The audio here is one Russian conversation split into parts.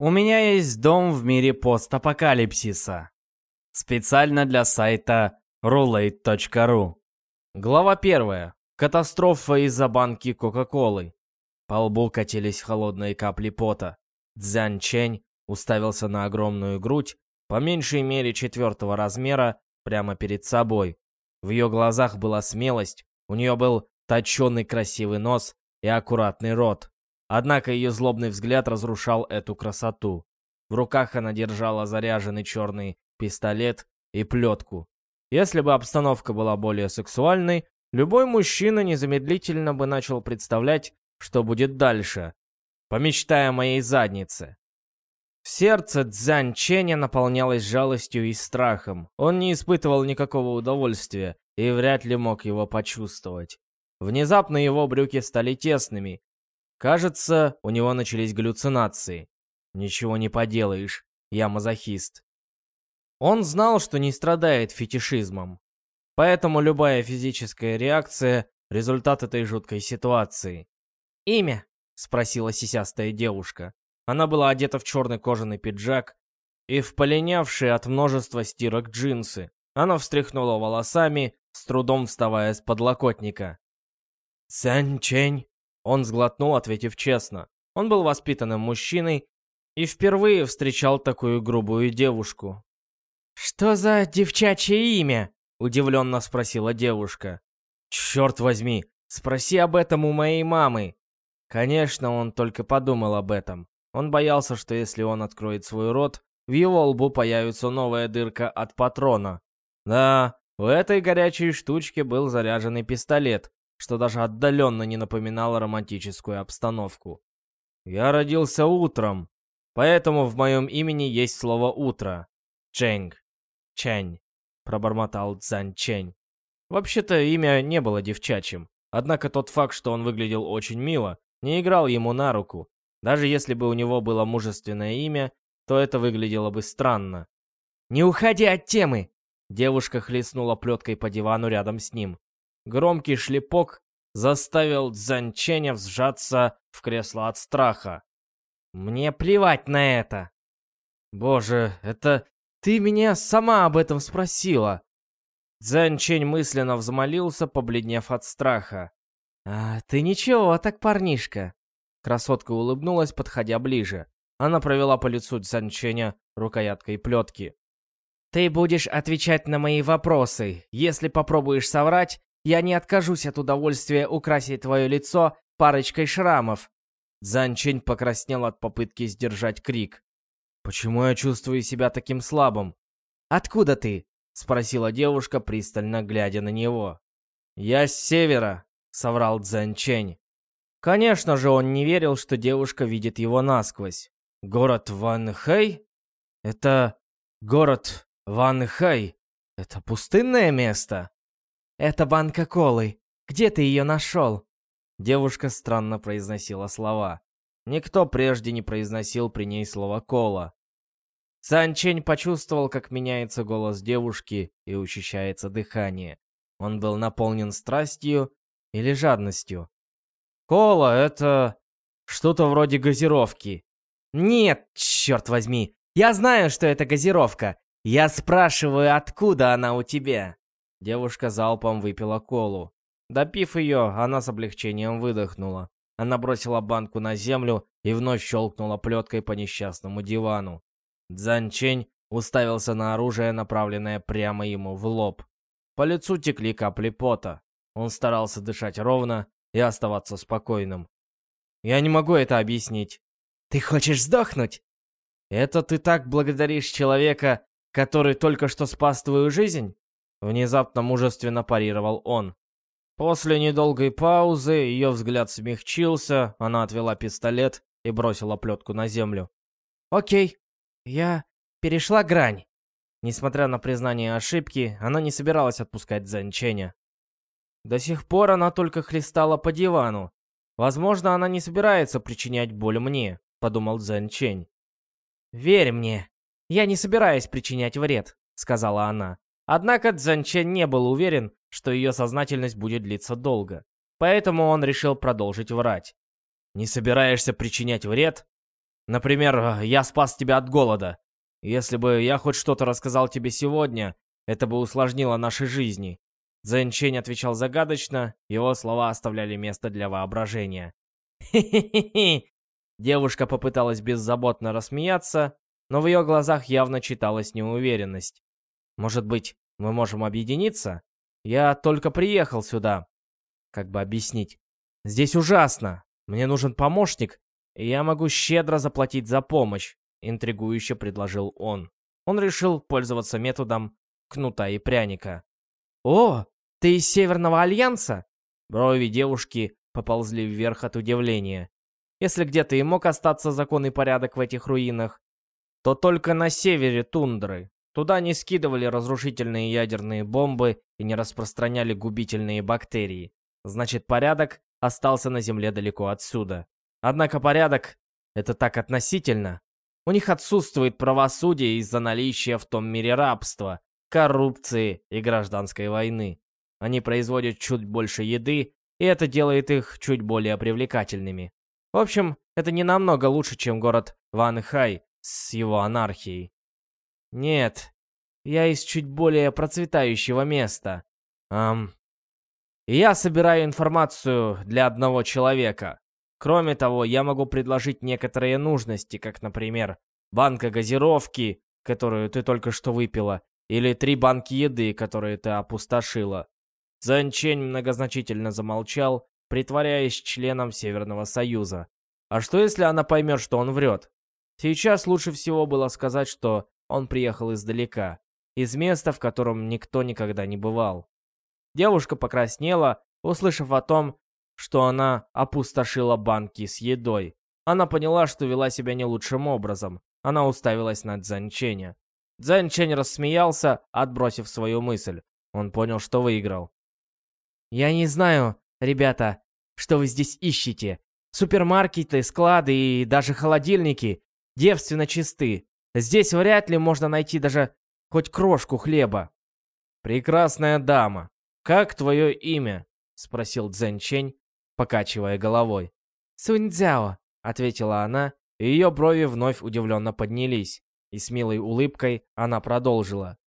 У меня есть дом в мире постапокалипсиса. Специально для сайта roulette.ru. Глава первая. Катастрофа из-за банки Кока-Колы. По лбу катились холодные капли пота. Цзянь Чэнь уставился на огромную грудь, по меньшей мере четвертого размера, прямо перед собой. В ее глазах была смелость, у нее был точеный красивый нос и аккуратный рот. Однако ее злобный взгляд разрушал эту красоту. В руках она держала заряженный черный пистолет и плетку. Если бы обстановка была более сексуальной, любой мужчина незамедлительно бы начал представлять, что будет дальше. Помечтая о моей заднице. Сердце Цзянь Ченя наполнялось жалостью и страхом. Он не испытывал никакого удовольствия и вряд ли мог его почувствовать. Внезапно его брюки стали тесными, Кажется, у него начались галлюцинации. Ничего не поделаешь, я мазохист. Он знал, что не страдает фетишизмом. Поэтому любая физическая реакция — результат этой жуткой ситуации. «Имя?» — спросила сисястая девушка. Она была одета в черный кожаный пиджак и в полинявшие от множества стирок джинсы. Она встряхнула волосами, с трудом вставая с подлокотника. «Цянь Чень», он сглотнул, ответив честно. Он был воспитанным мужчиной и впервые встречал такую грубую девушку. «Что за девчачье имя?» — удивленно спросила девушка. «Черт возьми, спроси об этом у моей мамы». Конечно, он только подумал об этом. Он боялся, что если он откроет свой рот, в его лбу появится новая дырка от патрона. Да, в этой горячей штучке был заряженный пистолет, что даже отдаленно не напоминало романтическую обстановку. Я родился утром, поэтому в моем имени есть слово «утро». Чэнг. Чэнь. Пробормотал Цзань Чэнь. Вообще-то имя не было девчачьим. Однако тот факт, что он выглядел очень мило, не играл ему на руку. Даже если бы у него было мужественное имя, то это выглядело бы странно. «Не уходи от темы!» Девушка хлестнула плеткой по дивану рядом с ним. Громкий шлепок заставил Дзанченя сжаться в кресло от страха. «Мне плевать на это!» «Боже, это ты меня сама об этом спросила!» Дзянчень мысленно взмолился, побледнев от страха. «А, ты ничего, так парнишка!» Красотка улыбнулась, подходя ближе. Она провела по лицу Дзянченя рукояткой плетки. «Ты будешь отвечать на мои вопросы. Если попробуешь соврать, я не откажусь от удовольствия украсить твое лицо парочкой шрамов». Занчень покраснел от попытки сдержать крик. «Почему я чувствую себя таким слабым?» «Откуда ты?» — спросила девушка, пристально глядя на него. «Я с севера», — соврал Цзэнчень. Конечно же, он не верил, что девушка видит его насквозь. «Город Ванхэй? Это город Ванхэй? Это пустынное место?» «Это банка колы. Где ты ее нашел?» Девушка странно произносила слова. Никто прежде не произносил при ней слово «кола». Санчень почувствовал, как меняется голос девушки и учащается дыхание. Он был наполнен страстью или жадностью. «Кола — это что-то вроде газировки». «Нет, черт возьми, я знаю, что это газировка. Я спрашиваю, откуда она у тебя?» Девушка залпом выпила колу. Допив ее, она с облегчением выдохнула. Она бросила банку на землю и вновь щелкнула плеткой по несчастному дивану. Цзанчень уставился на оружие, направленное прямо ему в лоб. По лицу текли капли пота. Он старался дышать ровно и оставаться спокойным. «Я не могу это объяснить». «Ты хочешь сдохнуть?» «Это ты так благодаришь человека, который только что спас твою жизнь?» Внезапно мужественно парировал он. После недолгой паузы ее взгляд смягчился, она отвела пистолет и бросила плетку на землю. «Окей, я перешла грань». Несмотря на признание ошибки, она не собиралась отпускать Зэнченя. До сих пор она только хлестала по дивану. Возможно, она не собирается причинять боль мне, подумал Зэнчень. «Верь мне, я не собираюсь причинять вред», — сказала она. Однако Цзанчен не был уверен, что ее сознательность будет длиться долго. Поэтому он решил продолжить врать. «Не собираешься причинять вред?» Например, я спас тебя от голода. Если бы я хоть что-то рассказал тебе сегодня, это бы усложнило наши жизни. Цзэн Чень отвечал загадочно, его слова оставляли место для воображения. «Хе-хе-хе!» Девушка попыталась беззаботно рассмеяться, но в ее глазах явно читалась неуверенность. «Может быть, мы можем объединиться? Я только приехал сюда». Как бы объяснить? «Здесь ужасно. Мне нужен помощник, и я могу щедро заплатить за помощь», — интригующе предложил он. Он решил пользоваться методом кнута и пряника. «О, ты из Северного Альянса?» Брови девушки поползли вверх от удивления. Если где-то и мог остаться закон и порядок в этих руинах, то только на севере тундры. Туда не скидывали разрушительные ядерные бомбы и не распространяли губительные бактерии. Значит, порядок остался на земле далеко отсюда. Однако порядок — это так относительно. У них отсутствует правосудие из-за наличия в том мире рабства, коррупции и гражданской войны. Они производят чуть больше еды, и это делает их чуть более привлекательными. В общем, это не намного лучше, чем город Ван Хай с его анархией. Нет, я из чуть более процветающего места. Ам... Я собираю информацию для одного человека. Кроме того, я могу предложить некоторые нужности, как, например, банка газировки, которую ты только что выпила, или три банки еды, которые ты опустошила. Занчень многозначительно замолчал, притворяясь членом Северного Союза. А что если она поймет, что он врет? Сейчас лучше всего было сказать, что он приехал издалека, из места, в котором никто никогда не бывал. Девушка покраснела, услышав о том, что она опустошила банки с едой. Она поняла, что вела себя не лучшим образом. Она уставилась на Цзанченя. Цзанчень рассмеялся, отбросив свою мысль. Он понял, что выиграл. «Я не знаю, ребята, что вы здесь ищете. Супермаркеты, склады и даже холодильники девственно чисты. Здесь вряд ли можно найти даже хоть крошку хлеба. «Прекрасная дама, как твое имя?» — спросил Цзэн Чень, покачивая головой. «Суньцзяо», — ответила она, и ее брови вновь удивленно поднялись. И с милой улыбкой она продолжила.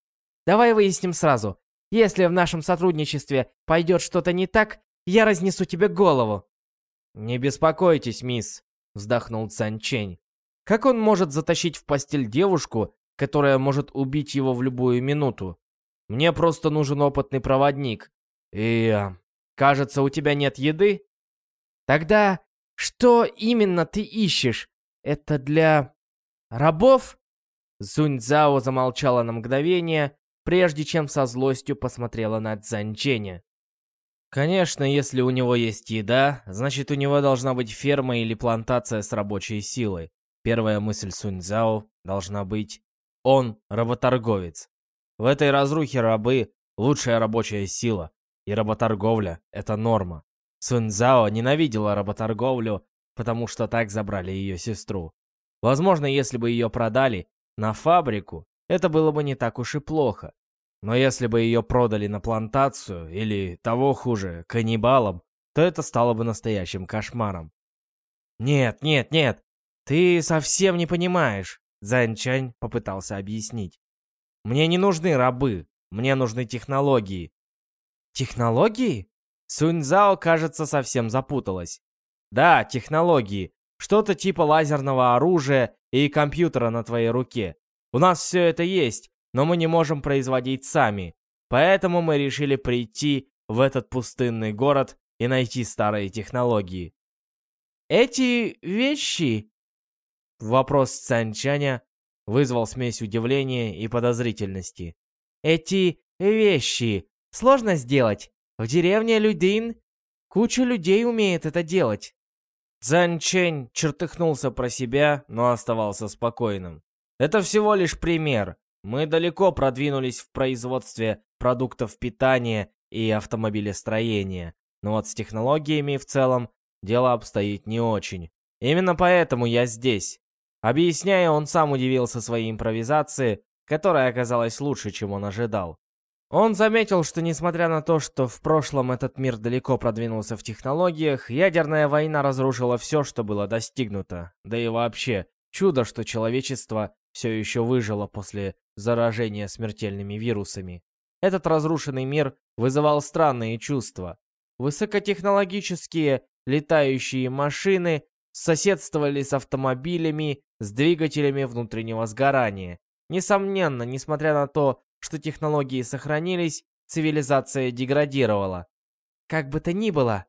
«Давай выясним сразу. Если в нашем сотрудничестве пойдет что-то не так, я разнесу тебе голову». «Не беспокойтесь, мисс», — вздохнул Цан Чень. «Как он может затащить в постель девушку, которая может убить его в любую минуту? Мне просто нужен опытный проводник. И... кажется, у тебя нет еды?» «Тогда что именно ты ищешь? Это для... рабов?» Цзао замолчала на мгновение, прежде чем со злостью посмотрела на Цзанченя. Конечно, если у него есть еда, значит у него должна быть ферма или плантация с рабочей силой. Первая мысль Суньцзао должна быть «он работорговец». В этой разрухе рабы – лучшая рабочая сила, и работорговля – это норма. Суньцзао ненавидела работорговлю, потому что так забрали ее сестру. Возможно, если бы ее продали на фабрику, это было бы не так уж и плохо. Но если бы ее продали на плантацию, или того хуже, каннибалам, то это стало бы настоящим кошмаром. «Нет, нет, нет, ты совсем не понимаешь», — Занчань попытался объяснить. «Мне не нужны рабы, мне нужны технологии». «Технологии?» Суньцзао, кажется, совсем запуталась. «Да, технологии. Что-то типа лазерного оружия и компьютера на твоей руке. У нас все это есть, но мы не можем производить сами. Поэтому мы решили прийти в этот пустынный город и найти старые технологии. Эти вещи... Вопрос Цанчаня вызвал смесь удивления и подозрительности. Эти вещи сложно сделать. В деревне Людин куча людей умеет это делать. Цзань Чэнь чертыхнулся про себя, но оставался спокойным. Это всего лишь пример. Мы далеко продвинулись в производстве продуктов питания и автомобилестроения, но вот с технологиями в целом дело обстоит не очень. Именно поэтому я здесь. Объясняя, он сам удивился своей импровизации, которая оказалась лучше, чем он ожидал. Он заметил, что несмотря на то, что в прошлом этот мир далеко продвинулся в технологиях, ядерная война разрушила все, что было достигнуто. Да и вообще, Чудо, что человечество все еще выжило после заражения смертельными вирусами. Этот разрушенный мир вызывал странные чувства. Высокотехнологические летающие машины соседствовали с автомобилями с двигателями внутреннего сгорания. Несомненно, несмотря на то, что технологии сохранились, цивилизация деградировала. Как бы то ни было,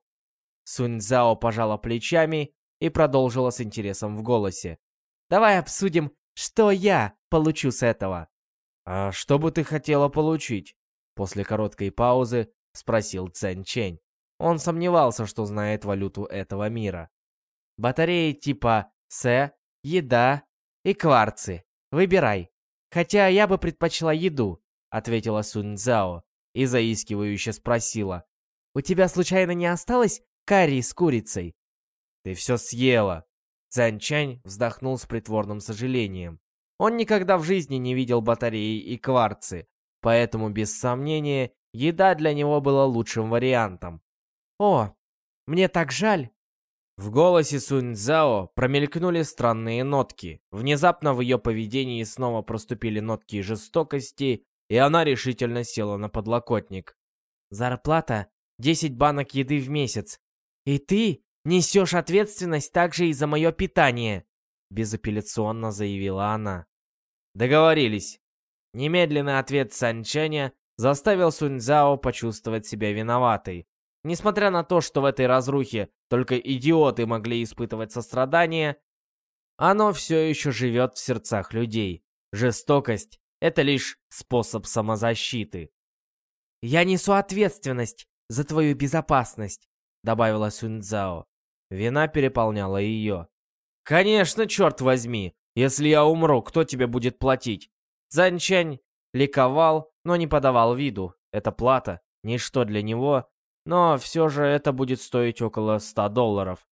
Суньцзао пожала плечами и продолжила с интересом в голосе. «Давай обсудим, что я получу с этого». «А что бы ты хотела получить?» После короткой паузы спросил Цэн Чень. Он сомневался, что знает валюту этого мира. «Батареи типа С, еда и кварцы. Выбирай. Хотя я бы предпочла еду», — ответила Сунь Цзао и заискивающе спросила. «У тебя случайно не осталось карри с курицей?» «Ты все съела!» Цзань Чань вздохнул с притворным сожалением. Он никогда в жизни не видел батареи и кварцы, поэтому, без сомнения, еда для него была лучшим вариантом. «О, мне так жаль!» В голосе Сунь Цзао промелькнули странные нотки. Внезапно в ее поведении снова проступили нотки жестокости, и она решительно села на подлокотник. «Зарплата — 10 банок еды в месяц. И ты несешь ответственность также и за мое питание», — безапелляционно заявила она. Договорились. Немедленный ответ Санчаня заставил Суньцзао почувствовать себя виноватой. Несмотря на то, что в этой разрухе только идиоты могли испытывать сострадание, оно все еще живет в сердцах людей. Жестокость — это лишь способ самозащиты. «Я несу ответственность за твою безопасность», — добавила Суньцзао. Вина переполняла ее. «Конечно, черт возьми! Если я умру, кто тебе будет платить?» Занчань ликовал, но не подавал виду. Это плата, ничто для него, но все же это будет стоить около 100 долларов.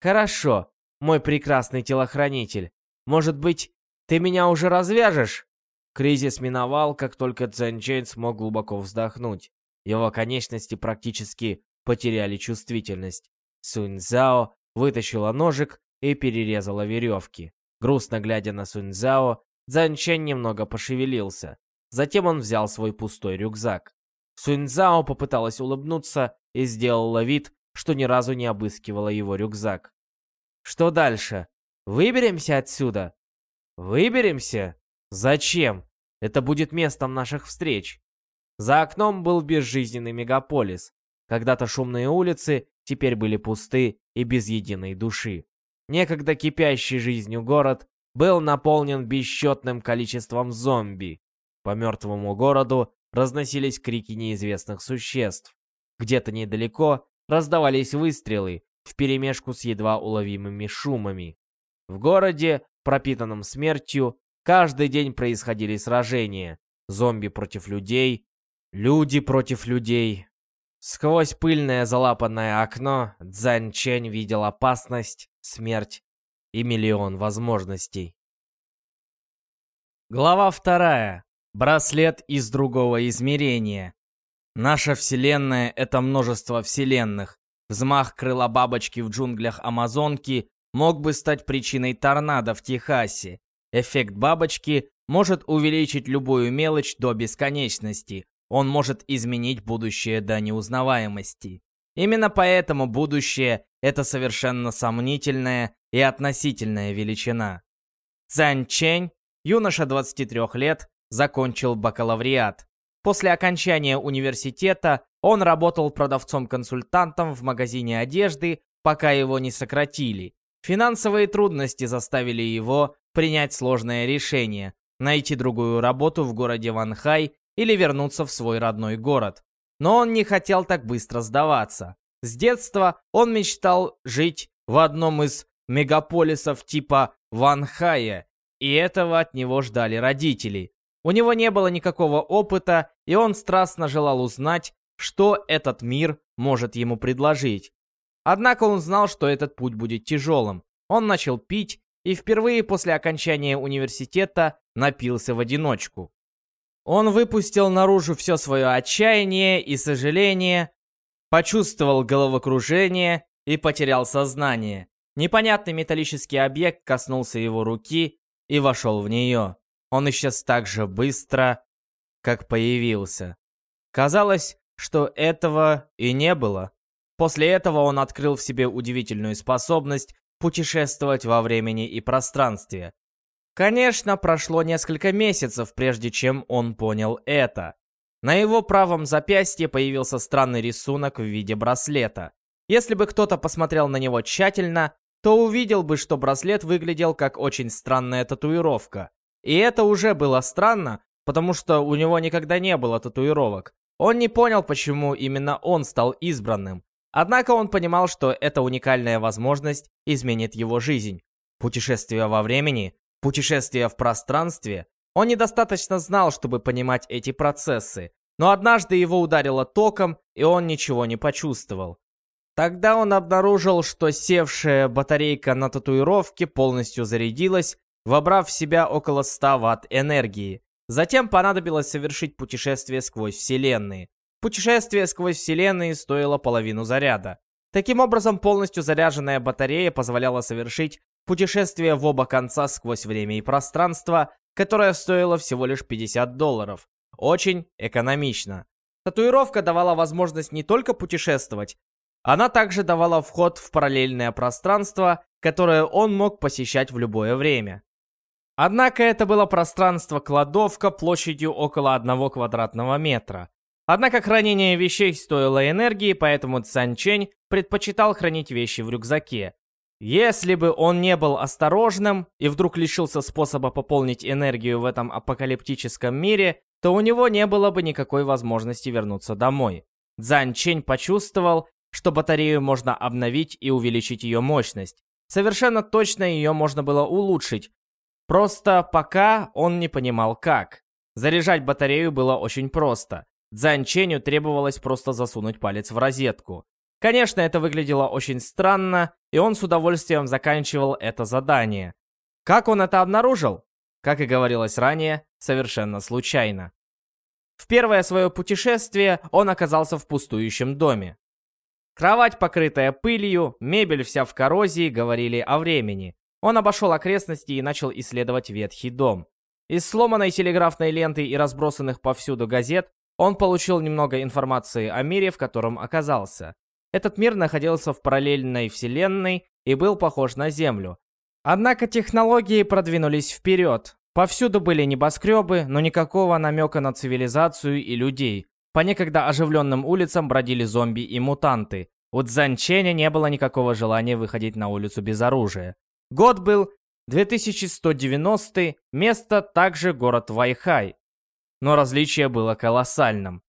«Хорошо, мой прекрасный телохранитель. Может быть, ты меня уже развяжешь?» Кризис миновал, как только Цзэнчэнь смог глубоко вздохнуть. Его конечности практически потеряли чувствительность. Суньцзао вытащила ножик и перерезала веревки. Грустно глядя на Суньцзао, Цзанчэн немного пошевелился. Затем он взял свой пустой рюкзак. Суньцзао попыталась улыбнуться и сделала вид, что ни разу не обыскивала его рюкзак. «Что дальше? Выберемся отсюда?» «Выберемся? Зачем? Это будет местом наших встреч». За окном был безжизненный мегаполис. Когда-то шумные улицы теперь были пусты и без единой души. Некогда кипящий жизнью город был наполнен бесчетным количеством зомби. По мертвому городу разносились крики неизвестных существ. Где-то недалеко раздавались выстрелы вперемешку с едва уловимыми шумами. В городе, пропитанном смертью, каждый день происходили сражения. Зомби против людей, люди против людей, Сквозь пыльное залапанное окно Цзань Чэнь видел опасность, смерть и миллион возможностей. Глава вторая. Браслет из другого измерения. Наша вселенная — это множество вселенных. Взмах крыла бабочки в джунглях Амазонки мог бы стать причиной торнадо в Техасе. Эффект бабочки может увеличить любую мелочь до бесконечности, он может изменить будущее до неузнаваемости. Именно поэтому будущее — это совершенно сомнительная и относительная величина. Цзань Чэнь, юноша 23 лет, закончил бакалавриат. После окончания университета он работал продавцом-консультантом в магазине одежды, пока его не сократили. Финансовые трудности заставили его принять сложное решение – найти другую работу в городе Ванхай или вернуться в свой родной город. Но он не хотел так быстро сдаваться. С детства он мечтал жить в одном из мегаполисов типа Ванхая, и этого от него ждали родители. У него не было никакого опыта, и он страстно желал узнать, что этот мир может ему предложить. Однако он знал, что этот путь будет тяжелым. Он начал пить и впервые после окончания университета напился в одиночку. Он выпустил наружу все свое отчаяние и сожаление, почувствовал головокружение и потерял сознание. Непонятный металлический объект коснулся его руки и вошел в нее. Он исчез так же быстро, как появился. Казалось, что этого и не было. После этого он открыл в себе удивительную способность путешествовать во времени и пространстве. Конечно, прошло несколько месяцев, прежде чем он понял это. На его правом запястье появился странный рисунок в виде браслета. Если бы кто-то посмотрел на него тщательно, то увидел бы, что браслет выглядел как очень странная татуировка. И это уже было странно, потому что у него никогда не было татуировок. Он не понял, почему именно он стал избранным. Однако он понимал, что эта уникальная возможность изменит его жизнь. Путешествие во времени Путешествие в пространстве, он недостаточно знал, чтобы понимать эти процессы, но однажды его ударило током, и он ничего не почувствовал. Тогда он обнаружил, что севшая батарейка на татуировке полностью зарядилась, вобрав в себя около 100 ватт энергии. Затем понадобилось совершить путешествие сквозь вселенные. Путешествие сквозь вселенные стоило половину заряда. Таким образом, полностью заряженная батарея позволяла совершить Путешествие в оба конца сквозь время и пространство, которое стоило всего лишь 50 долларов. Очень экономично. Татуировка давала возможность не только путешествовать, она также давала вход в параллельное пространство, которое он мог посещать в любое время. Однако это было пространство-кладовка площадью около одного квадратного метра. Однако хранение вещей стоило энергии, поэтому Цан Чень предпочитал хранить вещи в рюкзаке. Если бы он не был осторожным и вдруг лишился способа пополнить энергию в этом апокалиптическом мире, то у него не было бы никакой возможности вернуться домой. Цзань Чень почувствовал, что батарею можно обновить и увеличить ее мощность. Совершенно точно ее можно было улучшить. Просто пока он не понимал как. Заряжать батарею было очень просто. Цзань Ченю требовалось просто засунуть палец в розетку. Конечно, это выглядело очень странно, и он с удовольствием заканчивал это задание. Как он это обнаружил? Как и говорилось ранее, совершенно случайно. В первое свое путешествие он оказался в пустующем доме. Кровать, покрытая пылью, мебель вся в коррозии, говорили о времени. Он обошел окрестности и начал исследовать ветхий дом. Из сломанной телеграфной ленты и разбросанных повсюду газет он получил немного информации о мире, в котором оказался. Этот мир находился в параллельной вселенной и был похож на Землю. Однако технологии продвинулись вперед. Повсюду были небоскребы, но никакого намека на цивилизацию и людей. По некогда оживленным улицам бродили зомби и мутанты. У Цзанченя не было никакого желания выходить на улицу без оружия. Год был 2190, место также город Вайхай. Но различие было колоссальным.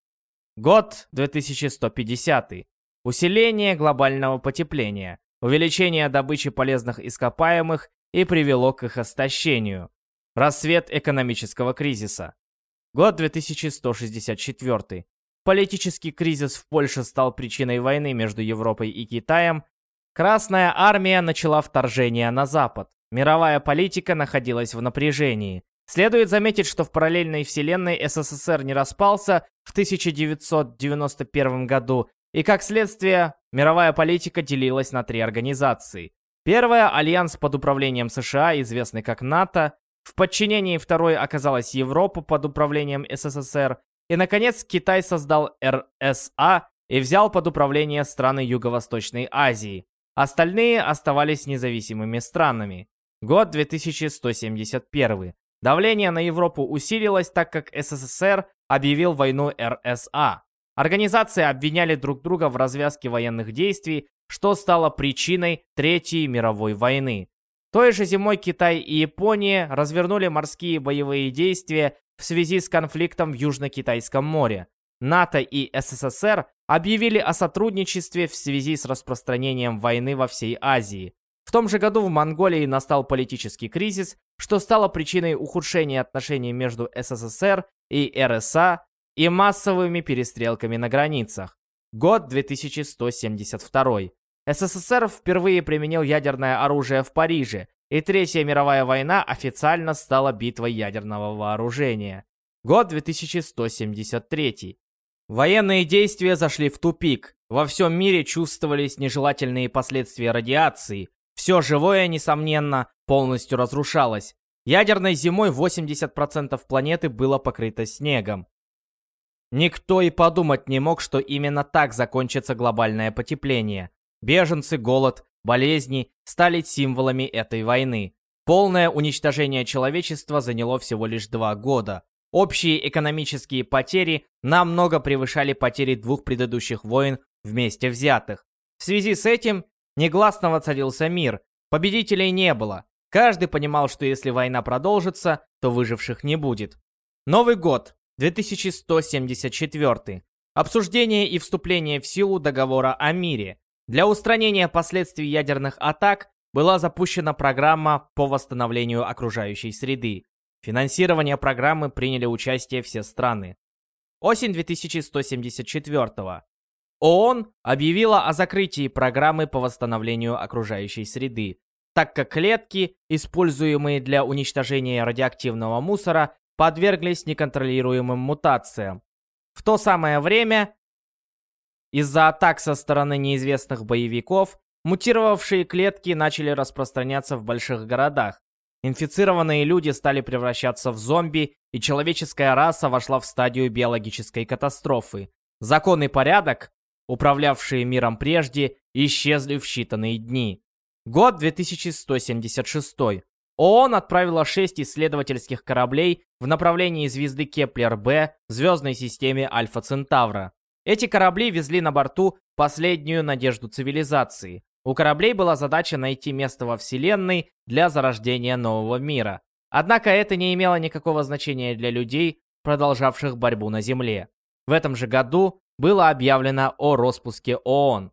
Год 2150. Усиление глобального потепления, увеличение добычи полезных ископаемых и привело к их истощению. Рассвет экономического кризиса. Год 2164. Политический кризис в Польше стал причиной войны между Европой и Китаем. Красная армия начала вторжение на Запад. Мировая политика находилась в напряжении. Следует заметить, что в параллельной вселенной СССР не распался в 1991 году и как следствие, мировая политика делилась на три организации. Первая – альянс под управлением США, известный как НАТО. В подчинении второй оказалась Европа под управлением СССР. И, наконец, Китай создал РСА и взял под управление страны Юго-Восточной Азии. Остальные оставались независимыми странами. Год 2171. Давление на Европу усилилось, так как СССР объявил войну РСА. Организации обвиняли друг друга в развязке военных действий, что стало причиной Третьей мировой войны. Той же зимой Китай и Япония развернули морские боевые действия в связи с конфликтом в Южно-Китайском море. НАТО и СССР объявили о сотрудничестве в связи с распространением войны во всей Азии. В том же году в Монголии настал политический кризис, что стало причиной ухудшения отношений между СССР и РСА и массовыми перестрелками на границах. Год 2172. СССР впервые применил ядерное оружие в Париже, и Третья мировая война официально стала битвой ядерного вооружения. Год 2173. Военные действия зашли в тупик. Во всем мире чувствовались нежелательные последствия радиации. Все живое, несомненно, полностью разрушалось. Ядерной зимой 80% планеты было покрыто снегом. Никто и подумать не мог, что именно так закончится глобальное потепление. Беженцы, голод, болезни стали символами этой войны. Полное уничтожение человечества заняло всего лишь два года. Общие экономические потери намного превышали потери двух предыдущих войн вместе взятых. В связи с этим негласно воцарился мир. Победителей не было. Каждый понимал, что если война продолжится, то выживших не будет. Новый год, 2174. Обсуждение и вступление в силу договора о мире. Для устранения последствий ядерных атак была запущена программа по восстановлению окружающей среды. Финансирование программы приняли участие все страны. Осень 2174 ООН объявила о закрытии программы по восстановлению окружающей среды, так как клетки, используемые для уничтожения радиоактивного мусора, подверглись неконтролируемым мутациям. В то самое время, из-за атак со стороны неизвестных боевиков, мутировавшие клетки начали распространяться в больших городах, Инфицированные люди стали превращаться в зомби, и человеческая раса вошла в стадию биологической катастрофы. Закон и порядок, управлявшие миром прежде, исчезли в считанные дни. Год 2176. ООН отправила шесть исследовательских кораблей в направлении звезды Кеплер-Б в звездной системе Альфа Центавра. Эти корабли везли на борту последнюю надежду цивилизации. У кораблей была задача найти место во Вселенной для зарождения нового мира. Однако это не имело никакого значения для людей, продолжавших борьбу на Земле. В этом же году было объявлено о распуске ООН.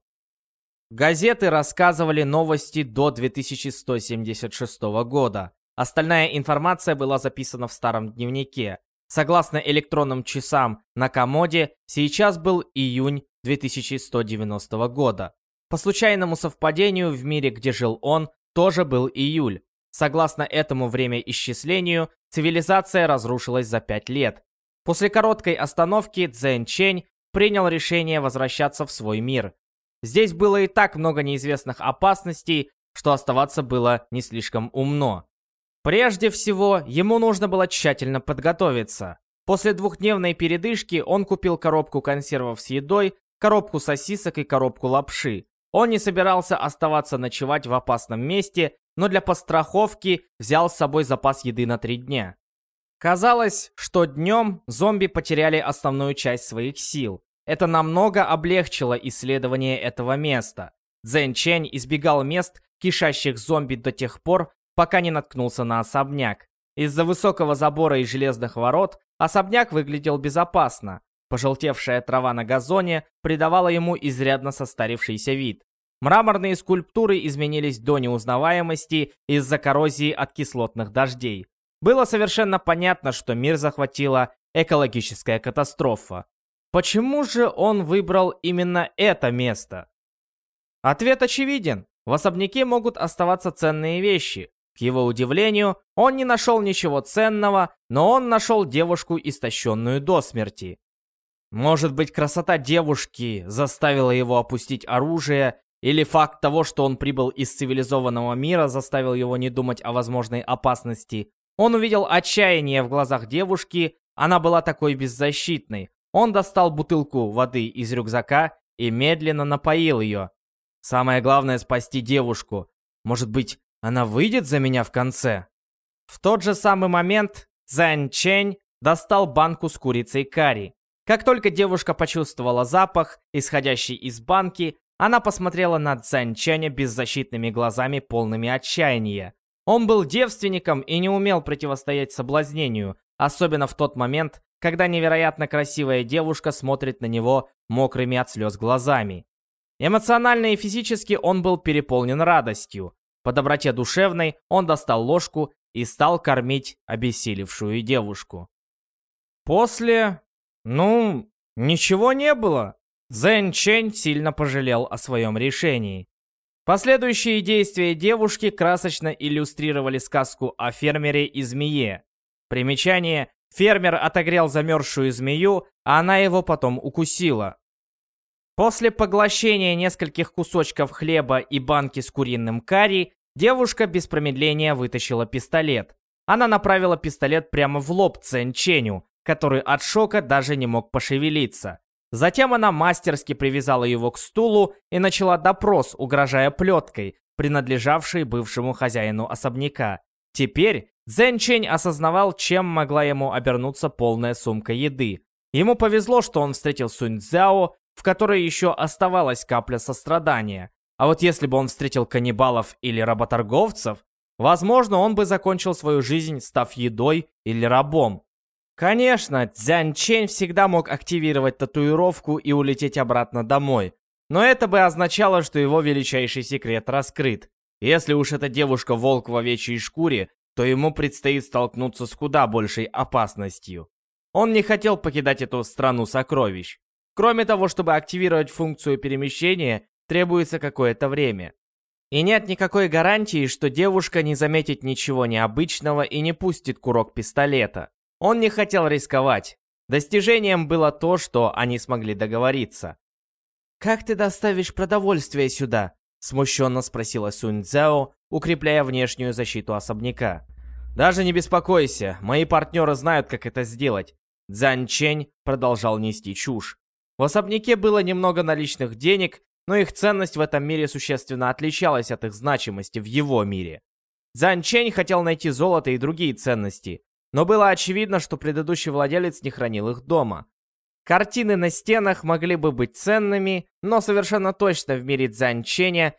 Газеты рассказывали новости до 2176 года. Остальная информация была записана в старом дневнике. Согласно электронным часам на комоде, сейчас был июнь 2190 года. По случайному совпадению, в мире, где жил он, тоже был июль. Согласно этому времяисчислению, цивилизация разрушилась за пять лет. После короткой остановки Цзэн Чэнь принял решение возвращаться в свой мир. Здесь было и так много неизвестных опасностей, что оставаться было не слишком умно. Прежде всего, ему нужно было тщательно подготовиться. После двухдневной передышки он купил коробку консервов с едой, коробку сосисок и коробку лапши. Он не собирался оставаться ночевать в опасном месте, но для подстраховки взял с собой запас еды на три дня. Казалось, что днем зомби потеряли основную часть своих сил. Это намного облегчило исследование этого места. Цзэн Чэнь избегал мест, кишащих зомби до тех пор, пока не наткнулся на особняк. Из-за высокого забора и железных ворот особняк выглядел безопасно. Пожелтевшая трава на газоне придавала ему изрядно состарившийся вид. Мраморные скульптуры изменились до неузнаваемости из-за коррозии от кислотных дождей. Было совершенно понятно, что мир захватила экологическая катастрофа. Почему же он выбрал именно это место? Ответ очевиден. В особняке могут оставаться ценные вещи. К его удивлению, он не нашел ничего ценного, но он нашел девушку, истощенную до смерти. Может быть, красота девушки заставила его опустить оружие или факт того, что он прибыл из цивилизованного мира, заставил его не думать о возможной опасности. Он увидел отчаяние в глазах девушки, она была такой беззащитной. Он достал бутылку воды из рюкзака и медленно напоил ее. Самое главное спасти девушку. Может быть, она выйдет за меня в конце? В тот же самый момент Цзань Чэнь достал банку с курицей карри. Как только девушка почувствовала запах, исходящий из банки, она посмотрела на Цзань Чаня беззащитными глазами, полными отчаяния. Он был девственником и не умел противостоять соблазнению, особенно в тот момент, когда невероятно красивая девушка смотрит на него мокрыми от слез глазами. Эмоционально и физически он был переполнен радостью. По доброте душевной он достал ложку и стал кормить обессилевшую девушку. После... ну, ничего не было. Зэн Чэнь сильно пожалел о своем решении. Последующие действия девушки красочно иллюстрировали сказку о фермере и змее. Примечание. Фермер отогрел замерзшую змею, а она его потом укусила. После поглощения нескольких кусочков хлеба и банки с куриным карри, Девушка без промедления вытащила пистолет. Она направила пистолет прямо в лоб Цен Ченю, который от шока даже не мог пошевелиться. Затем она мастерски привязала его к стулу и начала допрос, угрожая плеткой, принадлежавшей бывшему хозяину особняка. Теперь Цзэн Чень осознавал, чем могла ему обернуться полная сумка еды. Ему повезло, что он встретил Сунь Цзяо, в которой еще оставалась капля сострадания. А вот если бы он встретил каннибалов или работорговцев, возможно, он бы закончил свою жизнь, став едой или рабом. Конечно, Чень всегда мог активировать татуировку и улететь обратно домой. Но это бы означало, что его величайший секрет раскрыт. Если уж эта девушка-волк в овечьей шкуре, то ему предстоит столкнуться с куда большей опасностью. Он не хотел покидать эту страну сокровищ. Кроме того, чтобы активировать функцию перемещения, требуется какое-то время. И нет никакой гарантии, что девушка не заметит ничего необычного и не пустит курок пистолета. Он не хотел рисковать. Достижением было то, что они смогли договориться. «Как ты доставишь продовольствие сюда?» Смущенно спросила Сунь Цзяо, укрепляя внешнюю защиту особняка. «Даже не беспокойся, мои партнеры знают, как это сделать». Цзань Чень продолжал нести чушь. В особняке было немного наличных денег, но их ценность в этом мире существенно отличалась от их значимости в его мире. Цзань Чень хотел найти золото и другие ценности, но было очевидно, что предыдущий владелец не хранил их дома. Картины на стенах могли бы быть ценными, но совершенно точно в мире Цзань Ченя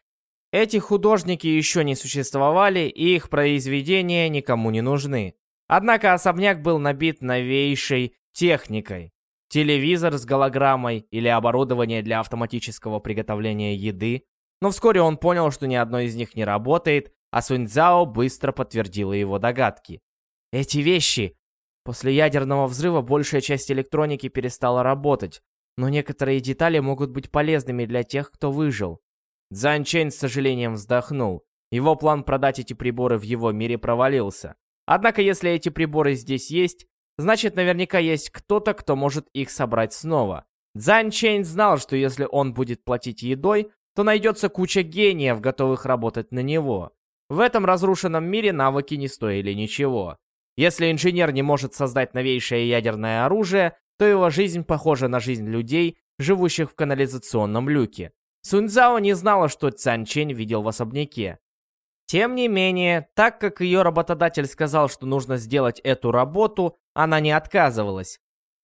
эти художники еще не существовали, и их произведения никому не нужны. Однако особняк был набит новейшей техникой телевизор с голограммой или оборудование для автоматического приготовления еды. Но вскоре он понял, что ни одно из них не работает, а Суньцзао быстро подтвердила его догадки. Эти вещи... После ядерного взрыва большая часть электроники перестала работать, но некоторые детали могут быть полезными для тех, кто выжил. Цзань Чэнь с сожалением вздохнул. Его план продать эти приборы в его мире провалился. Однако, если эти приборы здесь есть, Значит, наверняка есть кто-то, кто может их собрать снова. Цзань Чэнь знал, что если он будет платить едой, то найдется куча гениев, готовых работать на него. В этом разрушенном мире навыки не стоили ничего. Если инженер не может создать новейшее ядерное оружие, то его жизнь похожа на жизнь людей, живущих в канализационном люке. Суньцзао не знала, что Цзань Чэнь видел в особняке. Тем не менее, так как ее работодатель сказал, что нужно сделать эту работу, она не отказывалась.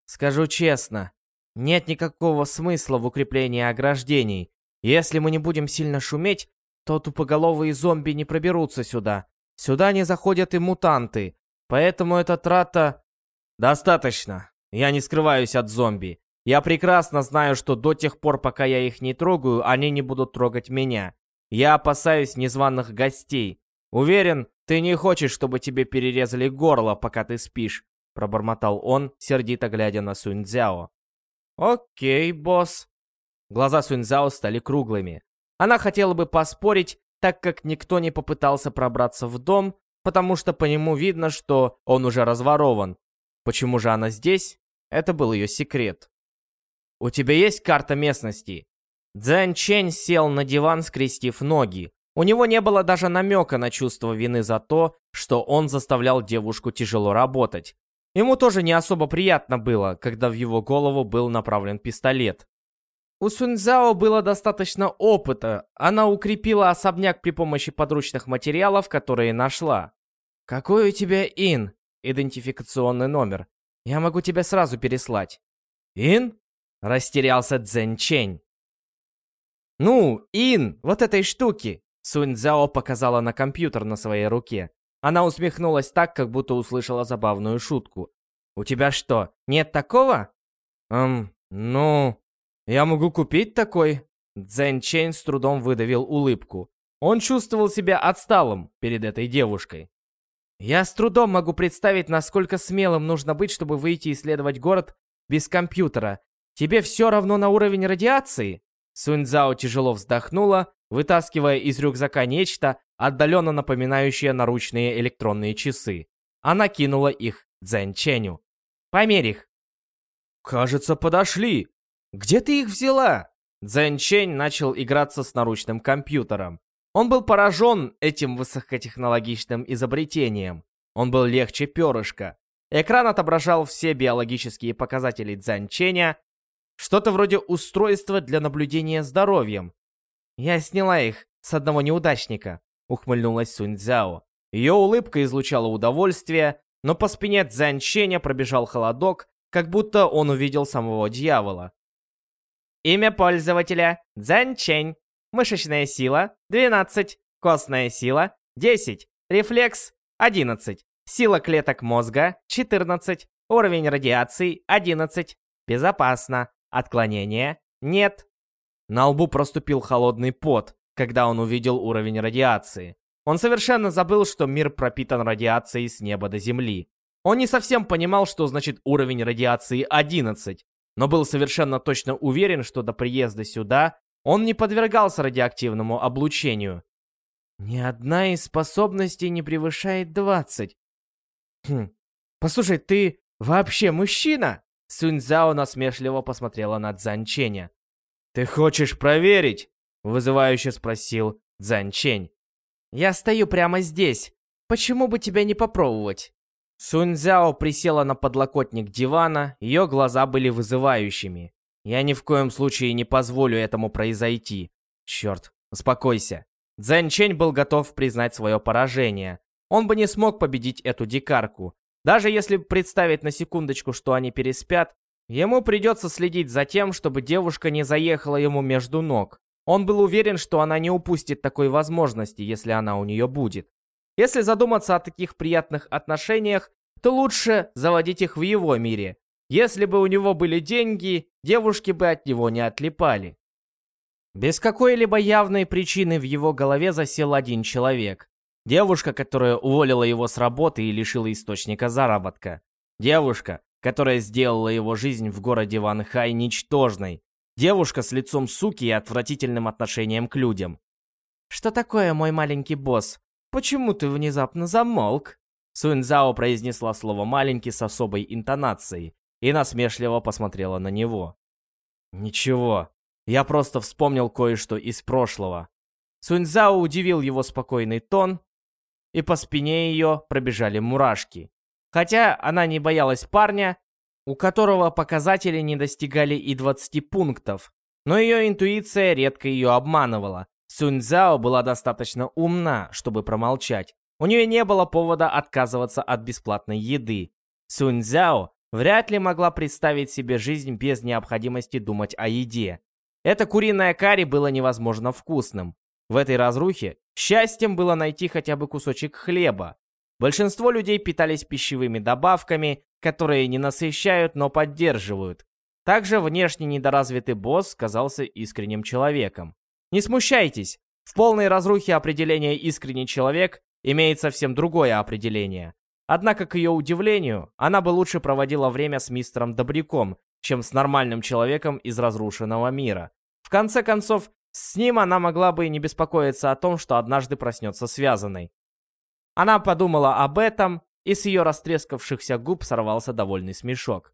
Скажу честно, нет никакого смысла в укреплении ограждений. Если мы не будем сильно шуметь, то тупоголовые зомби не проберутся сюда. Сюда не заходят и мутанты. Поэтому эта трата... Достаточно. Я не скрываюсь от зомби. Я прекрасно знаю, что до тех пор, пока я их не трогаю, они не будут трогать меня. Я опасаюсь незваных гостей. Уверен, ты не хочешь, чтобы тебе перерезали горло, пока ты спишь. Пробормотал он, сердито глядя на Суньцзяо. «Окей, босс». Глаза Суньцзяо стали круглыми. Она хотела бы поспорить, так как никто не попытался пробраться в дом, потому что по нему видно, что он уже разворован. Почему же она здесь? Это был ее секрет. «У тебя есть карта местности?» Цзэн Чэнь сел на диван, скрестив ноги. У него не было даже намека на чувство вины за то, что он заставлял девушку тяжело работать. Ему тоже не особо приятно было, когда в его голову был направлен пистолет. У Суньцзао было достаточно опыта, она укрепила особняк при помощи подручных материалов, которые нашла. «Какой у тебя ин?» Идентификационный номер. Я могу тебя сразу переслать. «Ин?» Растерялся Цзэнь Чэнь. «Ну, ин, вот этой штуки!» Суньцзао показала на компьютер на своей руке. Она усмехнулась так, как будто услышала забавную шутку. «У тебя что, нет такого?» «Эм, ну... Я могу купить такой?» Цзэн Чэнь с трудом выдавил улыбку. Он чувствовал себя отсталым перед этой девушкой. «Я с трудом могу представить, насколько смелым нужно быть, чтобы выйти исследовать город без компьютера. Тебе все равно на уровень радиации?» Суньцзао тяжело вздохнула, вытаскивая из рюкзака нечто, отдаленно напоминающее наручные электронные часы. Она кинула их Цзэн Ченю. «Померь их!» «Кажется, подошли!» «Где ты их взяла?» Цзэн Чень начал играться с наручным компьютером. Он был поражен этим высокотехнологичным изобретением. Он был легче перышка. Экран отображал все биологические показатели Цзанченя, что-то вроде устройства для наблюдения здоровьем. «Я сняла их с одного неудачника», — ухмыльнулась Сунь Цзяо. Ее улыбка излучала удовольствие, но по спине Цзанченя пробежал холодок, как будто он увидел самого дьявола. Имя пользователя — Цзанчень. Мышечная сила — 12. Костная сила — 10. Рефлекс — 11. Сила клеток мозга — 14. Уровень радиации — 11. Безопасно. Отклонения — нет. На лбу проступил холодный пот, когда он увидел уровень радиации. Он совершенно забыл, что мир пропитан радиацией с неба до земли. Он не совсем понимал, что значит уровень радиации 11, но был совершенно точно уверен, что до приезда сюда он не подвергался радиоактивному облучению. Ни одна из способностей не превышает 20. Хм. Послушай, ты вообще мужчина? Суньцзао насмешливо посмотрела на Цзанченя. «Ты хочешь проверить?» — вызывающе спросил Цзанчень. «Я стою прямо здесь. Почему бы тебя не попробовать?» Суньцзяо присела на подлокотник дивана, ее глаза были вызывающими. «Я ни в коем случае не позволю этому произойти. Черт, успокойся». Цзэнчень был готов признать свое поражение. Он бы не смог победить эту дикарку. Даже если представить на секундочку, что они переспят, ему придется следить за тем, чтобы девушка не заехала ему между ног. Он был уверен, что она не упустит такой возможности, если она у нее будет. Если задуматься о таких приятных отношениях, то лучше заводить их в его мире. Если бы у него были деньги, девушки бы от него не отлипали. Без какой-либо явной причины в его голове засел один человек. Девушка, которая уволила его с работы и лишила источника заработка. Девушка, которая сделала его жизнь в городе Ванхай ничтожной. Девушка с лицом суки и отвратительным отношением к людям. «Что такое, мой маленький босс? Почему ты внезапно замолк?» Суньцзао произнесла слово «маленький» с особой интонацией и насмешливо посмотрела на него. «Ничего, я просто вспомнил кое-что из прошлого». Суньцзао удивил его спокойный тон, и по спине ее пробежали мурашки. Хотя она не боялась парня, у которого показатели не достигали и 20 пунктов, но ее интуиция редко ее обманывала. Суньцзао была достаточно умна, чтобы промолчать. У нее не было повода отказываться от бесплатной еды. Суньцзяо вряд ли могла представить себе жизнь без необходимости думать о еде. Это куриное карри было невозможно вкусным. В этой разрухе счастьем было найти хотя бы кусочек хлеба. Большинство людей питались пищевыми добавками, которые не насыщают, но поддерживают. Также внешне недоразвитый босс казался искренним человеком. Не смущайтесь, в полной разрухе определение «искренний человек» имеет совсем другое определение. Однако, к ее удивлению, она бы лучше проводила время с мистером Добряком, чем с нормальным человеком из разрушенного мира. В конце концов, с ним она могла бы и не беспокоиться о том, что однажды проснется связанной. Она подумала об этом, и с ее растрескавшихся губ сорвался довольный смешок.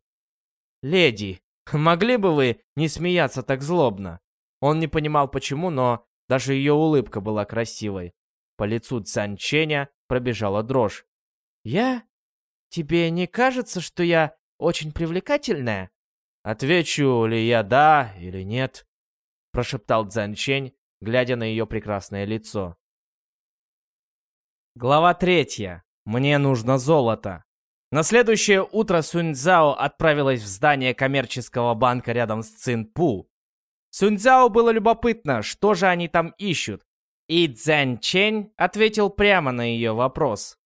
«Леди, могли бы вы не смеяться так злобно?» Он не понимал почему, но даже ее улыбка была красивой. По лицу Цанченя пробежала дрожь. «Я? Тебе не кажется, что я очень привлекательная?» «Отвечу ли я да или нет?» прошептал Цзанчень, глядя на ее прекрасное лицо. Глава третья. Мне нужно золото. На следующее утро Суньцзао отправилась в здание коммерческого банка рядом с Цинпу. Суньцзао было любопытно, что же они там ищут. И Цзянчень ответил прямо на ее вопрос.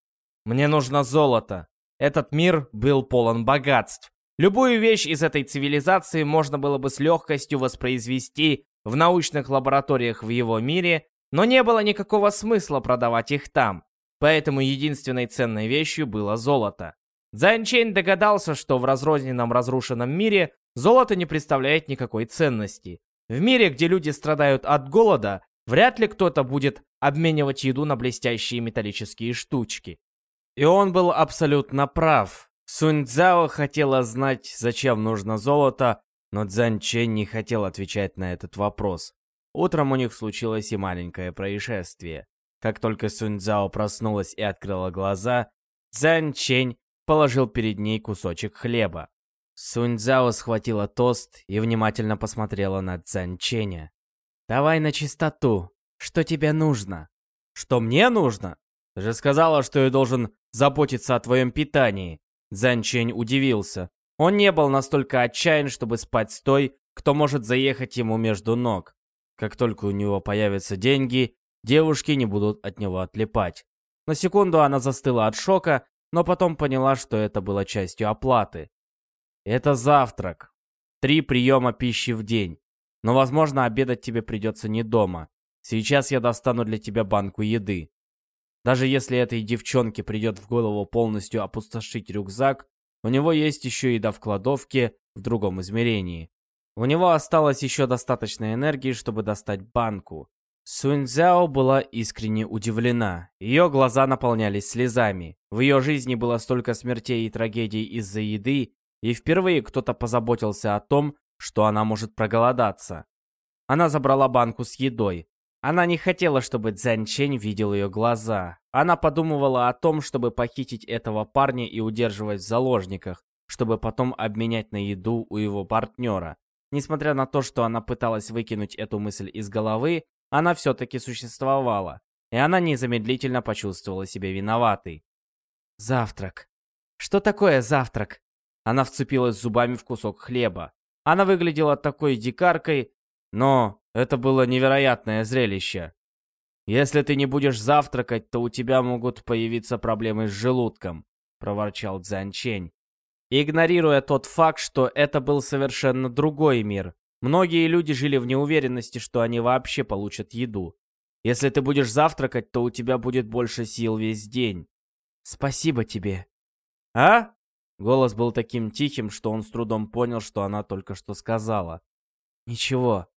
«Мне нужно золото. Этот мир был полон богатств. Любую вещь из этой цивилизации можно было бы с легкостью воспроизвести в научных лабораториях в его мире, но не было никакого смысла продавать их там, поэтому единственной ценной вещью было золото. Цзанчейн догадался, что в разрозненном разрушенном мире золото не представляет никакой ценности. В мире, где люди страдают от голода, вряд ли кто-то будет обменивать еду на блестящие металлические штучки. И он был абсолютно прав. Сунь Цзао хотела знать, зачем нужно золото, но Цзань Чэнь не хотел отвечать на этот вопрос. Утром у них случилось и маленькое происшествие. Как только Сунь Цзяо проснулась и открыла глаза, Цзянь Чень положил перед ней кусочек хлеба. Сунь Цзяо схватила тост и внимательно посмотрела на Цзянь Ченя. «Давай на чистоту. Что тебе нужно?» «Что мне нужно? Ты же сказала, что я должен заботиться о твоем питании». Цзянь Чень удивился. Он не был настолько отчаян, чтобы спать с той, кто может заехать ему между ног. Как только у него появятся деньги, девушки не будут от него отлипать. На секунду она застыла от шока, но потом поняла, что это было частью оплаты. Это завтрак. Три приема пищи в день. Но, возможно, обедать тебе придется не дома. Сейчас я достану для тебя банку еды. Даже если этой девчонке придет в голову полностью опустошить рюкзак, у него есть еще еда в кладовке в другом измерении. У него осталось еще достаточно энергии, чтобы достать банку. Суньцзяо была искренне удивлена. Ее глаза наполнялись слезами. В ее жизни было столько смертей и трагедий из-за еды, и впервые кто-то позаботился о том, что она может проголодаться. Она забрала банку с едой. Она не хотела, чтобы Цзянь Чэнь видел ее глаза. Она подумывала о том, чтобы похитить этого парня и удерживать в заложниках, чтобы потом обменять на еду у его партнера. Несмотря на то, что она пыталась выкинуть эту мысль из головы, она все-таки существовала, и она незамедлительно почувствовала себя виноватой. Завтрак. Что такое завтрак? Она вцепилась зубами в кусок хлеба. Она выглядела такой дикаркой, но это было невероятное зрелище. «Если ты не будешь завтракать, то у тебя могут появиться проблемы с желудком», — проворчал Цзянь Чень игнорируя тот факт, что это был совершенно другой мир. Многие люди жили в неуверенности, что они вообще получат еду. Если ты будешь завтракать, то у тебя будет больше сил весь день. Спасибо тебе. А? Голос был таким тихим, что он с трудом понял, что она только что сказала. Ничего.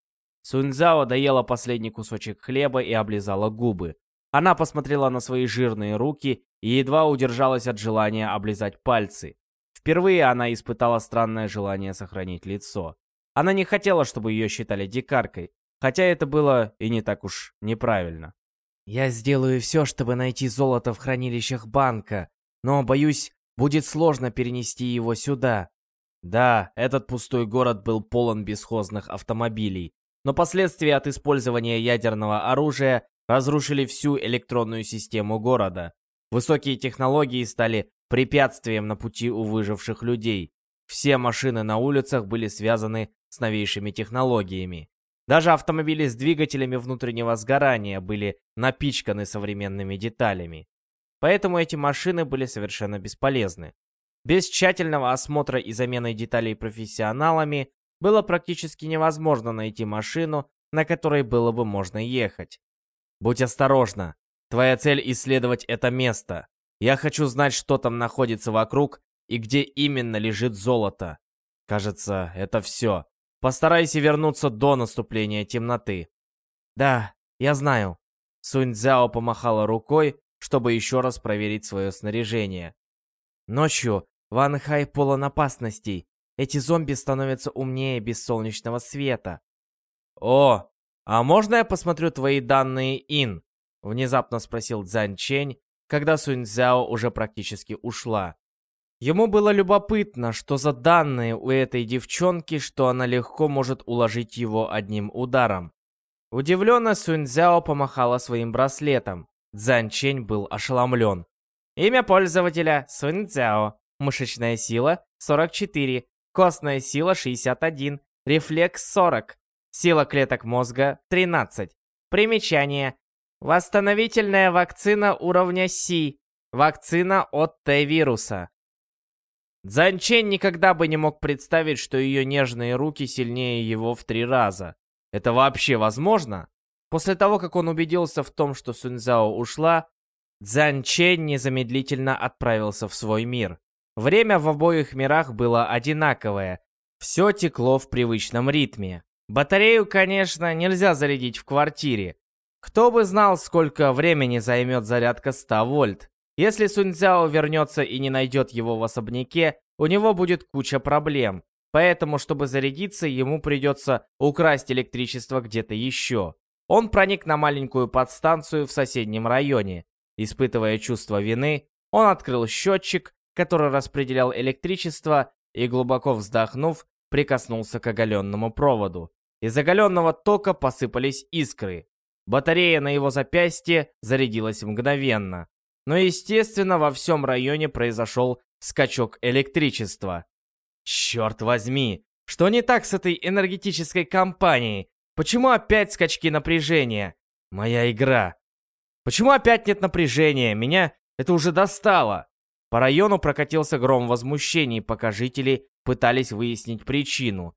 Суньцзао доела последний кусочек хлеба и облизала губы. Она посмотрела на свои жирные руки и едва удержалась от желания облизать пальцы. Впервые она испытала странное желание сохранить лицо. Она не хотела, чтобы ее считали дикаркой, хотя это было и не так уж неправильно. «Я сделаю все, чтобы найти золото в хранилищах банка, но, боюсь, будет сложно перенести его сюда». Да, этот пустой город был полон бесхозных автомобилей, но последствия от использования ядерного оружия разрушили всю электронную систему города. Высокие технологии стали препятствием на пути у выживших людей. Все машины на улицах были связаны с новейшими технологиями. Даже автомобили с двигателями внутреннего сгорания были напичканы современными деталями. Поэтому эти машины были совершенно бесполезны. Без тщательного осмотра и замены деталей профессионалами было практически невозможно найти машину, на которой было бы можно ехать. Будь осторожна. Твоя цель исследовать это место. Я хочу знать, что там находится вокруг и где именно лежит золото. Кажется, это все. Постарайся вернуться до наступления темноты. Да, я знаю. Сунь Цзяо помахала рукой, чтобы еще раз проверить свое снаряжение. Ночью Ван Хай полон опасностей. Эти зомби становятся умнее без солнечного света. О, а можно я посмотрю твои данные Ин? Внезапно спросил Цзань Чень, когда Сунь Цзяо уже практически ушла. Ему было любопытно, что за данные у этой девчонки, что она легко может уложить его одним ударом. Удивленно Сунь Цзяо помахала своим браслетом. Цзань Чень был ошеломлен. Имя пользователя Сунь Цзяо. Мышечная сила 44. Костная сила 61. Рефлекс 40. Сила клеток мозга 13. Примечание. Восстановительная вакцина уровня Си. Вакцина от Т-вируса. Цзанчен никогда бы не мог представить, что ее нежные руки сильнее его в три раза. Это вообще возможно? После того, как он убедился в том, что Суньцзао ушла, Цзанчен незамедлительно отправился в свой мир. Время в обоих мирах было одинаковое. Все текло в привычном ритме. Батарею, конечно, нельзя зарядить в квартире, кто бы знал, сколько времени займет зарядка 100 вольт. Если Суньцзяо вернется и не найдет его в особняке, у него будет куча проблем. поэтому, чтобы зарядиться, ему придется украсть электричество где-то еще. Он проник на маленькую подстанцию в соседнем районе. Испытывая чувство вины, он открыл счетчик, который распределял электричество, и, глубоко вздохнув, прикоснулся к оголенному проводу. Из оголенного тока посыпались искры. Батарея на его запястье зарядилась мгновенно. Но, естественно, во всем районе произошел скачок электричества. Черт возьми, что не так с этой энергетической компанией? Почему опять скачки напряжения? Моя игра. Почему опять нет напряжения? Меня это уже достало. По району прокатился гром возмущений, пока жители пытались выяснить причину.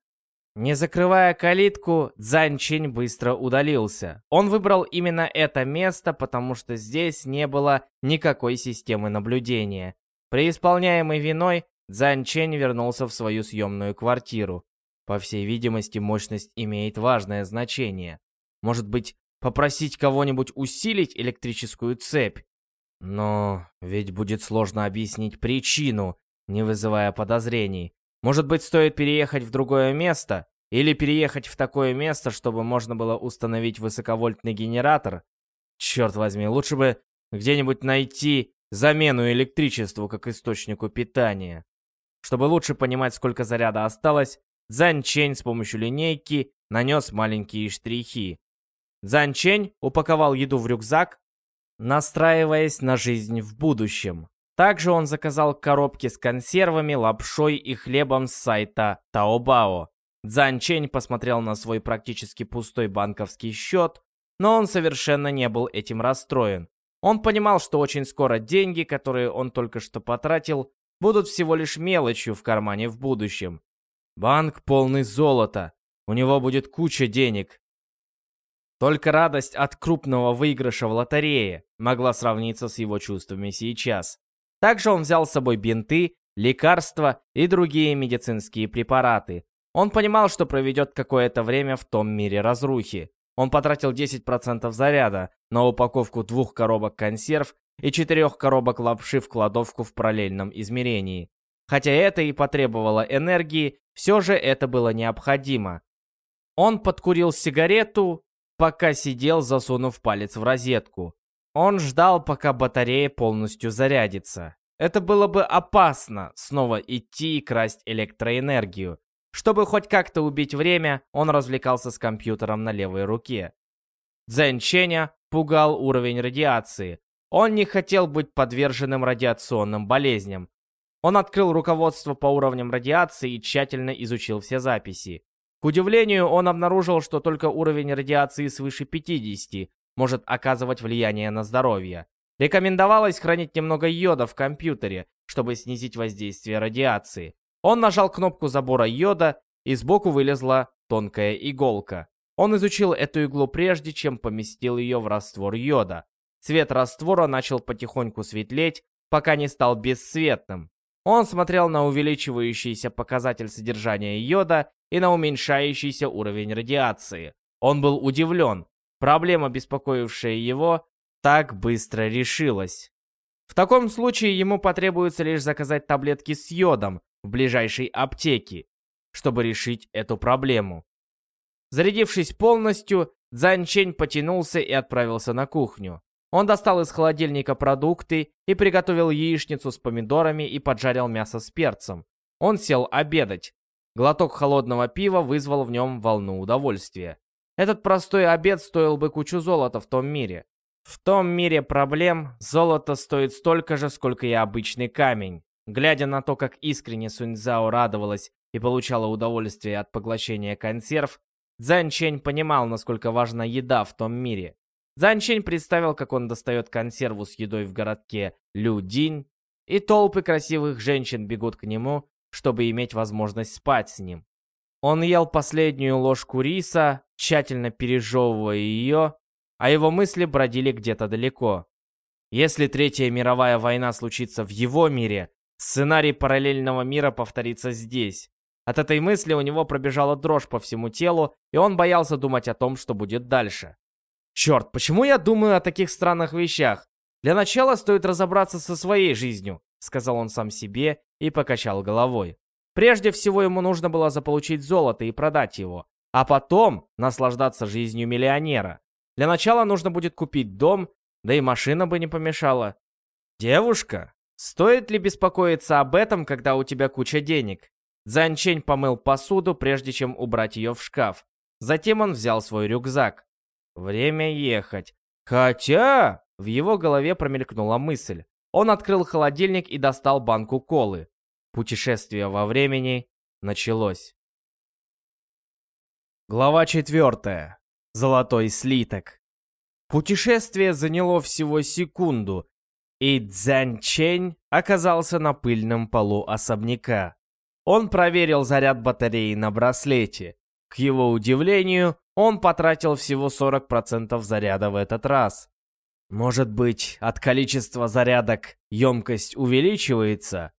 Не закрывая калитку, Цзань Чинь быстро удалился. Он выбрал именно это место, потому что здесь не было никакой системы наблюдения. При исполняемой виной Цзань Чинь вернулся в свою съемную квартиру. По всей видимости, мощность имеет важное значение. Может быть, попросить кого-нибудь усилить электрическую цепь? Но ведь будет сложно объяснить причину, не вызывая подозрений. Может быть, стоит переехать в другое место? Или переехать в такое место, чтобы можно было установить высоковольтный генератор? Черт возьми, лучше бы где-нибудь найти замену электричеству как источнику питания. Чтобы лучше понимать, сколько заряда осталось, Цзань Чень с помощью линейки нанес маленькие штрихи. Цзань Чень упаковал еду в рюкзак, настраиваясь на жизнь в будущем. Также он заказал коробки с консервами, лапшой и хлебом с сайта Таобао. Цзань Чень посмотрел на свой практически пустой банковский счет, но он совершенно не был этим расстроен. Он понимал, что очень скоро деньги, которые он только что потратил, будут всего лишь мелочью в кармане в будущем. Банк полный золота. У него будет куча денег. Только радость от крупного выигрыша в лотерее могла сравниться с его чувствами сейчас. Также он взял с собой бинты, лекарства и другие медицинские препараты. Он понимал, что проведет какое-то время в том мире разрухи. Он потратил 10% заряда на упаковку двух коробок консерв и четырех коробок лапши в кладовку в параллельном измерении. Хотя это и потребовало энергии, все же это было необходимо. Он подкурил сигарету пока сидел, засунув палец в розетку. Он ждал, пока батарея полностью зарядится. Это было бы опасно, снова идти и красть электроэнергию. Чтобы хоть как-то убить время, он развлекался с компьютером на левой руке. Цзэнь Ченя пугал уровень радиации. Он не хотел быть подверженным радиационным болезням. Он открыл руководство по уровням радиации и тщательно изучил все записи. К удивлению, он обнаружил, что только уровень радиации свыше 50 может оказывать влияние на здоровье. Рекомендовалось хранить немного йода в компьютере, чтобы снизить воздействие радиации. Он нажал кнопку забора йода, и сбоку вылезла тонкая иголка. Он изучил эту иглу прежде, чем поместил ее в раствор йода. Цвет раствора начал потихоньку светлеть, пока не стал бесцветным. Он смотрел на увеличивающийся показатель содержания йода и на уменьшающийся уровень радиации. Он был удивлен. Проблема, беспокоившая его, так быстро решилась. В таком случае ему потребуется лишь заказать таблетки с йодом в ближайшей аптеке, чтобы решить эту проблему. Зарядившись полностью, Цзань Чень потянулся и отправился на кухню. Он достал из холодильника продукты и приготовил яичницу с помидорами и поджарил мясо с перцем. Он сел обедать. Глоток холодного пива вызвал в нем волну удовольствия. Этот простой обед стоил бы кучу золота в том мире. В том мире проблем золото стоит столько же, сколько и обычный камень. Глядя на то, как искренне Суньцзао радовалась и получала удовольствие от поглощения консерв, Цзань Чэнь понимал, насколько важна еда в том мире. Цзань Чэнь представил, как он достает консерву с едой в городке Лю Динь, и толпы красивых женщин бегут к нему, чтобы иметь возможность спать с ним. Он ел последнюю ложку риса, тщательно пережевывая ее, а его мысли бродили где-то далеко. Если Третья мировая война случится в его мире, сценарий параллельного мира повторится здесь. От этой мысли у него пробежала дрожь по всему телу, и он боялся думать о том, что будет дальше. Черт, почему я думаю о таких странных вещах? Для начала стоит разобраться со своей жизнью, сказал он сам себе и покачал головой. Прежде всего ему нужно было заполучить золото и продать его, а потом наслаждаться жизнью миллионера. Для начала нужно будет купить дом, да и машина бы не помешала. Девушка, стоит ли беспокоиться об этом, когда у тебя куча денег? Цзанчень помыл посуду, прежде чем убрать ее в шкаф. Затем он взял свой рюкзак. Время ехать. Хотя... В его голове промелькнула мысль. Он открыл холодильник и достал банку колы. Путешествие во времени началось. Глава четвертая. Золотой слиток. Путешествие заняло всего секунду, и Цзянь Чэнь оказался на пыльном полу особняка. Он проверил заряд батареи на браслете. К его удивлению, он потратил всего 40% заряда в этот раз. Может быть, от количества зарядок емкость увеличивается?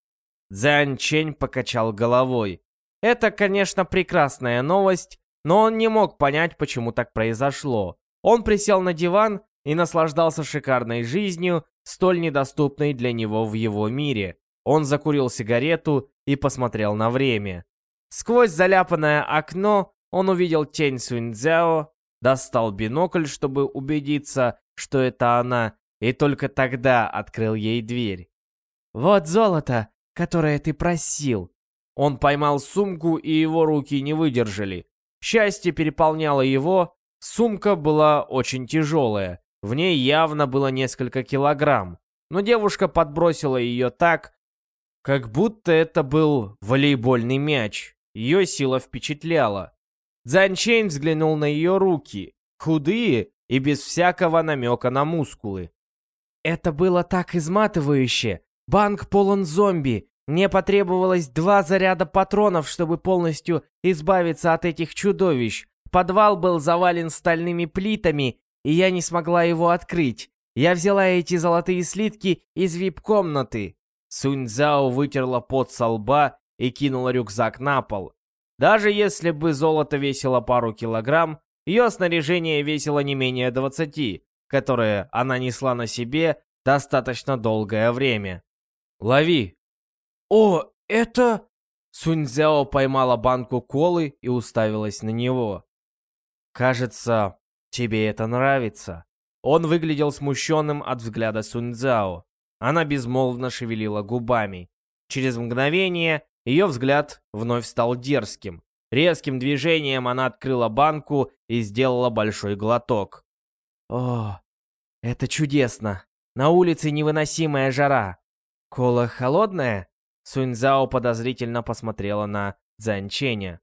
Цзянь Чэнь покачал головой. Это, конечно, прекрасная новость, но он не мог понять, почему так произошло. Он присел на диван и наслаждался шикарной жизнью, столь недоступной для него в его мире. Он закурил сигарету и посмотрел на время. Сквозь заляпанное окно он увидел тень Суньцзяо, достал бинокль, чтобы убедиться, что это она, и только тогда открыл ей дверь. «Вот золото, которое ты просил». Он поймал сумку, и его руки не выдержали. Счастье переполняло его. Сумка была очень тяжелая. В ней явно было несколько килограмм. Но девушка подбросила ее так, как будто это был волейбольный мяч. Ее сила впечатляла. Цзанчейн взглянул на ее руки. Худые и без всякого намека на мускулы. Это было так изматывающе. Банк полон зомби. Мне потребовалось два заряда патронов, чтобы полностью избавиться от этих чудовищ. Подвал был завален стальными плитами, и я не смогла его открыть. Я взяла эти золотые слитки из вип-комнаты. Суньцзао вытерла пот со лба и кинула рюкзак на пол. Даже если бы золото весило пару килограмм, ее снаряжение весило не менее 20, которое она несла на себе достаточно долгое время. «Лови!» «О, это...» Суньцзяо поймала банку колы и уставилась на него. «Кажется, тебе это нравится». Он выглядел смущенным от взгляда Суньцзяо. Она безмолвно шевелила губами. Через мгновение ее взгляд вновь стал дерзким. Резким движением она открыла банку и сделала большой глоток. «О, это чудесно! На улице невыносимая жара. Кола холодная?» Суньцзао подозрительно посмотрела на Цзанченя.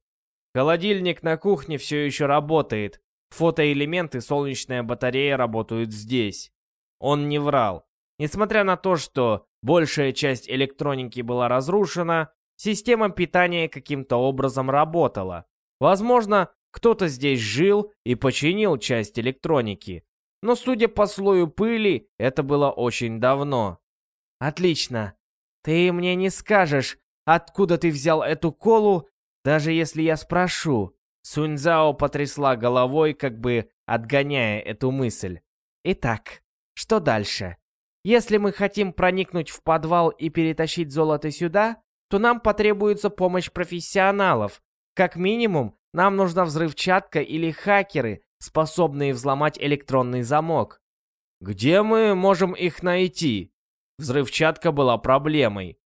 «Холодильник на кухне все еще работает. Фотоэлементы солнечная батарея работают здесь». Он не врал. Несмотря на то, что большая часть электроники была разрушена, система питания каким-то образом работала. Возможно, кто-то здесь жил и починил часть электроники. Но судя по слою пыли, это было очень давно. «Отлично. Ты мне не скажешь, откуда ты взял эту колу, даже если я спрошу. Суньцзао потрясла головой, как бы отгоняя эту мысль. Итак, что дальше? Если мы хотим проникнуть в подвал и перетащить золото сюда, то нам потребуется помощь профессионалов. Как минимум, нам нужна взрывчатка или хакеры, способные взломать электронный замок. Где мы можем их найти? Взрывчатка была проблемой.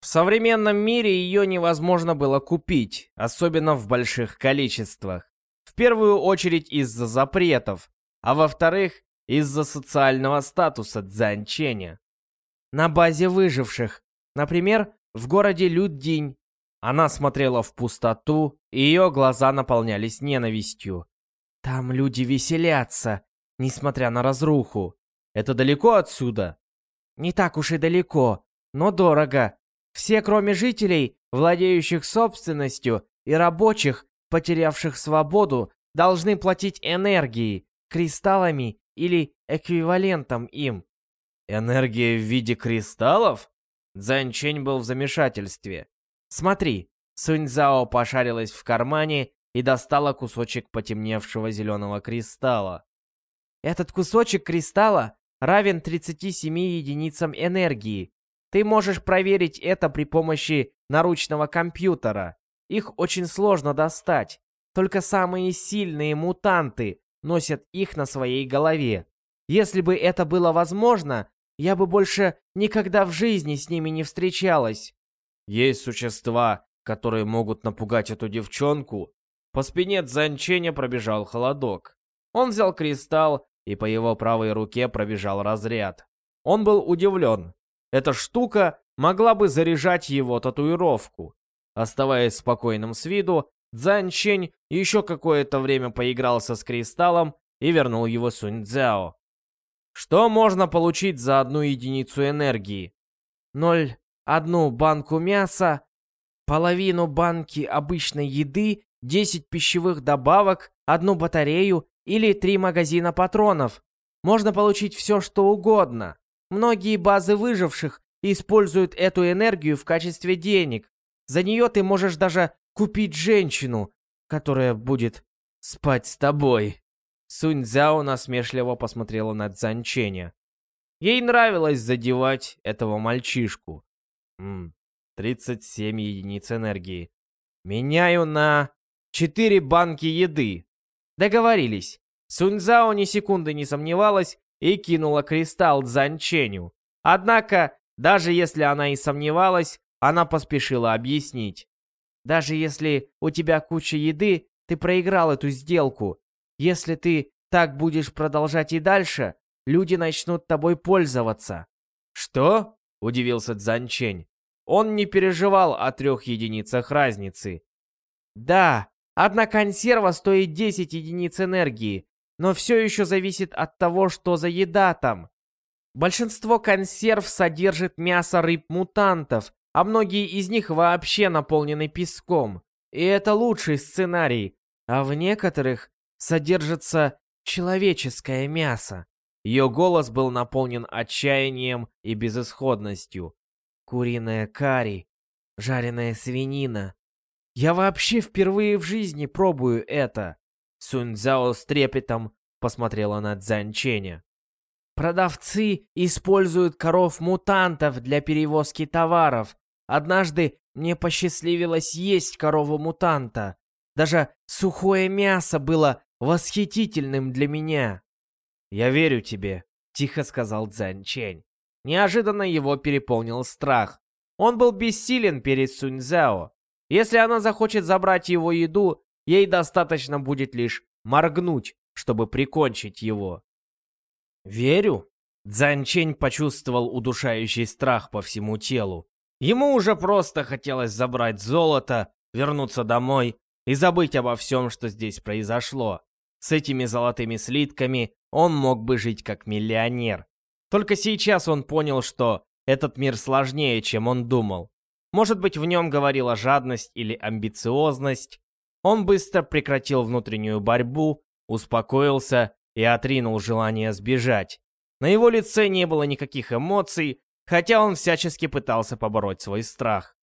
В современном мире ее невозможно было купить, особенно в больших количествах. В первую очередь из-за запретов, а во-вторых, из-за социального статуса Цзанченя. На базе выживших, например, в городе Люддинь. Она смотрела в пустоту, и ее глаза наполнялись ненавистью. Там люди веселятся, несмотря на разруху. Это далеко отсюда? Не так уж и далеко, но дорого. Все, кроме жителей, владеющих собственностью, и рабочих, потерявших свободу, должны платить энергией, кристаллами или эквивалентом им. Энергия в виде кристаллов? Цзэнь был в замешательстве. Смотри, Суньцзао пошарилась в кармане и достала кусочек потемневшего зеленого кристалла. Этот кусочек кристалла равен 37 единицам энергии. Ты можешь проверить это при помощи наручного компьютера. Их очень сложно достать. Только самые сильные мутанты носят их на своей голове. Если бы это было возможно, я бы больше никогда в жизни с ними не встречалась. Есть существа, которые могут напугать эту девчонку. По спине Цзанченя пробежал холодок. Он взял кристалл, и по его правой руке пробежал разряд. Он был удивлен. Эта штука могла бы заряжать его татуировку. Оставаясь спокойным с виду, Цзанчень еще какое-то время поигрался с кристаллом и вернул его Сунь Цзяо. Что можно получить за одну единицу энергии? Ноль одну банку мяса, половину банки обычной еды, 10 пищевых добавок, одну батарею или три магазина патронов. Можно получить все, что угодно. Многие базы выживших используют эту энергию в качестве денег. За нее ты можешь даже купить женщину, которая будет спать с тобой. Сунь Цзяо насмешливо посмотрела на Цзанченя. Ей нравилось задевать этого мальчишку. Ммм, 37 единиц энергии. Меняю на 4 банки еды. Договорились. Суньцзао ни секунды не сомневалась и кинула кристалл Цзанченю. Однако, даже если она и сомневалась, она поспешила объяснить. Даже если у тебя куча еды, ты проиграл эту сделку. Если ты так будешь продолжать и дальше, люди начнут тобой пользоваться. Что? Удивился Цзанчень. Он не переживал о трех единицах разницы. Да, одна консерва стоит 10 единиц энергии, но все еще зависит от того, что за еда там. Большинство консерв содержит мясо рыб-мутантов, а многие из них вообще наполнены песком. И это лучший сценарий, а в некоторых содержится человеческое мясо. Ее голос был наполнен отчаянием и безысходностью куриная карри, жареная свинина. Я вообще впервые в жизни пробую это. Суньцзяо с трепетом посмотрела на Цзанченя. Продавцы используют коров-мутантов для перевозки товаров. Однажды мне посчастливилось есть корову-мутанта. Даже сухое мясо было восхитительным для меня. «Я верю тебе», — тихо сказал Цзанчень. Неожиданно его переполнил страх. Он был бессилен перед Суньцзяо. Если она захочет забрать его еду, ей достаточно будет лишь моргнуть, чтобы прикончить его. «Верю?» Цзанчень почувствовал удушающий страх по всему телу. Ему уже просто хотелось забрать золото, вернуться домой и забыть обо всем, что здесь произошло. С этими золотыми слитками он мог бы жить как миллионер. Только сейчас он понял, что этот мир сложнее, чем он думал. Может быть, в нем говорила жадность или амбициозность. Он быстро прекратил внутреннюю борьбу, успокоился и отринул желание сбежать. На его лице не было никаких эмоций, хотя он всячески пытался побороть свой страх.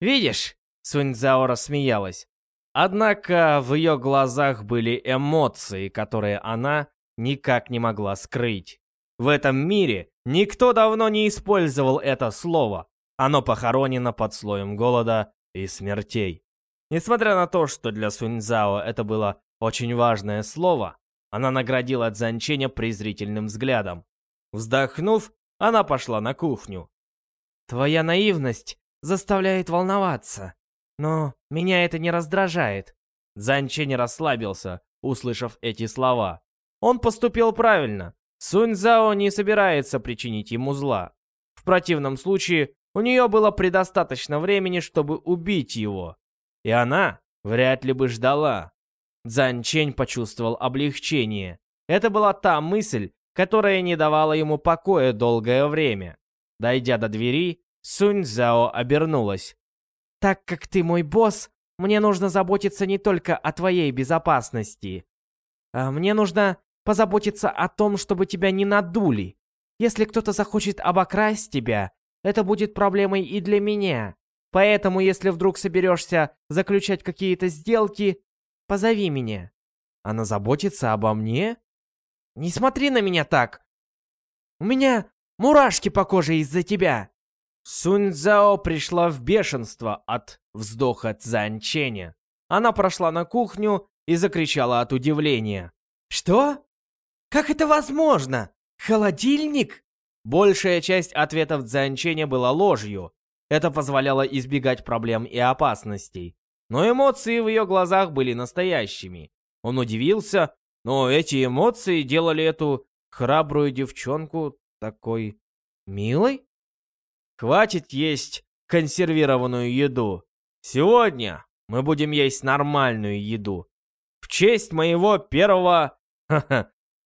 «Видишь?» — Суньцзао рассмеялась. Однако в ее глазах были эмоции, которые она никак не могла скрыть. В этом мире никто давно не использовал это слово. Оно похоронено под слоем голода и смертей. Несмотря на то, что для Суньцзао это было очень важное слово, она наградила Цзанченя презрительным взглядом. Вздохнув, она пошла на кухню. «Твоя наивность заставляет волноваться, но меня это не раздражает». Цзанчень расслабился, услышав эти слова. Он поступил правильно. Суньцзао не собирается причинить ему зла. В противном случае, у нее было предостаточно времени, чтобы убить его. И она вряд ли бы ждала. Цзань Чень почувствовал облегчение. Это была та мысль, которая не давала ему покоя долгое время. Дойдя до двери, Сунь Цзао обернулась. «Так как ты мой босс, мне нужно заботиться не только о твоей безопасности. А мне нужно позаботиться о том, чтобы тебя не надули. Если кто-то захочет обокрасть тебя, это будет проблемой и для меня. Поэтому, если вдруг соберешься заключать какие-то сделки, позови меня. Она заботится обо мне? Не смотри на меня так. У меня мурашки по коже из-за тебя. Суньцзао пришла в бешенство от вздоха Цзанченя. Она прошла на кухню и закричала от удивления. «Что? Как это возможно? Холодильник?» Большая часть ответов Цзанченя была ложью. Это позволяло избегать проблем и опасностей. Но эмоции в ее глазах были настоящими. Он удивился, но эти эмоции делали эту храбрую девчонку такой милой. Хватит есть консервированную еду. Сегодня мы будем есть нормальную еду. В честь моего первого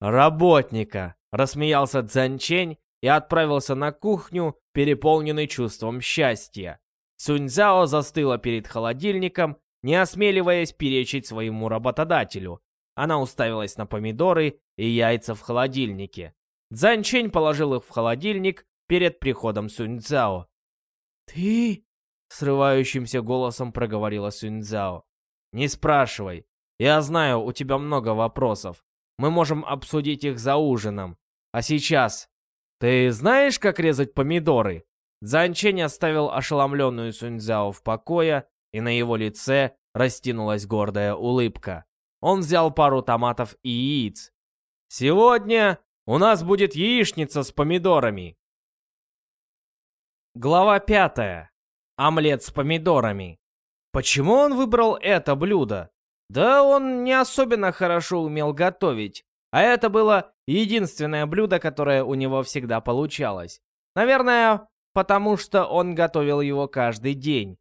работника, рассмеялся Цзанчень и отправился на кухню, переполненный чувством счастья. Суньцзао застыла перед холодильником, не осмеливаясь перечить своему работодателю. Она уставилась на помидоры и яйца в холодильнике. Цзанчень положил их в холодильник перед приходом Суньцзао. «Ты?» — срывающимся голосом проговорила Суньцзао. «Не спрашивай. Я знаю, у тебя много вопросов. Мы можем обсудить их за ужином. А сейчас «Ты знаешь, как резать помидоры?» Цзанчень оставил ошеломленную Суньцзяо в покое, и на его лице растянулась гордая улыбка. Он взял пару томатов и яиц. «Сегодня у нас будет яичница с помидорами». Глава пятая. Омлет с помидорами. Почему он выбрал это блюдо? Да он не особенно хорошо умел готовить, а это было единственное блюдо, которое у него всегда получалось. Наверное, потому что он готовил его каждый день.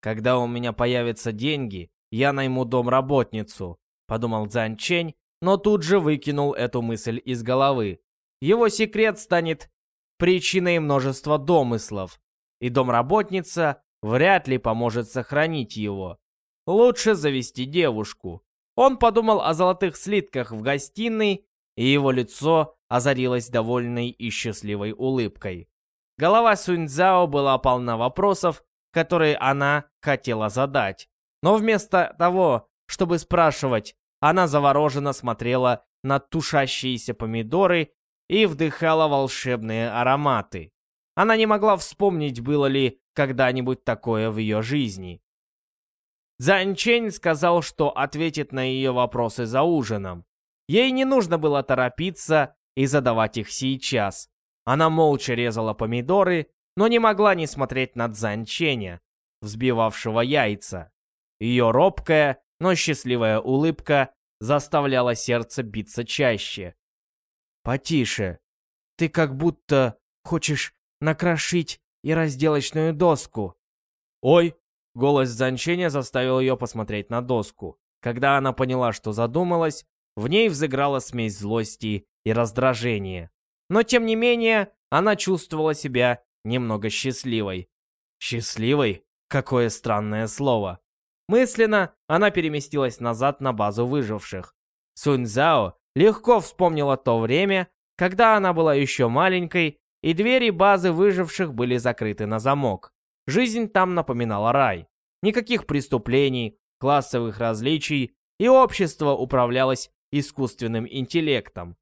«Когда у меня появятся деньги, я найму домработницу», — подумал Цзань Чень, но тут же выкинул эту мысль из головы. Его секрет станет причиной множества домыслов, и домработница вряд ли поможет сохранить его. Лучше завести девушку. Он подумал о золотых слитках в гостиной, и его лицо озарилось довольной и счастливой улыбкой. Голова Суньцзао была полна вопросов, которые она хотела задать. Но вместо того, чтобы спрашивать, она завороженно смотрела на тушащиеся помидоры и вдыхала волшебные ароматы. Она не могла вспомнить, было ли когда-нибудь такое в ее жизни. Занчень сказал, что ответит на ее вопросы за ужином. Ей не нужно было торопиться и задавать их сейчас. Она молча резала помидоры, но не могла не смотреть на Цзанченя, взбивавшего яйца. Ее робкая, но счастливая улыбка заставляла сердце биться чаще. «Потише. Ты как будто хочешь накрошить и разделочную доску». «Ой, Голос Занчения заставил ее посмотреть на доску. Когда она поняла, что задумалась, в ней взыграла смесь злости и раздражения. Но тем не менее, она чувствовала себя немного счастливой. Счастливой? Какое странное слово. Мысленно она переместилась назад на базу выживших. Суньцзао легко вспомнила то время, когда она была еще маленькой, и двери базы выживших были закрыты на замок. Жизнь там напоминала рай. Никаких преступлений, классовых различий, и общество управлялось искусственным интеллектом.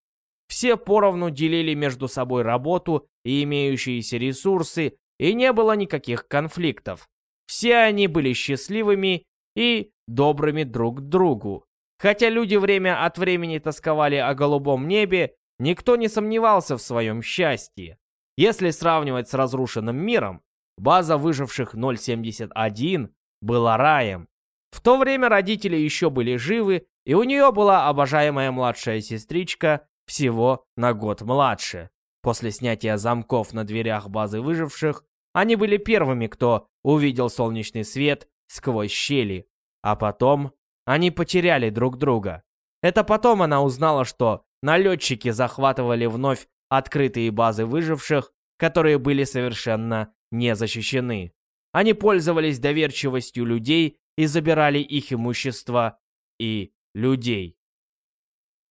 Все поровну делили между собой работу и имеющиеся ресурсы, и не было никаких конфликтов. Все они были счастливыми и добрыми друг к другу. Хотя люди время от времени тосковали о голубом небе, никто не сомневался в своем счастье. Если сравнивать с разрушенным миром, База выживших 071 была раем. В то время родители еще были живы, и у нее была обожаемая младшая сестричка, всего на год младше. После снятия замков на дверях базы выживших, они были первыми, кто увидел солнечный свет сквозь щели. А потом они потеряли друг друга. Это потом она узнала, что налетчики захватывали вновь открытые базы выживших, которые были совершенно не защищены. Они пользовались доверчивостью людей и забирали их имущество и людей.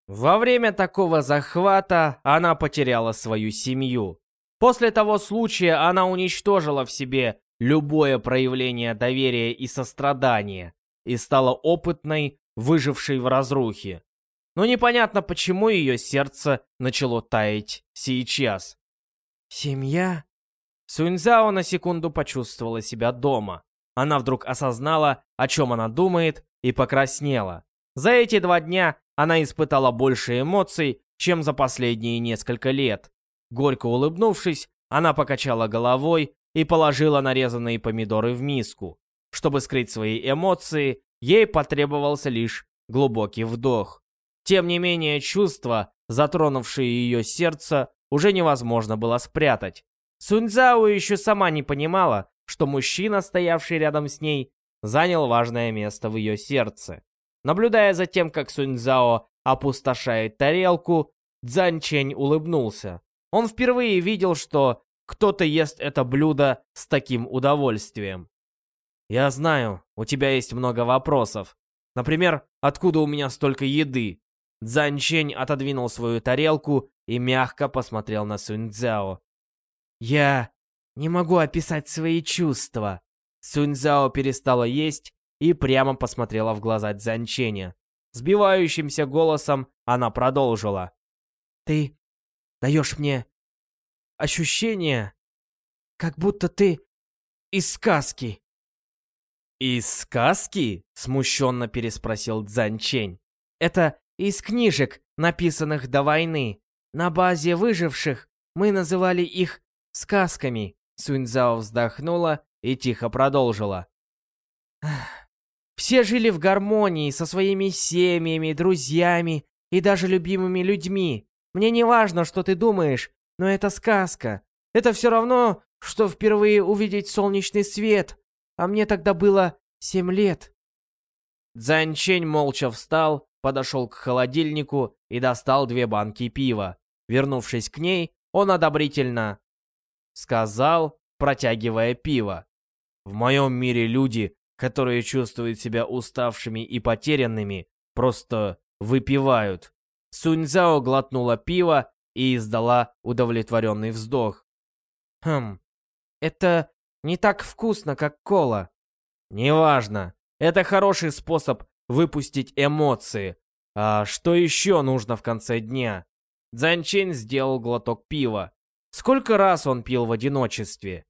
Во время такого захвата она потеряла свою семью. После того случая она уничтожила в себе любое проявление доверия и сострадания и стала опытной, выжившей в разрухе. Но непонятно, почему ее сердце начало таять сейчас. «Семья Суньцзао на секунду почувствовала себя дома. Она вдруг осознала, о чем она думает, и покраснела. За эти два дня она испытала больше эмоций, чем за последние несколько лет. Горько улыбнувшись, она покачала головой и положила нарезанные помидоры в миску. Чтобы скрыть свои эмоции, ей потребовался лишь глубокий вдох. Тем не менее, чувства, затронувшие ее сердце, уже невозможно было спрятать. Суньцзао еще сама не понимала, что мужчина, стоявший рядом с ней, занял важное место в ее сердце. Наблюдая за тем, как Суньцзао опустошает тарелку, Цзанчень улыбнулся. Он впервые видел, что кто-то ест это блюдо с таким удовольствием. «Я знаю, у тебя есть много вопросов. Например, откуда у меня столько еды?» Цзанчень отодвинул свою тарелку и мягко посмотрел на Суньцзяо. «Я не могу описать свои чувства». Суньцзяо перестала есть и прямо посмотрела в глаза Цзанченя. Сбивающимся голосом она продолжила. «Ты даешь мне ощущение, как будто ты из сказки». «Из сказки?» — смущенно переспросил Цзанчень. «Это из книжек, написанных до войны. На базе выживших мы называли их сказками». Суньцзао вздохнула и тихо продолжила. «Все жили в гармонии со своими семьями, друзьями и даже любимыми людьми. Мне не важно, что ты думаешь, но это сказка. Это все равно, что впервые увидеть солнечный свет. А мне тогда было семь лет». Цзаньчень молча встал, подошел к холодильнику и достал две банки пива. Вернувшись к ней, он одобрительно сказал, протягивая пиво. В моем мире люди, которые чувствуют себя уставшими и потерянными, просто выпивают. Суньцзао глотнула пиво и издала удовлетворенный вздох. Хм, это не так вкусно, как кола. Неважно. Это хороший способ выпустить эмоции. А что еще нужно в конце дня? Цзанчин сделал глоток пива. Сколько раз он пил в одиночестве?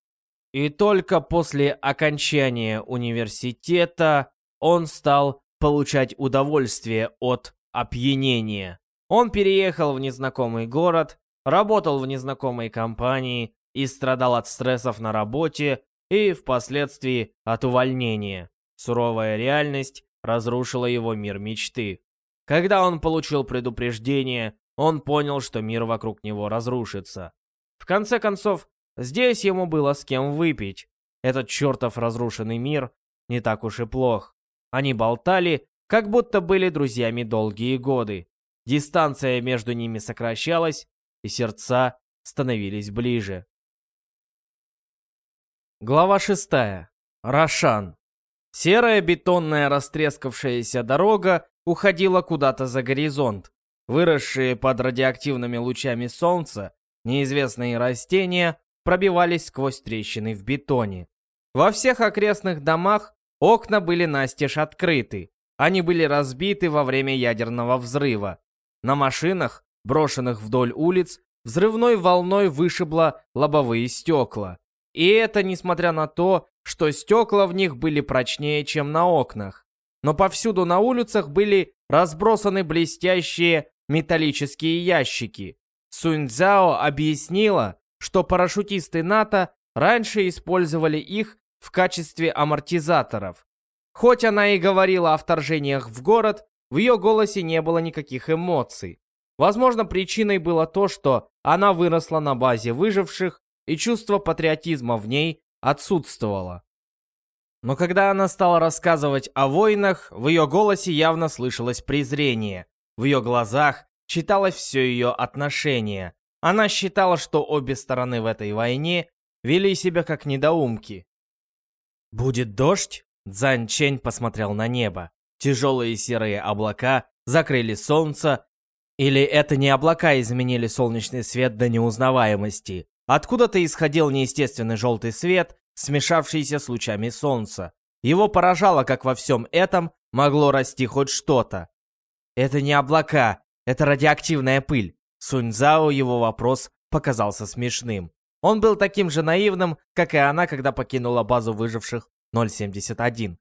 И только после окончания университета он стал получать удовольствие от опьянения. Он переехал в незнакомый город, работал в незнакомой компании и страдал от стрессов на работе и впоследствии от увольнения. Суровая реальность разрушила его мир мечты. Когда он получил предупреждение, он понял, что мир вокруг него разрушится. В конце концов, здесь ему было с кем выпить. Этот чертов разрушенный мир не так уж и плох. Они болтали, как будто были друзьями долгие годы. Дистанция между ними сокращалась, и сердца становились ближе. Глава шестая. Рошан. Серая бетонная растрескавшаяся дорога уходила куда-то за горизонт. Выросшие под радиоактивными лучами солнца Неизвестные растения пробивались сквозь трещины в бетоне. Во всех окрестных домах окна были настежь открыты. Они были разбиты во время ядерного взрыва. На машинах, брошенных вдоль улиц, взрывной волной вышибло лобовые стекла. И это несмотря на то, что стекла в них были прочнее, чем на окнах. Но повсюду на улицах были разбросаны блестящие металлические ящики. Суньцзяо объяснила, что парашютисты НАТО раньше использовали их в качестве амортизаторов. Хоть она и говорила о вторжениях в город, в ее голосе не было никаких эмоций. Возможно, причиной было то, что она выросла на базе выживших, и чувство патриотизма в ней отсутствовало. Но когда она стала рассказывать о войнах, в ее голосе явно слышалось презрение. В ее глазах читалось все ее отношение. Она считала, что обе стороны в этой войне вели себя как недоумки. «Будет дождь?» Цзань Чень посмотрел на небо. Тяжелые серые облака закрыли солнце. Или это не облака изменили солнечный свет до неузнаваемости? Откуда-то исходил неестественный желтый свет, смешавшийся с лучами солнца. Его поражало, как во всем этом могло расти хоть что-то. Это не облака, это радиоактивная пыль. Суньцзао его вопрос показался смешным. Он был таким же наивным, как и она, когда покинула базу выживших 071.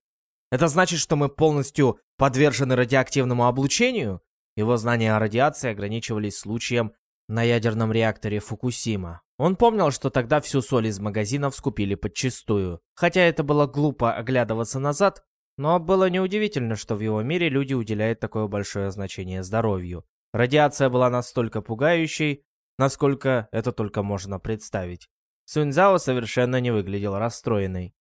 Это значит, что мы полностью подвержены радиоактивному облучению? Его знания о радиации ограничивались случаем на ядерном реакторе Фукусима. Он помнил, что тогда всю соль из магазинов скупили подчистую. Хотя это было глупо оглядываться назад, но было неудивительно, что в его мире люди уделяют такое большое значение здоровью. Радиация была настолько пугающей, насколько это только можно представить. Суньцао совершенно не выглядел расстроенной.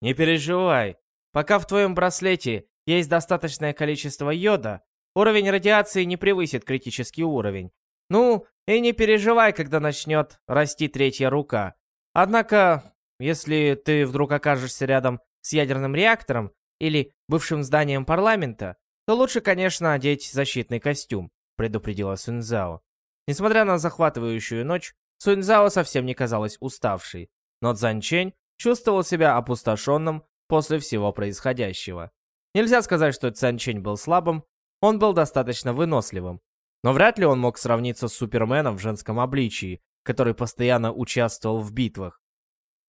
«Не переживай. Пока в твоем браслете есть достаточное количество йода, уровень радиации не превысит критический уровень. Ну, и не переживай, когда начнет расти третья рука. Однако, если ты вдруг окажешься рядом с ядерным реактором или бывшим зданием парламента, то лучше, конечно, одеть защитный костюм, предупредила Сунзао. Несмотря на захватывающую ночь, Сунзао совсем не казалась уставшей, но Цзанчень чувствовал себя опустошенным после всего происходящего. Нельзя сказать, что Цзанчень был слабым, он был достаточно выносливым, но вряд ли он мог сравниться с Суперменом в женском обличии, который постоянно участвовал в битвах.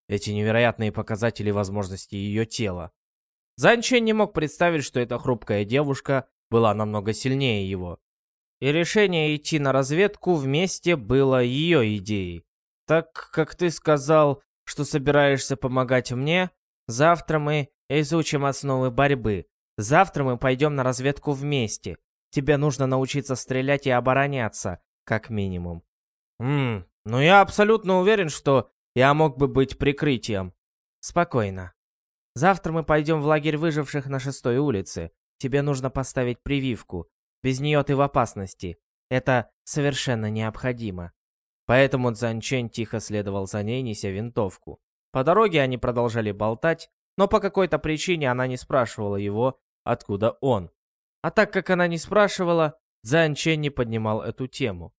Эти невероятные показатели возможностей ее тела. Занчен не мог представить, что эта хрупкая девушка была намного сильнее его. И решение идти на разведку вместе было ее идеей. Так как ты сказал, что собираешься помогать мне, завтра мы изучим основы борьбы. Завтра мы пойдем на разведку вместе. Тебе нужно научиться стрелять и обороняться, как минимум. Ммм, ну я абсолютно уверен, что я мог бы быть прикрытием. Спокойно. Завтра мы пойдем в лагерь выживших на шестой улице. Тебе нужно поставить прививку. Без нее ты в опасности. Это совершенно необходимо. Поэтому Цзанчен тихо следовал за ней, неся винтовку. По дороге они продолжали болтать, но по какой-то причине она не спрашивала его, откуда он. А так как она не спрашивала, Цзан Чень не поднимал эту тему.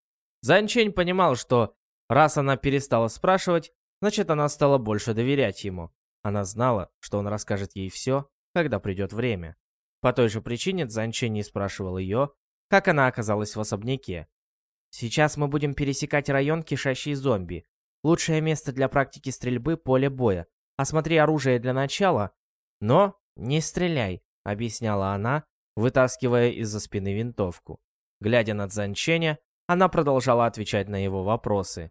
Цзан Чень понимал, что раз она перестала спрашивать, значит она стала больше доверять ему. Она знала, что он расскажет ей все, когда придет время. По той же причине Цзан Чень не спрашивал ее, как она оказалась в особняке. Сейчас мы будем пересекать район, кишащий зомби. Лучшее место для практики стрельбы — поле боя. Осмотри оружие для начала, но не стреляй, объясняла она, вытаскивая из-за спины винтовку. Глядя на Цзанченя, она продолжала отвечать на его вопросы.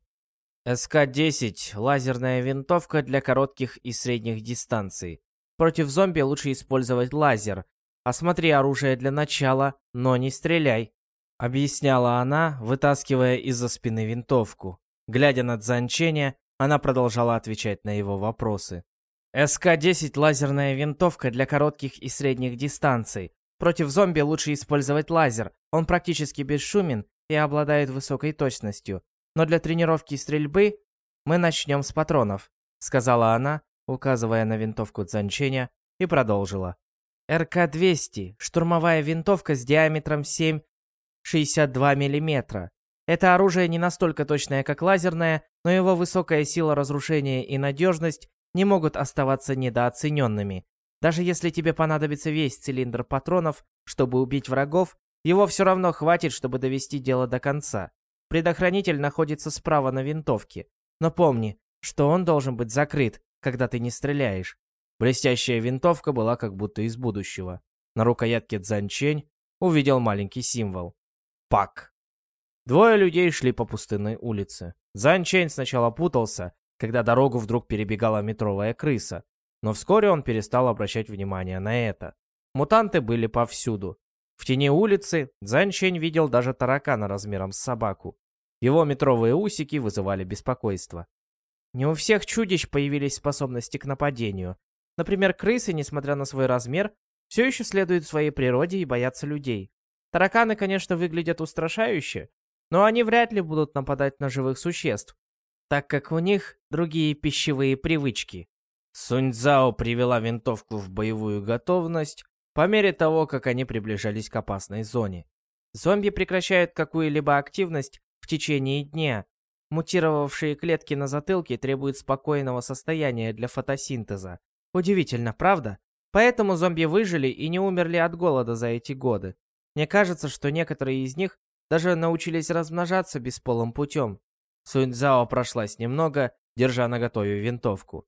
СК-10 — лазерная винтовка для коротких и средних дистанций. Против зомби лучше использовать лазер. Осмотри оружие для начала, но не стреляй. Объясняла она, вытаскивая из-за спины винтовку. Глядя на Цзанченя, она продолжала отвечать на его вопросы. СК-10 — лазерная винтовка для коротких и средних дистанций. Против зомби лучше использовать лазер. Он практически бесшумен и обладает высокой точностью. Но для тренировки стрельбы мы начнем с патронов», — сказала она, указывая на винтовку Цзанченя, и продолжила. РК-200 — штурмовая винтовка с диаметром 7,62 мм. Это оружие не настолько точное, как лазерное, но его высокая сила разрушения и надежность не могут оставаться недооцененными. Даже если тебе понадобится весь цилиндр патронов, чтобы убить врагов, его все равно хватит, чтобы довести дело до конца. Предохранитель находится справа на винтовке. Но помни, что он должен быть закрыт, когда ты не стреляешь. Блестящая винтовка была как будто из будущего. На рукоятке Цзанчень увидел маленький символ. Пак. Двое людей шли по пустынной улице. Цзанчень сначала путался, когда дорогу вдруг перебегала метровая крыса. Но вскоре он перестал обращать внимание на это. Мутанты были повсюду. В тени улицы Цзанчень видел даже таракана размером с собаку. Его метровые усики вызывали беспокойство. Не у всех чудищ появились способности к нападению. Например, крысы, несмотря на свой размер, все еще следуют своей природе и боятся людей. Тараканы, конечно, выглядят устрашающе, но они вряд ли будут нападать на живых существ, так как у них другие пищевые привычки. Суньцзао привела винтовку в боевую готовность по мере того, как они приближались к опасной зоне. Зомби прекращают какую-либо активность в течение дня. Мутировавшие клетки на затылке требуют спокойного состояния для фотосинтеза. Удивительно, правда? Поэтому зомби выжили и не умерли от голода за эти годы. Мне кажется, что некоторые из них даже научились размножаться бесполым путем. Суньцзао прошлась немного держа наготове винтовку.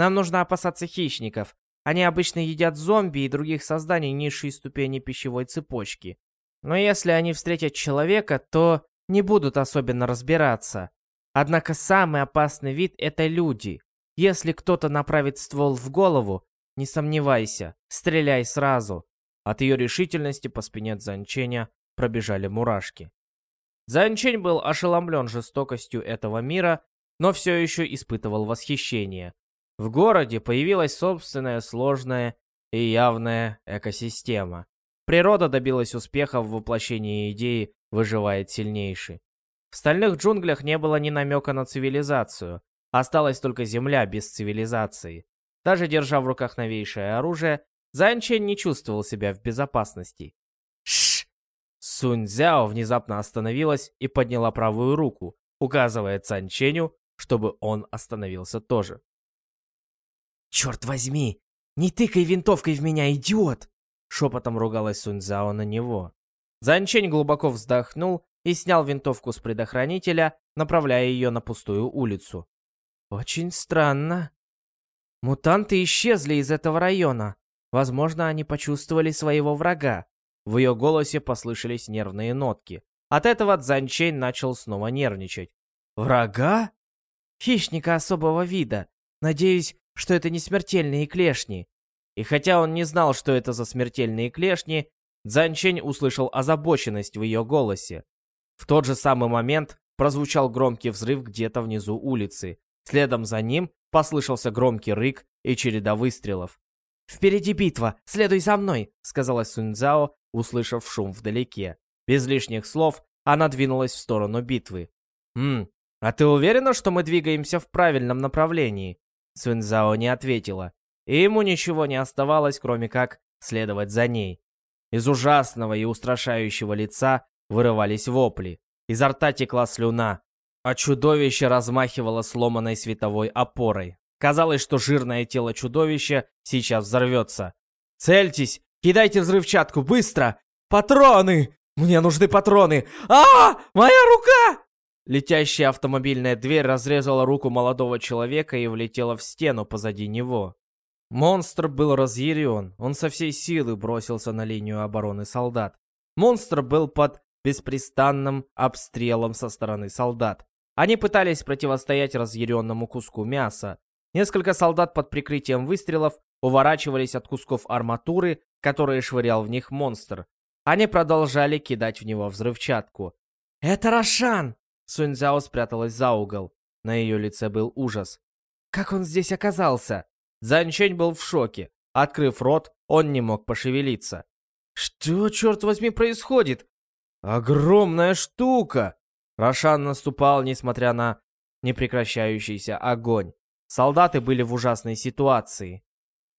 «Нам нужно опасаться хищников. Они обычно едят зомби и других созданий низшей ступени пищевой цепочки. Но если они встретят человека, то не будут особенно разбираться. Однако самый опасный вид — это люди. Если кто-то направит ствол в голову, не сомневайся, стреляй сразу. От ее решительности по спине Цзанченя пробежали мурашки. Цзанчень был ошеломлен жестокостью этого мира, но все еще испытывал восхищение. В городе появилась собственная сложная и явная экосистема. Природа добилась успеха в воплощении идеи «выживает сильнейший». В стальных джунглях не было ни намека на цивилизацию. Осталась только земля без цивилизации. Даже держа в руках новейшее оружие, Занчен не чувствовал себя в безопасности. Шш! Сунь Цзяо внезапно остановилась и подняла правую руку, указывая Цанченю, чтобы он остановился тоже. «Черт возьми! Не тыкай винтовкой в меня, идиот!» Шепотом ругалась Сунь Цзяо на него. Занчень глубоко вздохнул и снял винтовку с предохранителя, направляя ее на пустую улицу. «Очень странно. Мутанты исчезли из этого района. Возможно, они почувствовали своего врага. В ее голосе послышались нервные нотки. От этого Цзанчень начал снова нервничать. «Врага? Хищника особого вида. Надеюсь, что это не смертельные клешни». И хотя он не знал, что это за смертельные клешни, Цзанчень услышал озабоченность в ее голосе. В тот же самый момент прозвучал громкий взрыв где-то внизу улицы. Следом за ним послышался громкий рык и череда выстрелов. «Впереди битва! Следуй за мной!» — сказала Суньцзао, услышав шум вдалеке. Без лишних слов она двинулась в сторону битвы. «Хм, а ты уверена, что мы двигаемся в правильном направлении?» Суньцзао не ответила, и ему ничего не оставалось, кроме как следовать за ней. Из ужасного и устрашающего лица вырывались вопли. Изо рта текла слюна, а чудовище размахивало сломанной световой опорой. Казалось, что жирное тело чудовища сейчас взорвется. «Цельтесь! Кидайте взрывчатку! Быстро! Патроны! Мне нужны патроны! а, Моя рука!» Летящая автомобильная дверь разрезала руку молодого человека и влетела в стену позади него. Монстр был разъярен. Он со всей силы бросился на линию обороны солдат. Монстр был под беспрестанным обстрелом со стороны солдат. Они пытались противостоять разъяренному куску мяса. Несколько солдат под прикрытием выстрелов уворачивались от кусков арматуры, которые швырял в них монстр. Они продолжали кидать в него взрывчатку. «Это Рошан!» Суньцзяо спряталась за угол. На ее лице был ужас. «Как он здесь оказался?» Занчень был в шоке. Открыв рот, он не мог пошевелиться. «Что, черт возьми, происходит?» «Огромная штука!» Рошан наступал, несмотря на непрекращающийся огонь. Солдаты были в ужасной ситуации.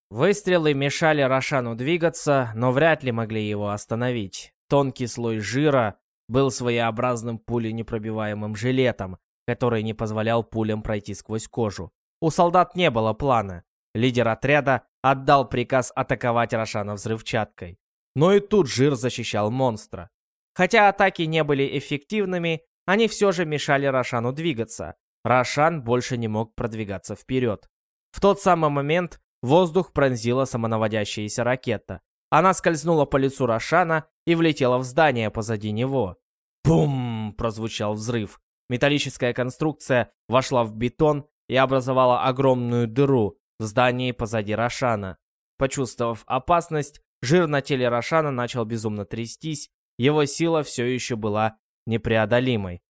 Выстрелы мешали Рошану двигаться, но вряд ли могли его остановить. Тонкий слой жира был своеобразным пуленепробиваемым жилетом, который не позволял пулям пройти сквозь кожу. У солдат не было плана. Лидер отряда отдал приказ атаковать Рошана взрывчаткой. Но и тут жир защищал монстра. Хотя атаки не были эффективными, они все же мешали Рошану двигаться. Рошан больше не мог продвигаться вперед. В тот самый момент воздух пронзила самонаводящаяся ракета. Она скользнула по лицу Рошана и влетела в здание позади него. Бум! прозвучал взрыв. Металлическая конструкция вошла в бетон и образовала огромную дыру в здании позади Рошана. Почувствовав опасность, жир на теле Рошана начал безумно трястись, его сила все еще была непреодолимой.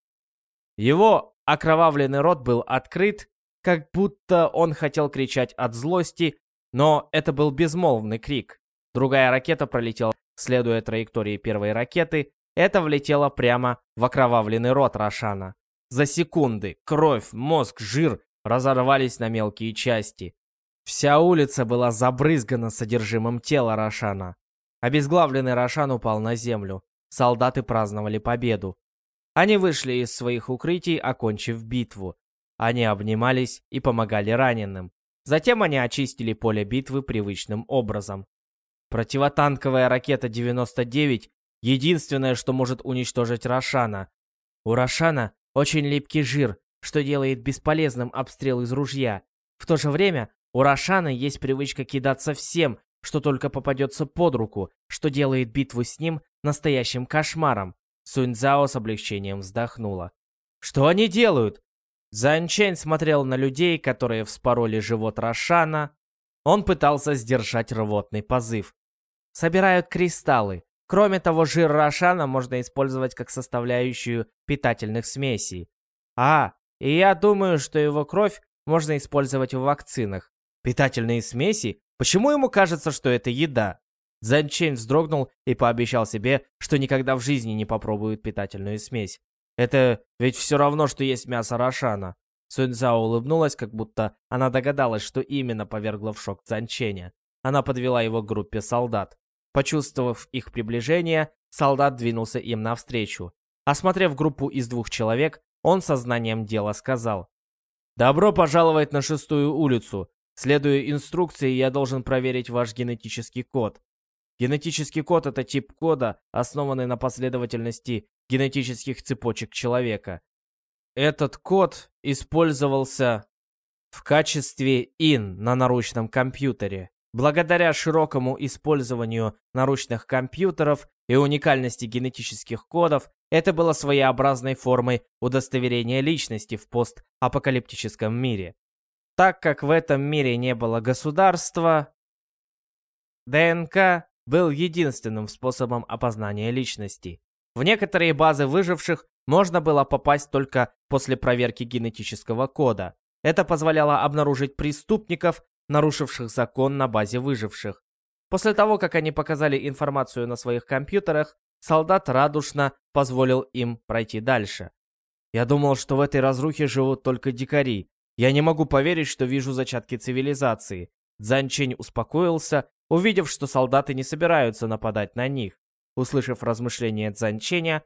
Его Окровавленный рот был открыт, как будто он хотел кричать от злости, но это был безмолвный крик. Другая ракета пролетела, следуя траектории первой ракеты, это влетело прямо в окровавленный рот Рошана. За секунды кровь, мозг, жир разорвались на мелкие части. Вся улица была забрызгана содержимым тела Рошана. Обезглавленный Рошан упал на землю. Солдаты праздновали победу. Они вышли из своих укрытий, окончив битву. Они обнимались и помогали раненым. Затем они очистили поле битвы привычным образом. Противотанковая ракета 99 — единственное, что может уничтожить Рошана. У Рошана очень липкий жир, что делает бесполезным обстрел из ружья. В то же время у Рошана есть привычка кидаться всем, что только попадется под руку, что делает битву с ним настоящим кошмаром. Суньцзао с облегчением вздохнула. «Что они делают?» Занчень смотрел на людей, которые вспороли живот Рошана. Он пытался сдержать рвотный позыв. Собирают кристаллы. Кроме того, жир Рошана можно использовать как составляющую питательных смесей. А, и я думаю, что его кровь можно использовать в вакцинах. Питательные смеси? Почему ему кажется, что это еда? Занчень вздрогнул и пообещал себе, что никогда в жизни не попробует питательную смесь. Это ведь все равно, что есть мясо Рошана. Суньцзао улыбнулась, как будто она догадалась, что именно повергло в шок Занченя. Она подвела его к группе солдат. Почувствовав их приближение, солдат двинулся им навстречу. Осмотрев группу из двух человек, он сознанием дела сказал. «Добро пожаловать на шестую улицу. Следуя инструкции, я должен проверить ваш генетический код. Генетический код — это тип кода, основанный на последовательности генетических цепочек человека. Этот код использовался в качестве IN на наручном компьютере. Благодаря широкому использованию наручных компьютеров и уникальности генетических кодов, это было своеобразной формой удостоверения личности в постапокалиптическом мире. Так как в этом мире не было государства, ДНК был единственным способом опознания личности. В некоторые базы выживших можно было попасть только после проверки генетического кода. Это позволяло обнаружить преступников, нарушивших закон на базе выживших. После того, как они показали информацию на своих компьютерах, солдат радушно позволил им пройти дальше. Я думал, что в этой разрухе живут только дикари. Я не могу поверить, что вижу зачатки цивилизации. Цзанчень успокоился, увидев, что солдаты не собираются нападать на них. Услышав размышления Цзанченя,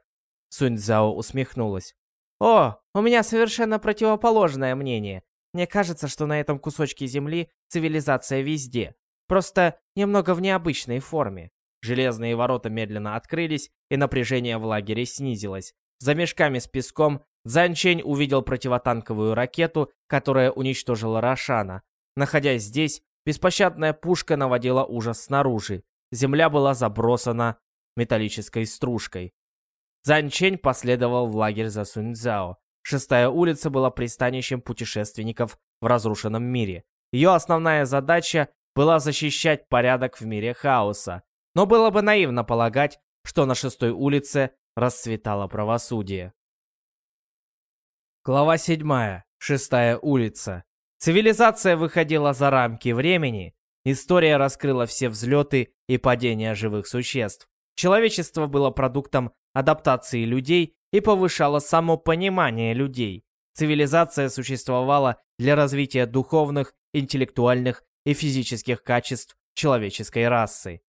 Суньцзао усмехнулась. «О, у меня совершенно противоположное мнение. Мне кажется, что на этом кусочке земли цивилизация везде. Просто немного в необычной форме. Железные ворота медленно открылись, и напряжение в лагере снизилось. За мешками с песком Цзанчень увидел противотанковую ракету, которая уничтожила Рошана. Находясь здесь, беспощадная пушка наводила ужас снаружи. Земля была забросана металлической стружкой. Цзанчень последовал в лагерь за Суньцзао. Шестая улица была пристанищем путешественников в разрушенном мире. Ее основная задача была защищать порядок в мире хаоса. Но было бы наивно полагать, что на шестой улице расцветало правосудие. Глава 7. Шестая улица. Цивилизация выходила за рамки времени. История раскрыла все взлеты и падения живых существ. Человечество было продуктом адаптации людей и повышало самопонимание людей. Цивилизация существовала для развития духовных, интеллектуальных и физических качеств человеческой расы.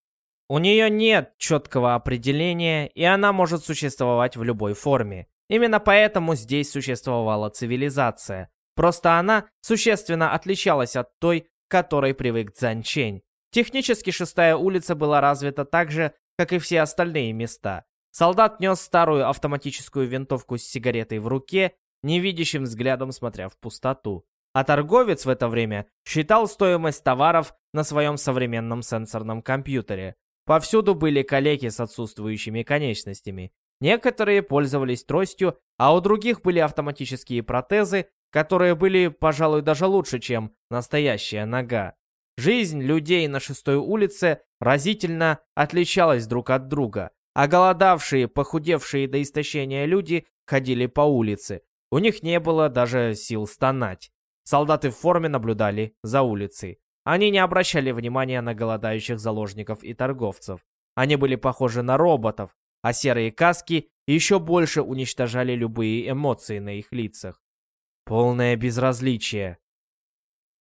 У нее нет четкого определения, и она может существовать в любой форме. Именно поэтому здесь существовала цивилизация. Просто она существенно отличалась от той, к которой привык Цзанчень. Технически шестая улица была развита так же, как и все остальные места. Солдат нес старую автоматическую винтовку с сигаретой в руке, невидящим взглядом смотря в пустоту. А торговец в это время считал стоимость товаров на своем современном сенсорном компьютере. Повсюду были калеки с отсутствующими конечностями. Некоторые пользовались тростью, а у других были автоматические протезы, которые были, пожалуй, даже лучше, чем настоящая нога. Жизнь людей на шестой улице разительно отличалась друг от друга. А голодавшие, похудевшие до истощения люди ходили по улице. У них не было даже сил стонать. Солдаты в форме наблюдали за улицей. Они не обращали внимания на голодающих заложников и торговцев. Они были похожи на роботов, а серые каски еще больше уничтожали любые эмоции на их лицах. Полное безразличие.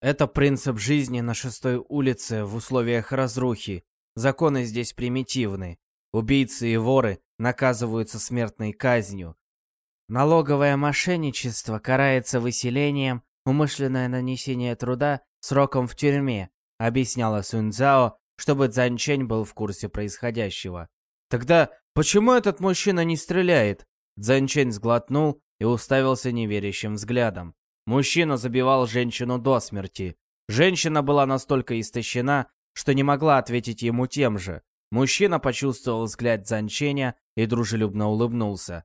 Это принцип жизни на шестой улице в условиях разрухи. Законы здесь примитивны. Убийцы и воры наказываются смертной казнью. Налоговое мошенничество карается выселением, умышленное нанесение труда сроком в тюрьме, объясняла Суньцзао, чтобы Цзанчэнь был в курсе происходящего. Тогда почему этот мужчина не стреляет? Цзанчэнь сглотнул, и уставился неверящим взглядом. Мужчина забивал женщину до смерти. Женщина была настолько истощена, что не могла ответить ему тем же. Мужчина почувствовал взгляд Занченя и дружелюбно улыбнулся.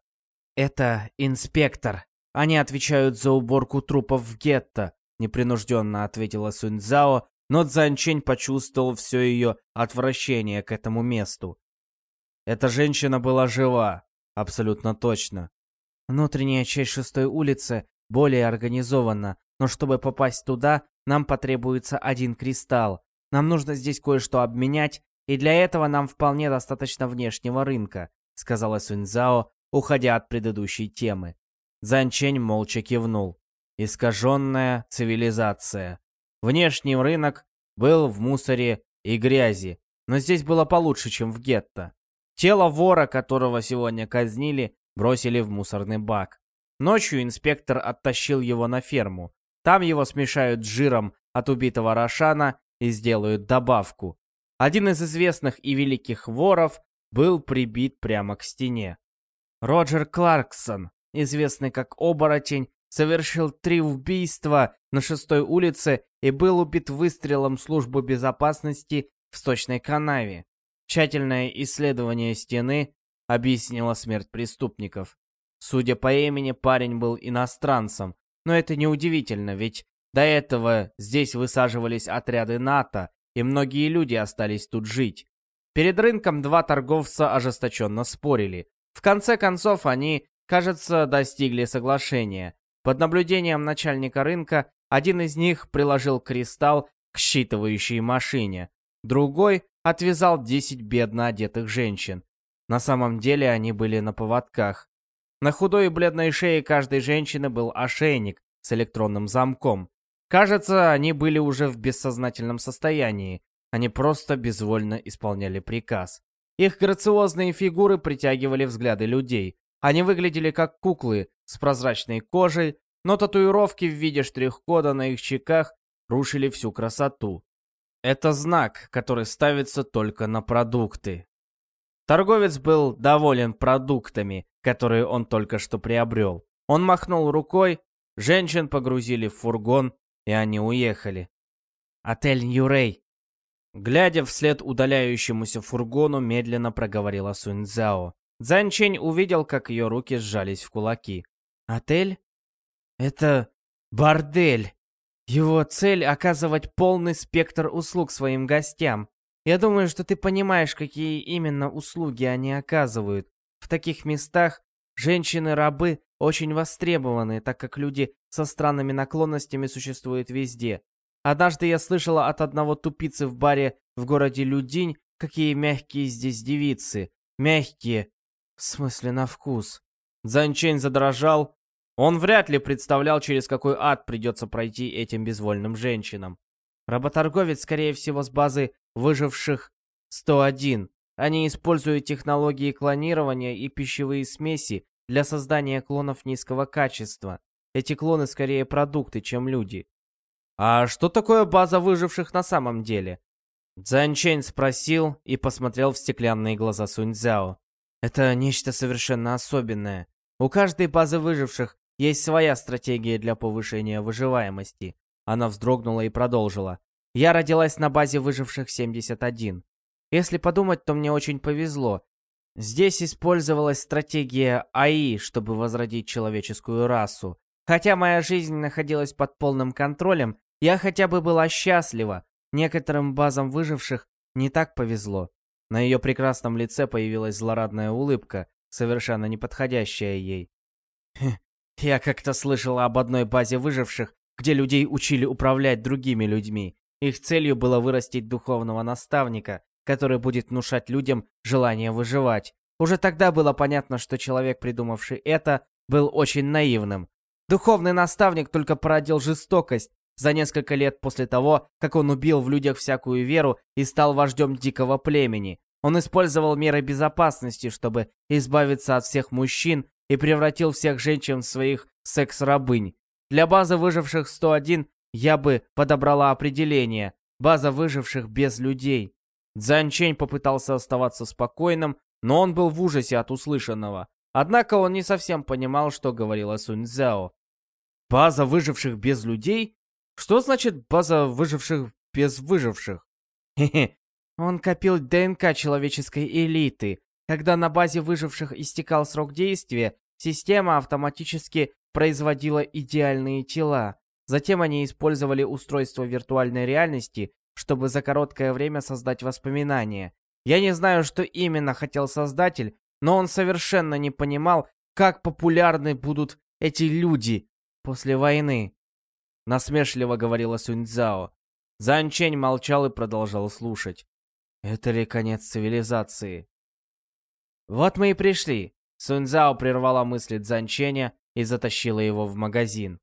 «Это инспектор. Они отвечают за уборку трупов в гетто», — непринужденно ответила Суньцзао, но Цзанчень почувствовал все ее отвращение к этому месту. Эта женщина была жива, абсолютно точно. Внутренняя часть шестой улицы более организована, но чтобы попасть туда, нам потребуется один кристалл. Нам нужно здесь кое-что обменять, и для этого нам вполне достаточно внешнего рынка», — сказала Суньцзао, уходя от предыдущей темы. Занчень молча кивнул. Искаженная цивилизация. Внешний рынок был в мусоре и грязи, но здесь было получше, чем в гетто. Тело вора, которого сегодня казнили, бросили в мусорный бак. Ночью инспектор оттащил его на ферму. Там его смешают с жиром от убитого Рошана и сделают добавку. Один из известных и великих воров был прибит прямо к стене. Роджер Кларксон, известный как Оборотень, совершил три убийства на шестой улице и был убит выстрелом службы безопасности в сточной канаве. Тщательное исследование стены объяснило смерть преступников. Судя по имени, парень был иностранцем, но это неудивительно, ведь до этого здесь высаживались отряды НАТО, и многие люди остались тут жить. Перед рынком два торговца ожесточенно спорили. В конце концов, они, кажется, достигли соглашения. Под наблюдением начальника рынка один из них приложил кристалл к считывающей машине, другой отвязал 10 бедно одетых женщин. На самом деле они были на поводках. На худой и бледной шее каждой женщины был ошейник с электронным замком. Кажется, они были уже в бессознательном состоянии. Они просто безвольно исполняли приказ. Их грациозные фигуры притягивали взгляды людей. Они выглядели как куклы с прозрачной кожей, но татуировки в виде штрих-кода на их щеках рушили всю красоту. Это знак, который ставится только на продукты. Торговец был доволен продуктами, которые он только что приобрел. Он махнул рукой, женщин погрузили в фургон, и они уехали. «Отель Ньюрей!» Глядя вслед удаляющемуся фургону, медленно проговорила Суньцзао. Цзанчень увидел, как ее руки сжались в кулаки. «Отель? Это бордель. Его цель — оказывать полный спектр услуг своим гостям. Я думаю, что ты понимаешь, какие именно услуги они оказывают. В таких местах женщины-рабы очень востребованы, так как люди со странными наклонностями существуют везде. Однажды я слышала от одного тупицы в баре в городе Людинь, какие мягкие здесь девицы. Мягкие. В смысле, на вкус. Занчень задрожал. Он вряд ли представлял, через какой ад придется пройти этим безвольным женщинам. Работорговец, скорее всего, с базы выживших 101. Они используют технологии клонирования и пищевые смеси для создания клонов низкого качества. Эти клоны скорее продукты, чем люди. А что такое база выживших на самом деле? Цзанчэнь спросил и посмотрел в стеклянные глаза Суньцзяо. Это нечто совершенно особенное. У каждой базы выживших есть своя стратегия для повышения выживаемости. Она вздрогнула и продолжила. Я родилась на базе выживших 71. Если подумать, то мне очень повезло. Здесь использовалась стратегия АИ, чтобы возродить человеческую расу. Хотя моя жизнь находилась под полным контролем, я хотя бы была счастлива. Некоторым базам выживших не так повезло. На ее прекрасном лице появилась злорадная улыбка, совершенно неподходящая ей. Я как-то слышала об одной базе выживших, где людей учили управлять другими людьми. Их целью было вырастить духовного наставника, который будет внушать людям желание выживать. Уже тогда было понятно, что человек, придумавший это, был очень наивным. Духовный наставник только породил жестокость за несколько лет после того, как он убил в людях всякую веру и стал вождем дикого племени. Он использовал меры безопасности, чтобы избавиться от всех мужчин и превратил всех женщин в своих секс-рабынь. Для базы выживших 101 я бы подобрала определение «база выживших без людей». Цзань Чэнь попытался оставаться спокойным, но он был в ужасе от услышанного. Однако он не совсем понимал, что говорила Сунь Цзяо. База выживших без людей? Что значит база выживших без выживших? Хе-хе. Он копил ДНК человеческой элиты. Когда на базе выживших истекал срок действия, система автоматически производила идеальные тела. Затем они использовали устройство виртуальной реальности, чтобы за короткое время создать воспоминания. Я не знаю, что именно хотел создатель, но он совершенно не понимал, как популярны будут эти люди после войны. Насмешливо говорила Суньцзао. Зан Чень молчал и продолжал слушать. Это ли конец цивилизации? Вот мы и пришли. Суньцзао прервала мысли Цзанченя и затащила его в магазин.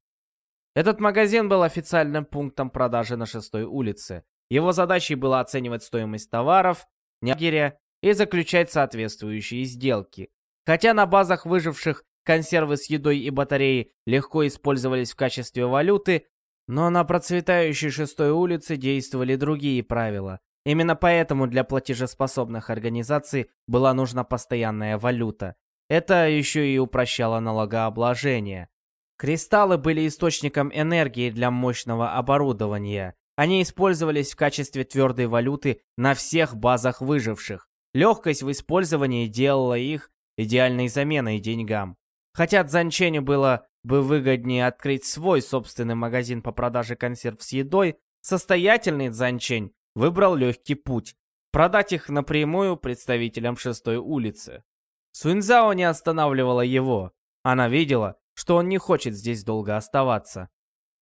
Этот магазин был официальным пунктом продажи на шестой улице. Его задачей было оценивать стоимость товаров, нягеря и заключать соответствующие сделки. Хотя на базах выживших консервы с едой и батареи легко использовались в качестве валюты, но на процветающей шестой улице действовали другие правила. Именно поэтому для платежеспособных организаций была нужна постоянная валюта. Это еще и упрощало налогообложение. Кристаллы были источником энергии для мощного оборудования. Они использовались в качестве твердой валюты на всех базах выживших. Легкость в использовании делала их идеальной заменой деньгам. Хотя Цзанченю было бы выгоднее открыть свой собственный магазин по продаже консерв с едой, состоятельный Цзанчень выбрал легкий путь – продать их напрямую представителям шестой улицы. Суньцзао не останавливала его. Она видела, что он не хочет здесь долго оставаться.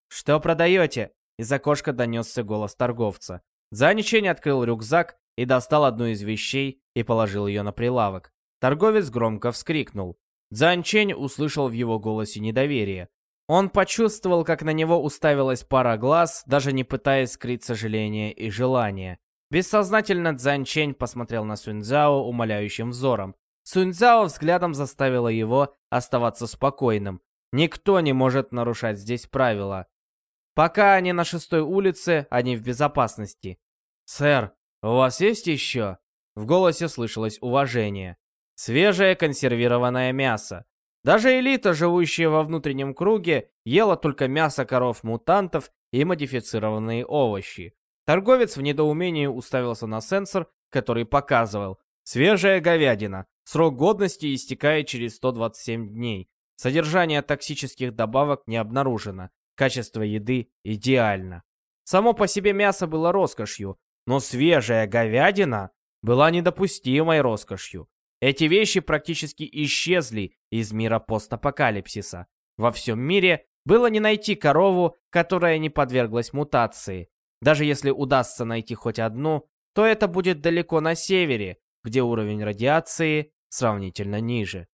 «Что продаете?» Из окошка донесся голос торговца. Заничень открыл рюкзак и достал одну из вещей и положил ее на прилавок. Торговец громко вскрикнул. Цзань услышал в его голосе недоверие. Он почувствовал, как на него уставилась пара глаз, даже не пытаясь скрыть сожаление и желание. Бессознательно Цзань посмотрел на Суньцзао умоляющим взором. Суньцзао взглядом заставила его оставаться спокойным. Никто не может нарушать здесь правила. Пока они на шестой улице, они в безопасности. «Сэр, у вас есть еще?» В голосе слышалось уважение. Свежее консервированное мясо. Даже элита, живущая во внутреннем круге, ела только мясо коров-мутантов и модифицированные овощи. Торговец в недоумении уставился на сенсор, который показывал. Свежая говядина. Срок годности истекает через 127 дней. Содержание токсических добавок не обнаружено. Качество еды идеально. Само по себе мясо было роскошью, но свежая говядина была недопустимой роскошью. Эти вещи практически исчезли из мира постапокалипсиса. Во всем мире было не найти корову, которая не подверглась мутации. Даже если удастся найти хоть одну, то это будет далеко на севере, где уровень радиации сравнительно ниже.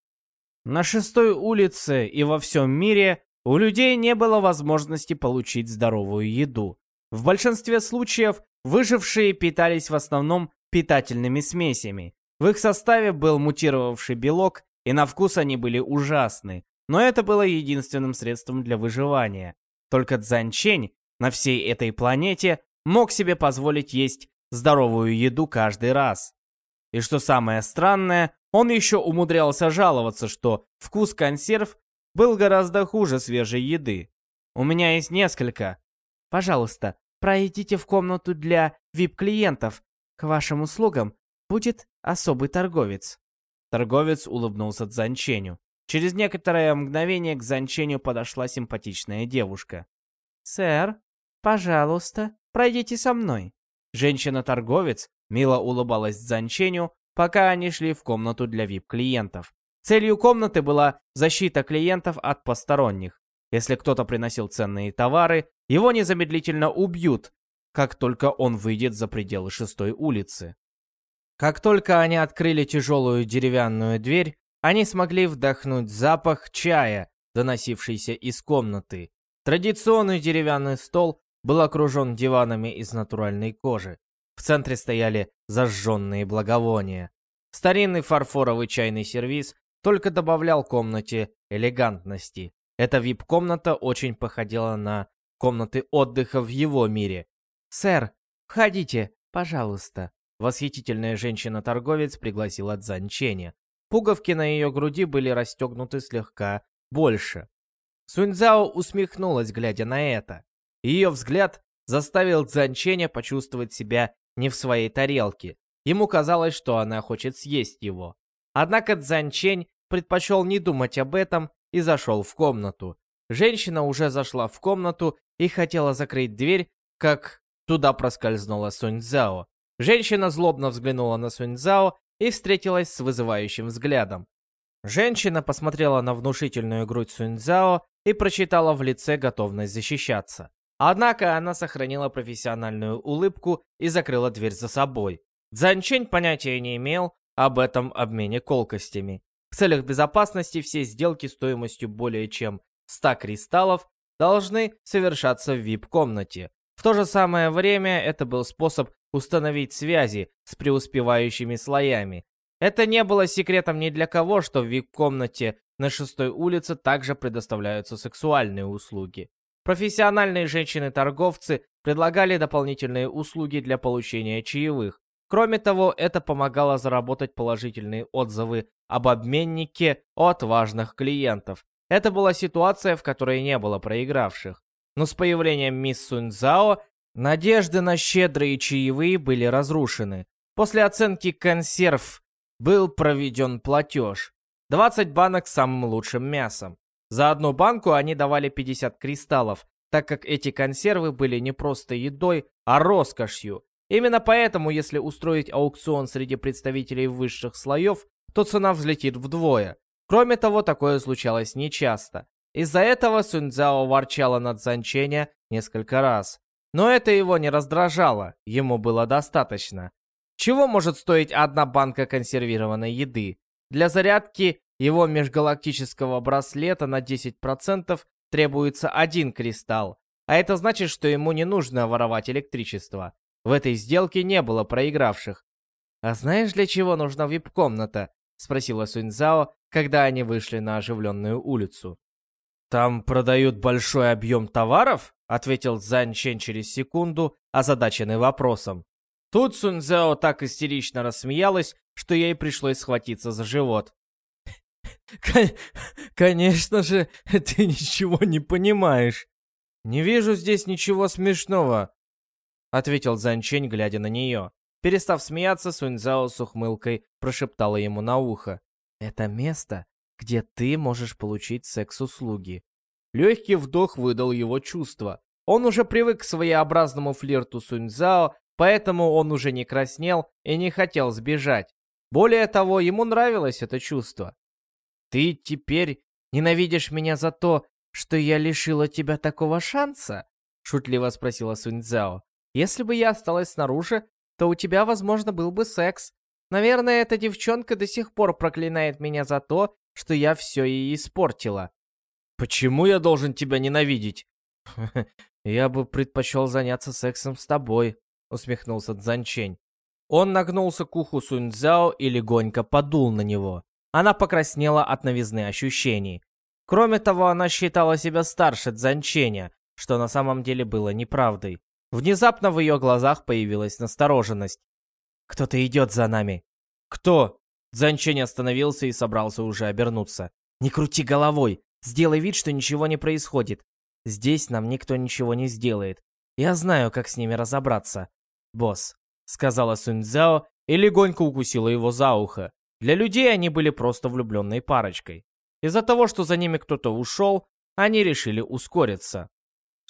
На шестой улице и во всем мире у людей не было возможности получить здоровую еду. В большинстве случаев выжившие питались в основном питательными смесями. В их составе был мутировавший белок, и на вкус они были ужасны. Но это было единственным средством для выживания. Только Цзанчень на всей этой планете мог себе позволить есть здоровую еду каждый раз. И что самое странное, он еще умудрялся жаловаться, что вкус консерв был гораздо хуже свежей еды. У меня есть несколько. Пожалуйста, пройдите в комнату для VIP-клиентов. К вашим услугам будет особый торговец. Торговец улыбнулся Цзанченю. Через некоторое мгновение к Занченю подошла симпатичная девушка. «Сэр, пожалуйста, пройдите со мной». Женщина-торговец мило улыбалась Занченю, пока они шли в комнату для VIP-клиентов. Целью комнаты была защита клиентов от посторонних. Если кто-то приносил ценные товары, его незамедлительно убьют, как только он выйдет за пределы шестой улицы. Как только они открыли тяжелую деревянную дверь, они смогли вдохнуть запах чая, доносившийся из комнаты. Традиционный деревянный стол был окружен диванами из натуральной кожи. В центре стояли зажженные благовония. Старинный фарфоровый чайный сервиз только добавлял комнате элегантности. Эта вип-комната очень походила на комнаты отдыха в его мире. «Сэр, входите, пожалуйста». Восхитительная женщина-торговец пригласила Цзань Пуговки на ее груди были расстегнуты слегка больше. Суньцзао усмехнулась, глядя на это. Ее взгляд заставил Цзанченя почувствовать себя не в своей тарелке. Ему казалось, что она хочет съесть его. Однако Цзанчень предпочел не думать об этом и зашел в комнату. Женщина уже зашла в комнату и хотела закрыть дверь, как туда проскользнула Суньцзао. Женщина злобно взглянула на Суньцзао и встретилась с вызывающим взглядом. Женщина посмотрела на внушительную грудь Суньцзао и прочитала в лице готовность защищаться. Однако она сохранила профессиональную улыбку и закрыла дверь за собой. Цзанчень понятия не имел об этом обмене колкостями. Целях безопасности все сделки стоимостью более чем 100 кристаллов должны совершаться в VIP-комнате. В то же самое время это был способ установить связи с преуспевающими слоями. Это не было секретом ни для кого, что в VIP-комнате на шестой улице также предоставляются сексуальные услуги. Профессиональные женщины-торговцы предлагали дополнительные услуги для получения чаевых. Кроме того, это помогало заработать положительные отзывы об обменнике от важных клиентов. Это была ситуация, в которой не было проигравших. Но с появлением мисс Суньцзао надежды на щедрые чаевые были разрушены. После оценки консерв был проведен платеж. 20 банок с самым лучшим мясом. За одну банку они давали 50 кристаллов, так как эти консервы были не просто едой, а роскошью. Именно поэтому, если устроить аукцион среди представителей высших слоев, то цена взлетит вдвое. Кроме того, такое случалось нечасто. Из-за этого Суньцзао ворчала над Занченя несколько раз. Но это его не раздражало, ему было достаточно. Чего может стоить одна банка консервированной еды? Для зарядки его межгалактического браслета на 10% требуется один кристалл, а это значит, что ему не нужно воровать электричество. В этой сделке не было проигравших. «А знаешь, для чего нужна вип-комната?» — спросила Суньцзао, когда они вышли на оживленную улицу. «Там продают большой объем товаров?» — ответил Цзань Чен через секунду, озадаченный вопросом. Тут Суньцзао так истерично рассмеялась, что ей пришлось схватиться за живот. «Конечно же, ты ничего не понимаешь. Не вижу здесь ничего смешного», — ответил Занчень, глядя на нее. Перестав смеяться, Суньцзао с ухмылкой прошептала ему на ухо. «Это место, где ты можешь получить секс-услуги». Легкий вдох выдал его чувство. Он уже привык к своеобразному флирту Суньцзао, поэтому он уже не краснел и не хотел сбежать. Более того, ему нравилось это чувство. Ты теперь ненавидишь меня за то, что я лишила тебя такого шанса? Шутливо спросила Суньцзао. Если бы я осталась снаружи, то у тебя, возможно, был бы секс. Наверное, эта девчонка до сих пор проклинает меня за то, что я все ей испортила. Почему я должен тебя ненавидеть? Я бы предпочел заняться сексом с тобой, усмехнулся Цзанчень. Он нагнулся к уху Суньцзао и легонько подул на него. Она покраснела от новизны ощущений. Кроме того, она считала себя старше Дзанченя, что на самом деле было неправдой. Внезапно в ее глазах появилась настороженность. «Кто-то идет за нами». «Кто?» Дзанчень остановился и собрался уже обернуться. «Не крути головой! Сделай вид, что ничего не происходит. Здесь нам никто ничего не сделает. Я знаю, как с ними разобраться. Босс», — сказала Суньцзяо и легонько укусила его за ухо. Для людей они были просто влюбленной парочкой. Из-за того, что за ними кто-то ушел, они решили ускориться.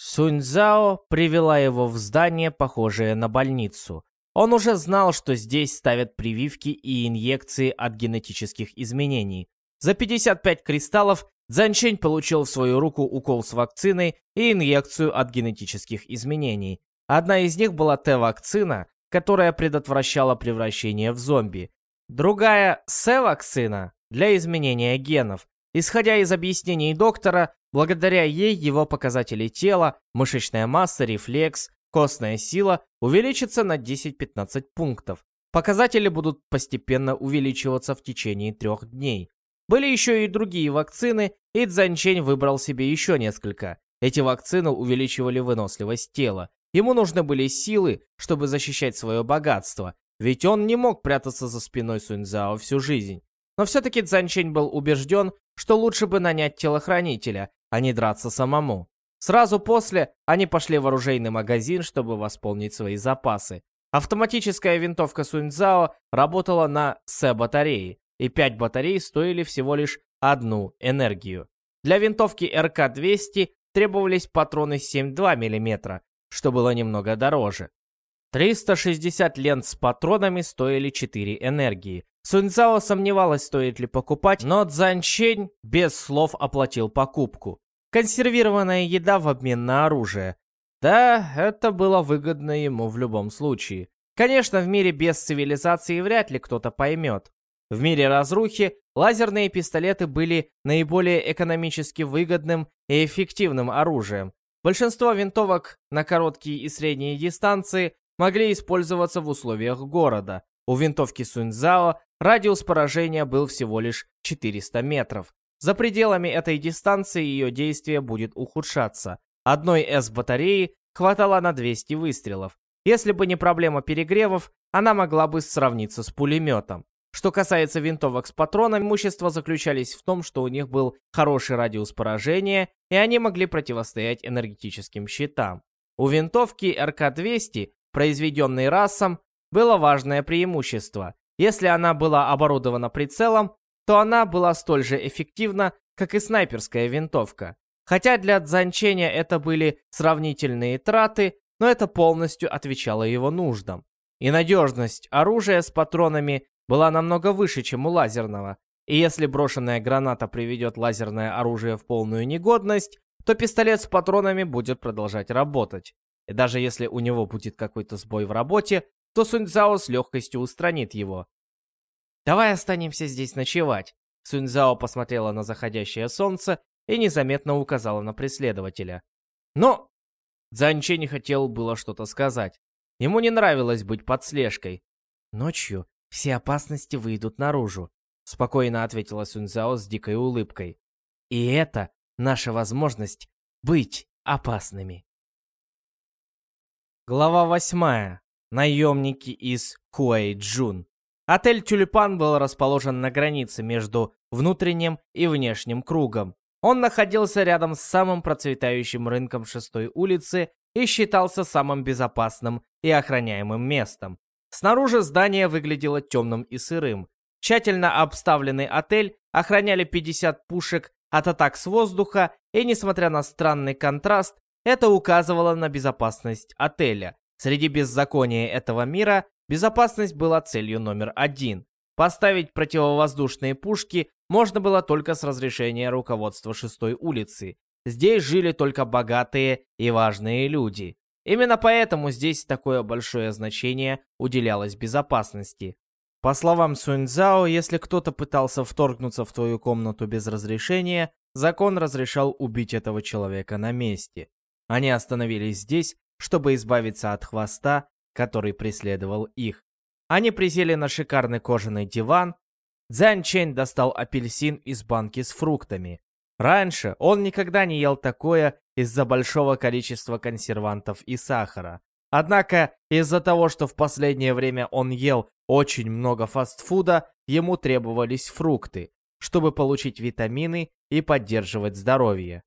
Суньцзао привела его в здание, похожее на больницу. Он уже знал, что здесь ставят прививки и инъекции от генетических изменений. За 55 кристаллов Цзанчень получил в свою руку укол с вакциной и инъекцию от генетических изменений. Одна из них была Т-вакцина, которая предотвращала превращение в зомби. Другая С-вакцина для изменения генов. Исходя из объяснений доктора, благодаря ей его показатели тела, мышечная масса, рефлекс, костная сила увеличатся на 10-15 пунктов. Показатели будут постепенно увеличиваться в течение трех дней. Были еще и другие вакцины, и Цзанчень выбрал себе еще несколько. Эти вакцины увеличивали выносливость тела. Ему нужны были силы, чтобы защищать свое богатство, ведь он не мог прятаться за спиной Суньцзао всю жизнь. Но все-таки Цзанчень был убежден, что лучше бы нанять телохранителя, а не драться самому. Сразу после они пошли в оружейный магазин, чтобы восполнить свои запасы. Автоматическая винтовка Суньцзао работала на С-батарее, и 5 батарей стоили всего лишь одну энергию. Для винтовки РК-200 требовались патроны 7,2 мм, что было немного дороже. 360 лент с патронами стоили 4 энергии. Суньцао сомневалась, стоит ли покупать, но Цзанчень без слов оплатил покупку. Консервированная еда в обмен на оружие. Да, это было выгодно ему в любом случае. Конечно, в мире без цивилизации вряд ли кто-то поймет. В мире разрухи лазерные пистолеты были наиболее экономически выгодным и эффективным оружием. Большинство винтовок на короткие и средние дистанции могли использоваться в условиях города. У винтовки Суньцзао радиус поражения был всего лишь 400 метров. За пределами этой дистанции ее действие будет ухудшаться. Одной С-батареи хватало на 200 выстрелов. Если бы не проблема перегревов, она могла бы сравниться с пулеметом. Что касается винтовок с патронами, имущества заключались в том, что у них был хороший радиус поражения, и они могли противостоять энергетическим щитам. У винтовки РК-200, произведенной расом, было важное преимущество. Если она была оборудована прицелом, то она была столь же эффективна, как и снайперская винтовка. Хотя для Дзанченя это были сравнительные траты, но это полностью отвечало его нуждам. И надежность оружия с патронами была намного выше, чем у лазерного. И если брошенная граната приведет лазерное оружие в полную негодность, то пистолет с патронами будет продолжать работать. И даже если у него будет какой-то сбой в работе, то Суньцзао с легкостью устранит его. «Давай останемся здесь ночевать». Суньцзао посмотрела на заходящее солнце и незаметно указала на преследователя. Но Цзанчи не хотел было что-то сказать. Ему не нравилось быть под слежкой. «Ночью все опасности выйдут наружу», — спокойно ответила Суньцзао с дикой улыбкой. «И это наша возможность быть опасными». Глава восьмая. Наемники из Куэй-Джун. Отель «Тюльпан» был расположен на границе между внутренним и внешним кругом. Он находился рядом с самым процветающим рынком шестой улицы и считался самым безопасным и охраняемым местом. Снаружи здание выглядело темным и сырым. Тщательно обставленный отель охраняли 50 пушек от атак с воздуха, и несмотря на странный контраст, это указывало на безопасность отеля. Среди беззакония этого мира Безопасность была целью номер один. Поставить противовоздушные пушки можно было только с разрешения руководства шестой улицы. Здесь жили только богатые и важные люди. Именно поэтому здесь такое большое значение уделялось безопасности. По словам Суньцзао, если кто-то пытался вторгнуться в твою комнату без разрешения, закон разрешал убить этого человека на месте. Они остановились здесь, чтобы избавиться от хвоста который преследовал их. Они присели на шикарный кожаный диван. Цзянь Чэнь достал апельсин из банки с фруктами. Раньше он никогда не ел такое из-за большого количества консервантов и сахара. Однако из-за того, что в последнее время он ел очень много фастфуда, ему требовались фрукты, чтобы получить витамины и поддерживать здоровье.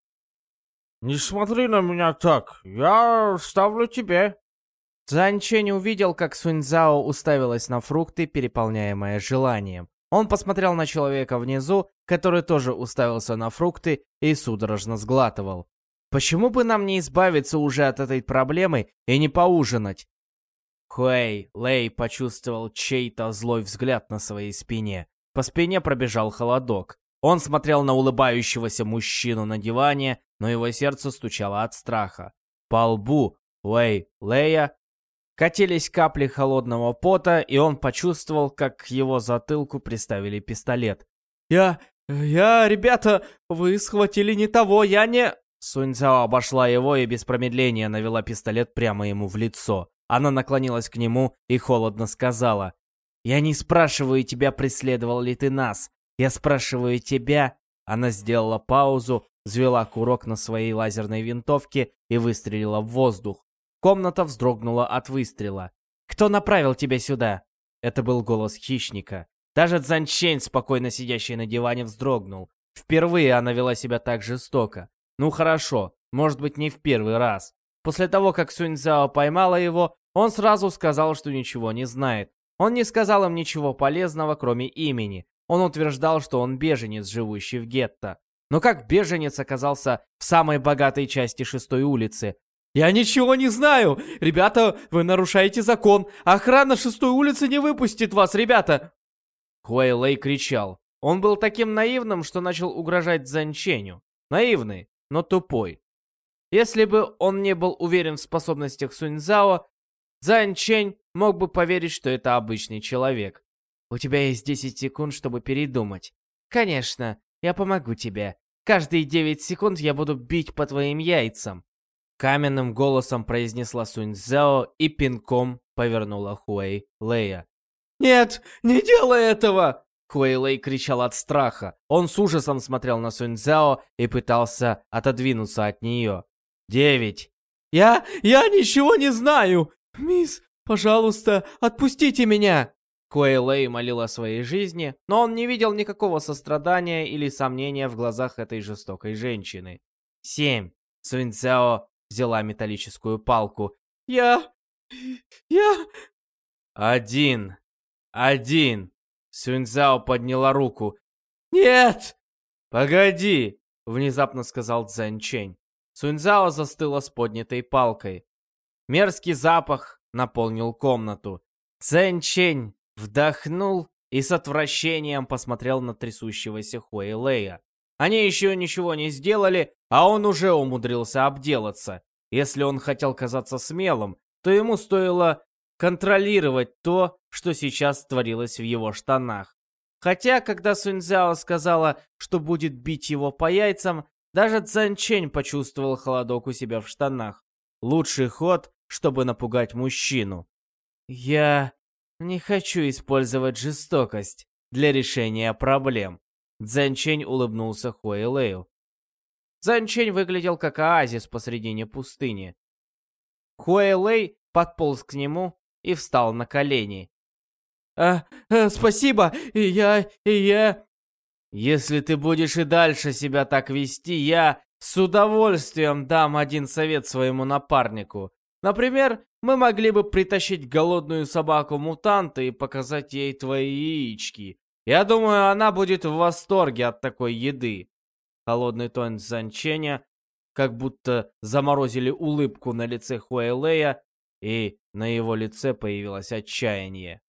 «Не смотри на меня так, я ставлю тебе», Цзань Чэнь увидел, как Суньцзао уставилась на фрукты, переполняемая желанием. Он посмотрел на человека внизу, который тоже уставился на фрукты и судорожно сглатывал. «Почему бы нам не избавиться уже от этой проблемы и не поужинать?» Хуэй Лэй почувствовал чей-то злой взгляд на своей спине. По спине пробежал холодок. Он смотрел на улыбающегося мужчину на диване, но его сердце стучало от страха. По лбу Лэй Лэя Катились капли холодного пота, и он почувствовал, как к его затылку приставили пистолет. «Я... я... ребята, вы схватили не того, я не...» Суньцао обошла его и без промедления навела пистолет прямо ему в лицо. Она наклонилась к нему и холодно сказала. «Я не спрашиваю тебя, преследовал ли ты нас. Я спрашиваю тебя...» Она сделала паузу, взвела курок на своей лазерной винтовке и выстрелила в воздух. Комната вздрогнула от выстрела. «Кто направил тебя сюда?» Это был голос хищника. Даже Цзанчень, спокойно сидящий на диване, вздрогнул. Впервые она вела себя так жестоко. Ну хорошо, может быть не в первый раз. После того, как Суньцзяо поймала его, он сразу сказал, что ничего не знает. Он не сказал им ничего полезного, кроме имени. Он утверждал, что он беженец, живущий в гетто. Но как беженец оказался в самой богатой части шестой улицы? «Я ничего не знаю! Ребята, вы нарушаете закон! Охрана шестой улицы не выпустит вас, ребята!» Хуэй Лэй кричал. Он был таким наивным, что начал угрожать Занченю. Наивный, но тупой. Если бы он не был уверен в способностях Суньцзао, Занчень мог бы поверить, что это обычный человек. «У тебя есть 10 секунд, чтобы передумать». «Конечно, я помогу тебе. Каждые 9 секунд я буду бить по твоим яйцам». Каменным голосом произнесла Суньцзао и пинком повернула Хуэй Лэя. «Нет, не делай этого!» Хуэйлэй кричал от страха. Он с ужасом смотрел на Суньцзяо и пытался отодвинуться от нее. «Девять!» «Я... я ничего не знаю! Мисс, пожалуйста, отпустите меня!» Хуэйлэй молил о своей жизни, но он не видел никакого сострадания или сомнения в глазах этой жестокой женщины. «Семь!» Суньцзяо взяла металлическую палку. «Я... я...» «Один! Один!» Сюньцзао подняла руку. «Нет!» «Погоди!» — внезапно сказал Цзэньчэнь. Суньцзао застыла с поднятой палкой. Мерзкий запах наполнил комнату. Цзэньчэнь вдохнул и с отвращением посмотрел на трясущегося Хуэйлея. Они еще ничего не сделали, а он уже умудрился обделаться. Если он хотел казаться смелым, то ему стоило контролировать то, что сейчас творилось в его штанах. Хотя, когда Суньцзяо сказала, что будет бить его по яйцам, даже Цзэнчэнь почувствовал холодок у себя в штанах. Лучший ход, чтобы напугать мужчину. «Я не хочу использовать жестокость для решения проблем», Цзэнчэнь улыбнулся Хуэлэю. Цзэнчэнь выглядел как оазис посредине пустыни. Хуэлэй подполз к нему и встал на колени. «А, а спасибо, и я, и я...» «Если ты будешь и дальше себя так вести, я с удовольствием дам один совет своему напарнику. Например, мы могли бы притащить голодную собаку-мутанта и показать ей твои яички. Я думаю, она будет в восторге от такой еды». Холодный тон Занченя как будто заморозили улыбку на лице Хуэлея, и на его лице появилось отчаяние.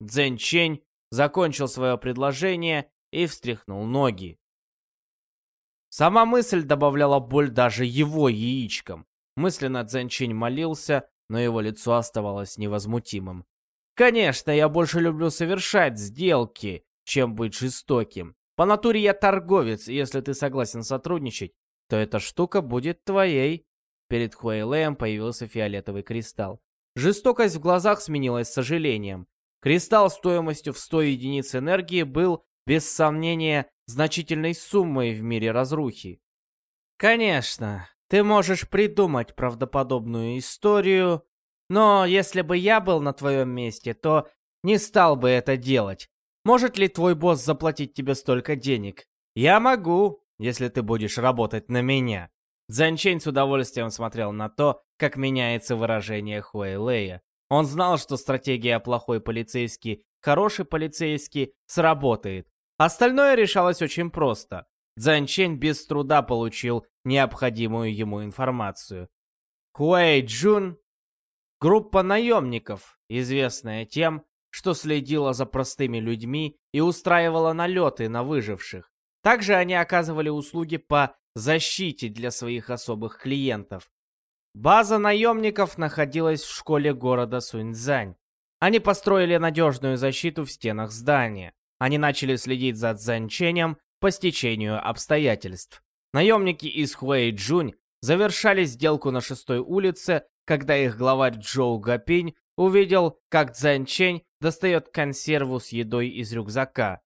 Цзэнь Чень закончил свое предложение и встряхнул ноги. Сама мысль добавляла боль даже его яичкам. Мысленно Цзэнь Чень молился, но его лицо оставалось невозмутимым. «Конечно, я больше люблю совершать сделки, чем быть жестоким. По натуре я торговец, если ты согласен сотрудничать, то эта штука будет твоей». Перед Хуэйлеем появился фиолетовый кристалл. Жестокость в глазах сменилась сожалением. Кристалл стоимостью в 100 единиц энергии был, без сомнения, значительной суммой в мире разрухи. Конечно, ты можешь придумать правдоподобную историю, но если бы я был на твоем месте, то не стал бы это делать. Может ли твой босс заплатить тебе столько денег? Я могу, если ты будешь работать на меня. Цзанчень с удовольствием смотрел на то, как меняется выражение Хуэйлея. Он знал, что стратегия «плохой полицейский, хороший полицейский» сработает. Остальное решалось очень просто. Цзанчень без труда получил необходимую ему информацию. Хуэй Джун — группа наемников, известная тем, что следила за простыми людьми и устраивала налеты на выживших. Также они оказывали услуги по защите для своих особых клиентов. База наемников находилась в школе города Суньцзань. Они построили надежную защиту в стенах здания. Они начали следить за Цзанченем по стечению обстоятельств. Наемники из Хуэй-Джунь завершали сделку на шестой улице, когда их главарь Джоу Гапинь увидел, как Цзанчень достает консерву с едой из рюкзака.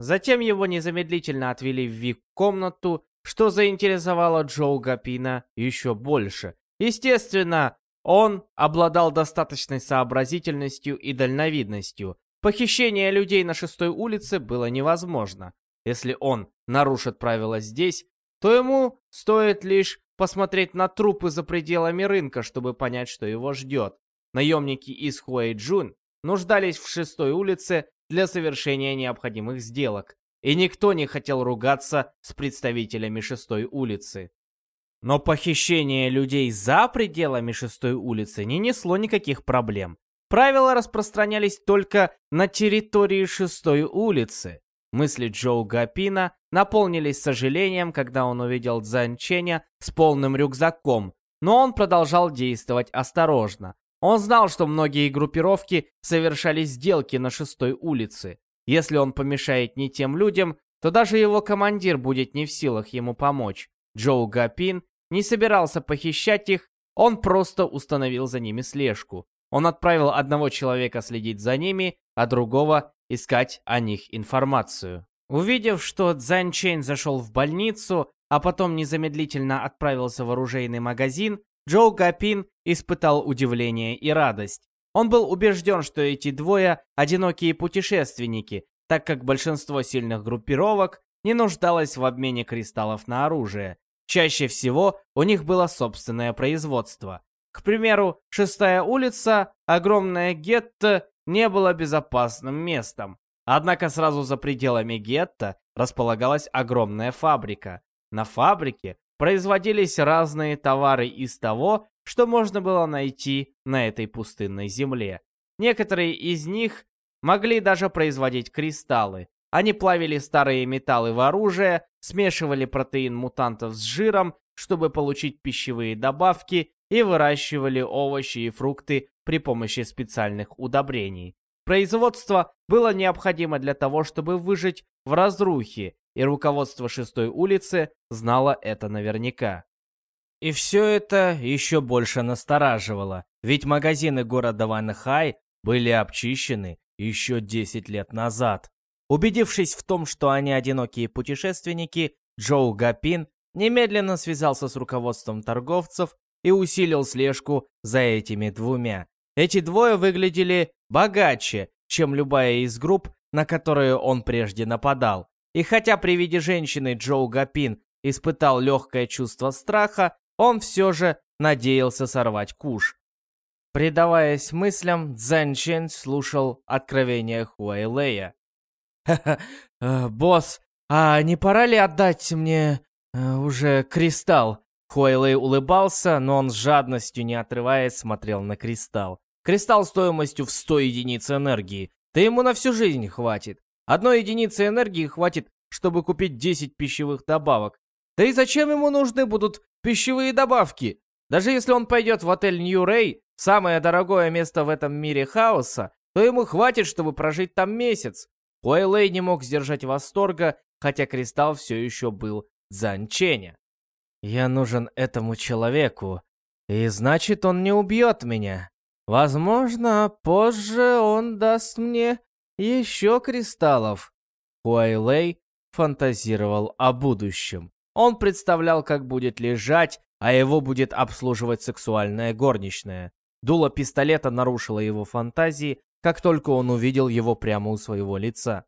Затем его незамедлительно отвели в вип-комнату, что заинтересовало Джоу Гапина еще больше. Естественно, он обладал достаточной сообразительностью и дальновидностью, Похищение людей на шестой улице было невозможно. Если он нарушит правила здесь, то ему стоит лишь посмотреть на трупы за пределами рынка, чтобы понять, что его ждет. Наемники из Хуэйджун нуждались в шестой улице для совершения необходимых сделок, и никто не хотел ругаться с представителями шестой улицы. Но похищение людей за пределами шестой улицы не несло никаких проблем. Правила распространялись только на территории шестой улицы. Мысли Джоу Гапина наполнились сожалением, когда он увидел Цзань Ченя с полным рюкзаком, но он продолжал действовать осторожно. Он знал, что многие группировки совершали сделки на шестой улице. Если он помешает не тем людям, то даже его командир будет не в силах ему помочь. Джоу Гапин не собирался похищать их, он просто установил за ними слежку. Он отправил одного человека следить за ними, а другого искать о них информацию. Увидев, что Цзань Чэнь зашел в больницу, а потом незамедлительно отправился в оружейный магазин, Джоу Гапин испытал удивление и радость. Он был убежден, что эти двое – одинокие путешественники, так как большинство сильных группировок не нуждалось в обмене кристаллов на оружие. Чаще всего у них было собственное производство. К примеру, шестая улица, огромное гетто, не было безопасным местом. Однако сразу за пределами гетто располагалась огромная фабрика. На фабрике производились разные товары из того, что можно было найти на этой пустынной земле. Некоторые из них могли даже производить кристаллы. Они плавили старые металлы в оружие, смешивали протеин мутантов с жиром, чтобы получить пищевые добавки, и выращивали овощи и фрукты при помощи специальных удобрений. Производство было необходимо для того, чтобы выжить в разрухе, и руководство шестой улицы знало это наверняка. И все это еще больше настораживало, ведь магазины города Ванхай были обчищены еще 10 лет назад. Убедившись в том, что они одинокие путешественники, Джоу Гапин немедленно связался с руководством торговцев и усилил слежку за этими двумя. Эти двое выглядели богаче, чем любая из групп, на которые он прежде нападал. И хотя при виде женщины Джоу Гапин испытал легкое чувство страха, он все же надеялся сорвать куш. Предаваясь мыслям, Цзэн Чен слушал откровения Хуайлея. «Ха-ха, э, босс, а не пора ли отдать мне э, уже кристалл?» Хуайлей улыбался, но он с жадностью, не отрываясь, смотрел на кристалл. Кристалл стоимостью в 100 единиц энергии. Да ему на всю жизнь хватит. Одной единицы энергии хватит, чтобы купить 10 пищевых добавок. Да и зачем ему нужны будут пищевые добавки? Даже если он пойдет в отель Нью-Рэй, самое дорогое место в этом мире хаоса, то ему хватит, чтобы прожить там месяц. Хуайлей не мог сдержать восторга, хотя кристалл все еще был Цзанченя. «Я нужен этому человеку, и значит, он не убьет меня. Возможно, позже он даст мне еще кристаллов. Хуайлей фантазировал о будущем. Он представлял, как будет лежать, а его будет обслуживать сексуальная горничная. Дуло пистолета нарушило его фантазии, как только он увидел его прямо у своего лица.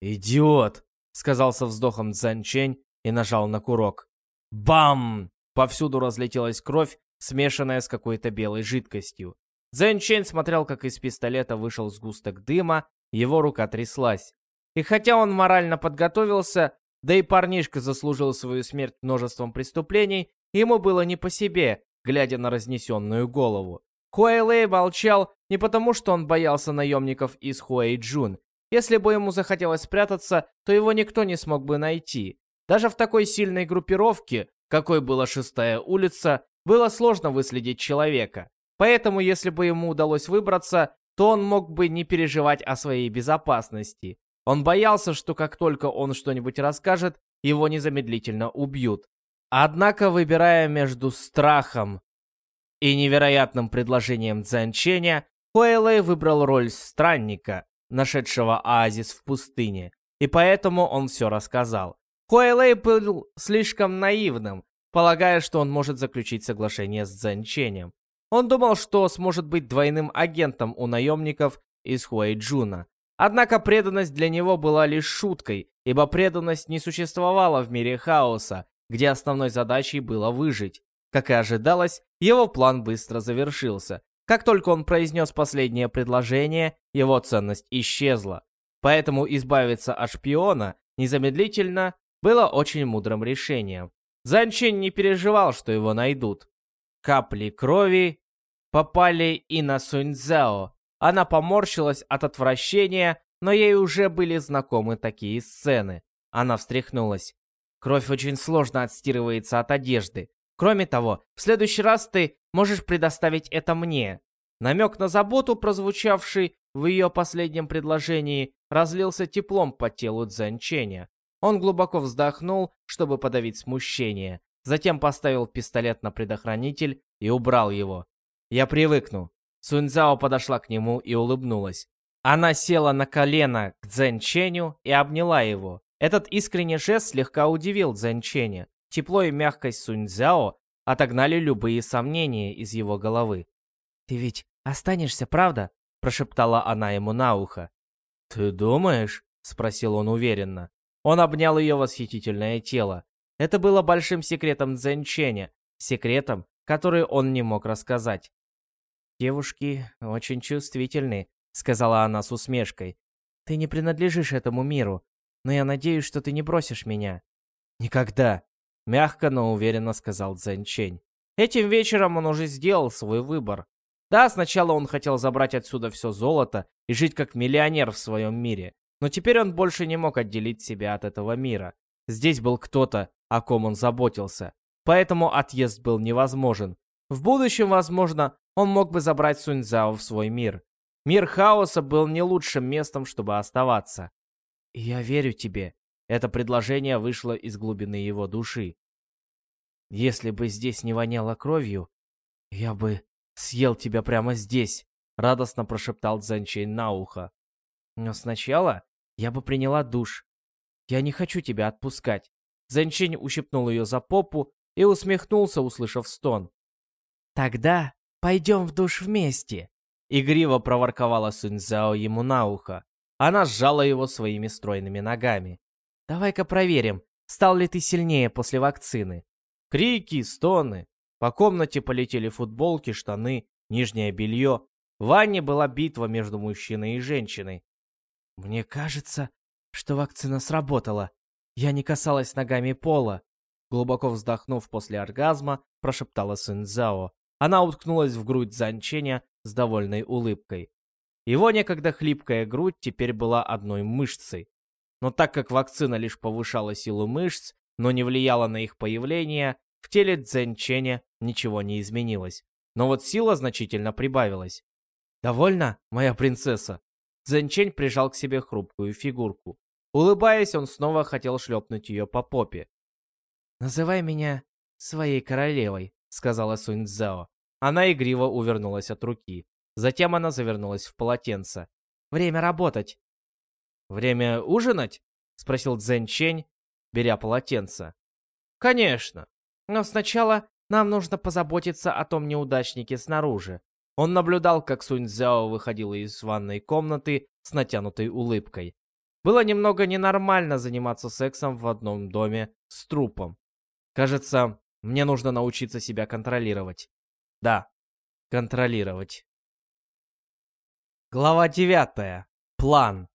«Идиот!» — сказал со вздохом Цзанчень и нажал на курок. Бам! Повсюду разлетелась кровь, смешанная с какой-то белой жидкостью. Зэн Чен смотрел, как из пистолета вышел сгусток дыма, его рука тряслась. И хотя он морально подготовился, да и парнишка заслужил свою смерть множеством преступлений, ему было не по себе, глядя на разнесенную голову. Хуэйлэй молчал не потому, что он боялся наемников из Хуэйджун. Если бы ему захотелось спрятаться, то его никто не смог бы найти. Даже в такой сильной группировке, какой была шестая улица, было сложно выследить человека. Поэтому, если бы ему удалось выбраться, то он мог бы не переживать о своей безопасности. Он боялся, что как только он что-нибудь расскажет, его незамедлительно убьют. Однако, выбирая между страхом и невероятным предложением Цзэнченя, Хуэлэй выбрал роль странника, нашедшего оазис в пустыне, и поэтому он все рассказал. Хуэлэй был слишком наивным, полагая, что он может заключить соглашение с Цзэнченем. Он думал, что сможет быть двойным агентом у наемников из Хуэйджуна. Однако преданность для него была лишь шуткой, ибо преданность не существовала в мире хаоса, где основной задачей было выжить. Как и ожидалось, его план быстро завершился. Как только он произнес последнее предложение, его ценность исчезла. Поэтому избавиться от шпиона незамедлительно было очень мудрым решением. Занчин не переживал, что его найдут. Капли крови попали и на Суньцзяо. Она поморщилась от отвращения, но ей уже были знакомы такие сцены. Она встряхнулась. Кровь очень сложно отстирывается от одежды. Кроме того, в следующий раз ты можешь предоставить это мне. Намек на заботу, прозвучавший в ее последнем предложении, разлился теплом по телу Цзэнченя. Он глубоко вздохнул, чтобы подавить смущение. Затем поставил пистолет на предохранитель и убрал его. «Я привыкну». Суньцзао подошла к нему и улыбнулась. Она села на колено к Цзэнченю и обняла его. Этот искренний жест слегка удивил Цзэнченя. Тепло и мягкость Суньцзяо отогнали любые сомнения из его головы. «Ты ведь останешься, правда?» – прошептала она ему на ухо. «Ты думаешь?» – спросил он уверенно. Он обнял ее восхитительное тело. Это было большим секретом Цзэнченя, секретом, который он не мог рассказать. «Девушки очень чувствительны», — сказала она с усмешкой. «Ты не принадлежишь этому миру, но я надеюсь, что ты не бросишь меня». «Никогда», — мягко, но уверенно сказал Цзэнчень. Этим вечером он уже сделал свой выбор. Да, сначала он хотел забрать отсюда все золото и жить как миллионер в своем мире. Но теперь он больше не мог отделить себя от этого мира. Здесь был кто-то, о ком он заботился. Поэтому отъезд был невозможен. В будущем, возможно, он мог бы забрать Суньцзао в свой мир. Мир хаоса был не лучшим местом, чтобы оставаться. «Я верю тебе». Это предложение вышло из глубины его души. «Если бы здесь не воняло кровью, я бы съел тебя прямо здесь», — радостно прошептал Цзэнчень на ухо. «Но сначала я бы приняла душ. Я не хочу тебя отпускать. Зэнчин ущипнул ее за попу и усмехнулся, услышав стон. «Тогда пойдем в душ вместе», — игриво проворковала Суньцзяо ему на ухо. Она сжала его своими стройными ногами. «Давай-ка проверим, стал ли ты сильнее после вакцины». Крики, стоны. По комнате полетели футболки, штаны, нижнее белье. В ванне была битва между мужчиной и женщиной. «Мне кажется, что вакцина сработала. Я не касалась ногами пола». Глубоко вздохнув после оргазма, прошептала Сунцзао. Она уткнулась в грудь Занченя с довольной улыбкой. Его некогда хлипкая грудь теперь была одной мышцей. Но так как вакцина лишь повышала силу мышц, но не влияла на их появление, в теле Цзэнченя ничего не изменилось. Но вот сила значительно прибавилась. «Довольно, моя принцесса?» Зенчень прижал к себе хрупкую фигурку. Улыбаясь, он снова хотел шлепнуть ее по попе. «Называй меня своей королевой», — сказала Сунь Цзао. Она игриво увернулась от руки. Затем она завернулась в полотенце. «Время работать». «Время ужинать?» — спросил Цзэнь Чень, беря полотенце. «Конечно. Но сначала нам нужно позаботиться о том неудачнике снаружи. Он наблюдал, как Сунь Цзяо выходила из ванной комнаты с натянутой улыбкой. Было немного ненормально заниматься сексом в одном доме с трупом. Кажется, мне нужно научиться себя контролировать. Да, контролировать. Глава 9. План.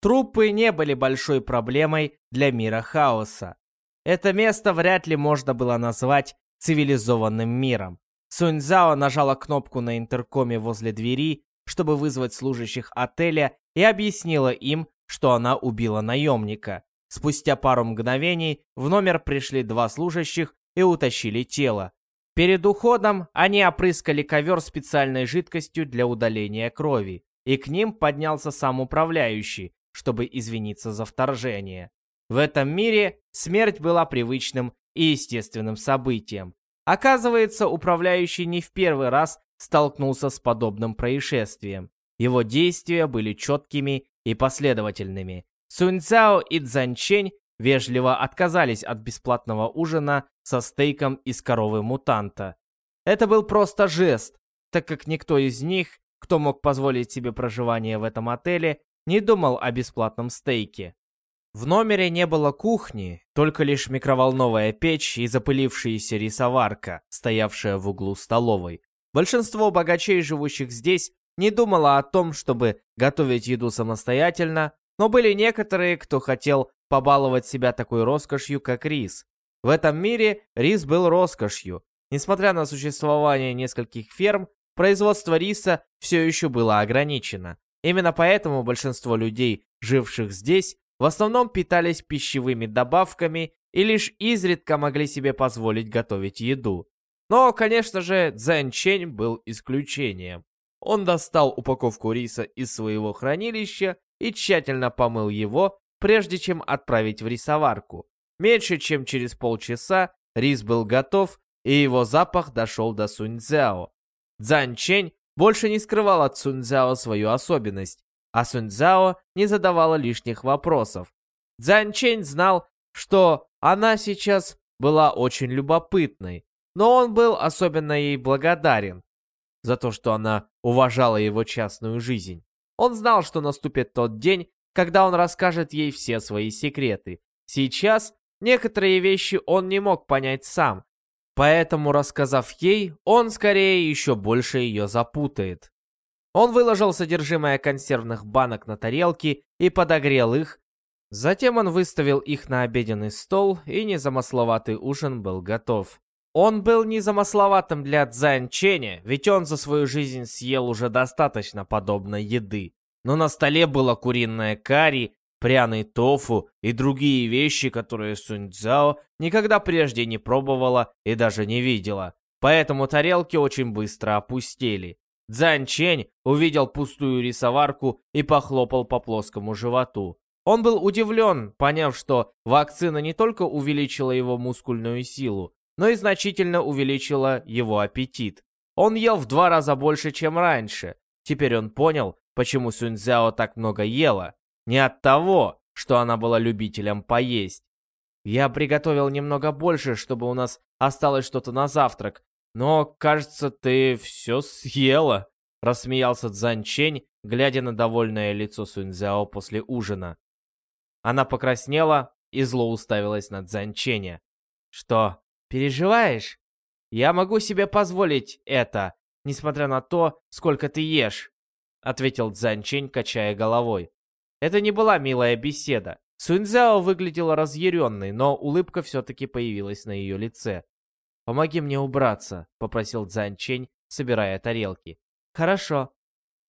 Трупы не были большой проблемой для мира хаоса. Это место вряд ли можно было назвать цивилизованным миром. Суньцзао нажала кнопку на интеркоме возле двери, чтобы вызвать служащих отеля, и объяснила им, что она убила наемника. Спустя пару мгновений в номер пришли два служащих и утащили тело. Перед уходом они опрыскали ковер специальной жидкостью для удаления крови, и к ним поднялся сам управляющий, чтобы извиниться за вторжение. В этом мире смерть была привычным и естественным событием. Оказывается, управляющий не в первый раз столкнулся с подобным происшествием. Его действия были четкими и последовательными. Суньцао и Цзанчень вежливо отказались от бесплатного ужина со стейком из коровы-мутанта. Это был просто жест, так как никто из них, кто мог позволить себе проживание в этом отеле, не думал о бесплатном стейке. В номере не было кухни, только лишь микроволновая печь и запылившаяся рисоварка, стоявшая в углу столовой. Большинство богачей, живущих здесь, не думало о том, чтобы готовить еду самостоятельно, но были некоторые, кто хотел побаловать себя такой роскошью, как рис. В этом мире рис был роскошью. Несмотря на существование нескольких ферм, производство риса все еще было ограничено. Именно поэтому большинство людей, живших здесь, в основном питались пищевыми добавками и лишь изредка могли себе позволить готовить еду. Но, конечно же, Цзэн Чень был исключением. Он достал упаковку риса из своего хранилища и тщательно помыл его, прежде чем отправить в рисоварку. Меньше чем через полчаса рис был готов, и его запах дошел до Суньцзяо. Цзань Чень больше не скрывал от Суньцзяо свою особенность, а Суньцзяо не задавала лишних вопросов. Цзань Чень знал, что она сейчас была очень любопытной, но он был особенно ей благодарен за то, что она уважала его частную жизнь. Он знал, что наступит тот день, когда он расскажет ей все свои секреты. Сейчас некоторые вещи он не мог понять сам, поэтому, рассказав ей, он скорее еще больше ее запутает. Он выложил содержимое консервных банок на тарелки и подогрел их. Затем он выставил их на обеденный стол, и незамысловатый ужин был готов. Он был незамысловатым для Цзань Ченя, ведь он за свою жизнь съел уже достаточно подобной еды. Но на столе было куриное карри, пряный тофу и другие вещи, которые Сунь Цзао никогда прежде не пробовала и даже не видела. Поэтому тарелки очень быстро опустели. Цзань Чень увидел пустую рисоварку и похлопал по плоскому животу. Он был удивлен, поняв, что вакцина не только увеличила его мускульную силу, но и значительно увеличила его аппетит. Он ел в два раза больше, чем раньше. Теперь он понял, почему Суньцзяо так много ела. Не от того, что она была любителем поесть. Я приготовил немного больше, чтобы у нас осталось что-то на завтрак. Но, кажется, ты все съела. Рассмеялся Цзань Чень, глядя на довольное лицо Суньцзяо после ужина. Она покраснела и зло уставилась на Цзань Ченя. Что, переживаешь? Я могу себе позволить это, несмотря на то, сколько ты ешь ответил Цзанчень, качая головой. Это не была милая беседа. Суньцзяо выглядела разъяренной, но улыбка все-таки появилась на ее лице. «Помоги мне убраться», — попросил Цзанчень, собирая тарелки. «Хорошо».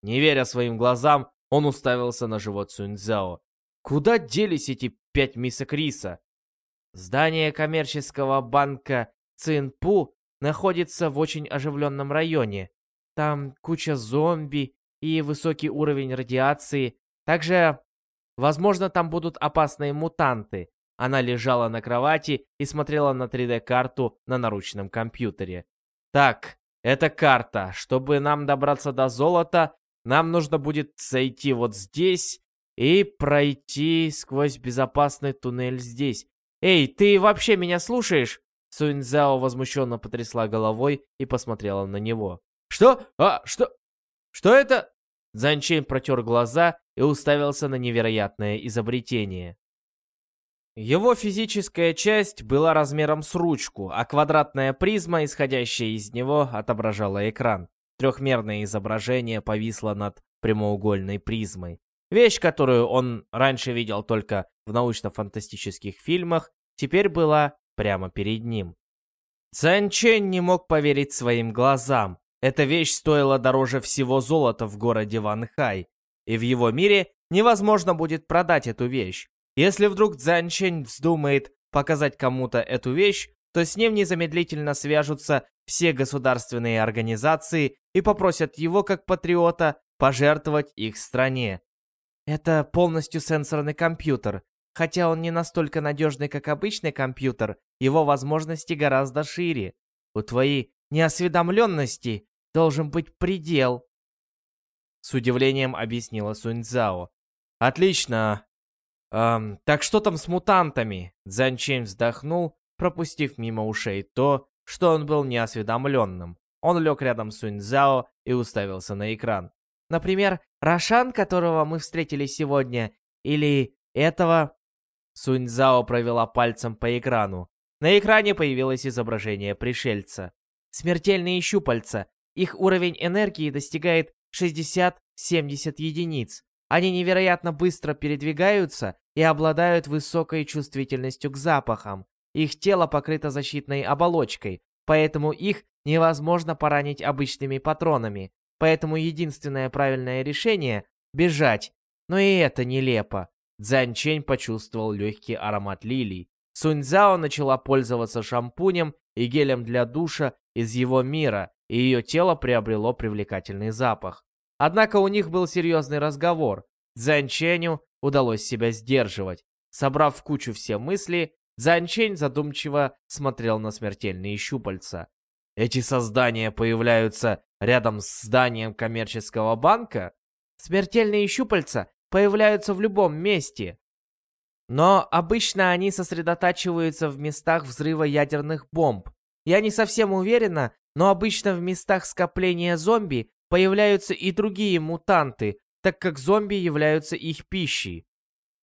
Не веря своим глазам, он уставился на живот Суньцзяо. «Куда делись эти пять мисок риса?» Здание коммерческого банка Цинпу находится в очень оживленном районе. Там куча зомби и высокий уровень радиации. Также, возможно, там будут опасные мутанты. Она лежала на кровати и смотрела на 3D-карту на наручном компьютере. Так, это карта. Чтобы нам добраться до золота, нам нужно будет зайти вот здесь и пройти сквозь безопасный туннель здесь. Эй, ты вообще меня слушаешь? Суньцзяо возмущенно потрясла головой и посмотрела на него. Что? А, что? Что это? Занчейн протер глаза и уставился на невероятное изобретение. Его физическая часть была размером с ручку, а квадратная призма, исходящая из него, отображала экран. Трехмерное изображение повисло над прямоугольной призмой. Вещь, которую он раньше видел только в научно-фантастических фильмах, теперь была прямо перед ним. Цэн Чэнь не мог поверить своим глазам. Эта вещь стоила дороже всего золота в городе Ванхай, и в его мире невозможно будет продать эту вещь. Если вдруг Цзанчень вздумает показать кому-то эту вещь, то с ним незамедлительно свяжутся все государственные организации и попросят его, как патриота, пожертвовать их стране. Это полностью сенсорный компьютер. Хотя он не настолько надежный, как обычный компьютер, его возможности гораздо шире. У твоей неосведомленности должен быть предел. С удивлением объяснила Суньцзао. Отлично. Эм, так что там с мутантами? Цзань вздохнул, пропустив мимо ушей то, что он был неосведомленным. Он лег рядом с Суньцзао и уставился на экран. Например, Рошан, которого мы встретили сегодня, или этого?» Суньцзао провела пальцем по экрану. На экране появилось изображение пришельца. Смертельные щупальца. Их уровень энергии достигает 60-70 единиц. Они невероятно быстро передвигаются и обладают высокой чувствительностью к запахам. Их тело покрыто защитной оболочкой, поэтому их невозможно поранить обычными патронами. Поэтому единственное правильное решение — бежать. Но и это нелепо. Цзань Чень почувствовал легкий аромат лилий. Суньцзао начала пользоваться шампунем и гелем для душа из его мира, и ее тело приобрело привлекательный запах. Однако у них был серьезный разговор. Цзань Ченю удалось себя сдерживать. Собрав в кучу все мысли, Цзань Чень задумчиво смотрел на смертельные щупальца. Эти создания появляются рядом с зданием коммерческого банка? Смертельные щупальца появляются в любом месте. Но обычно они сосредотачиваются в местах взрыва ядерных бомб. Я не совсем уверена, но обычно в местах скопления зомби появляются и другие мутанты, так как зомби являются их пищей.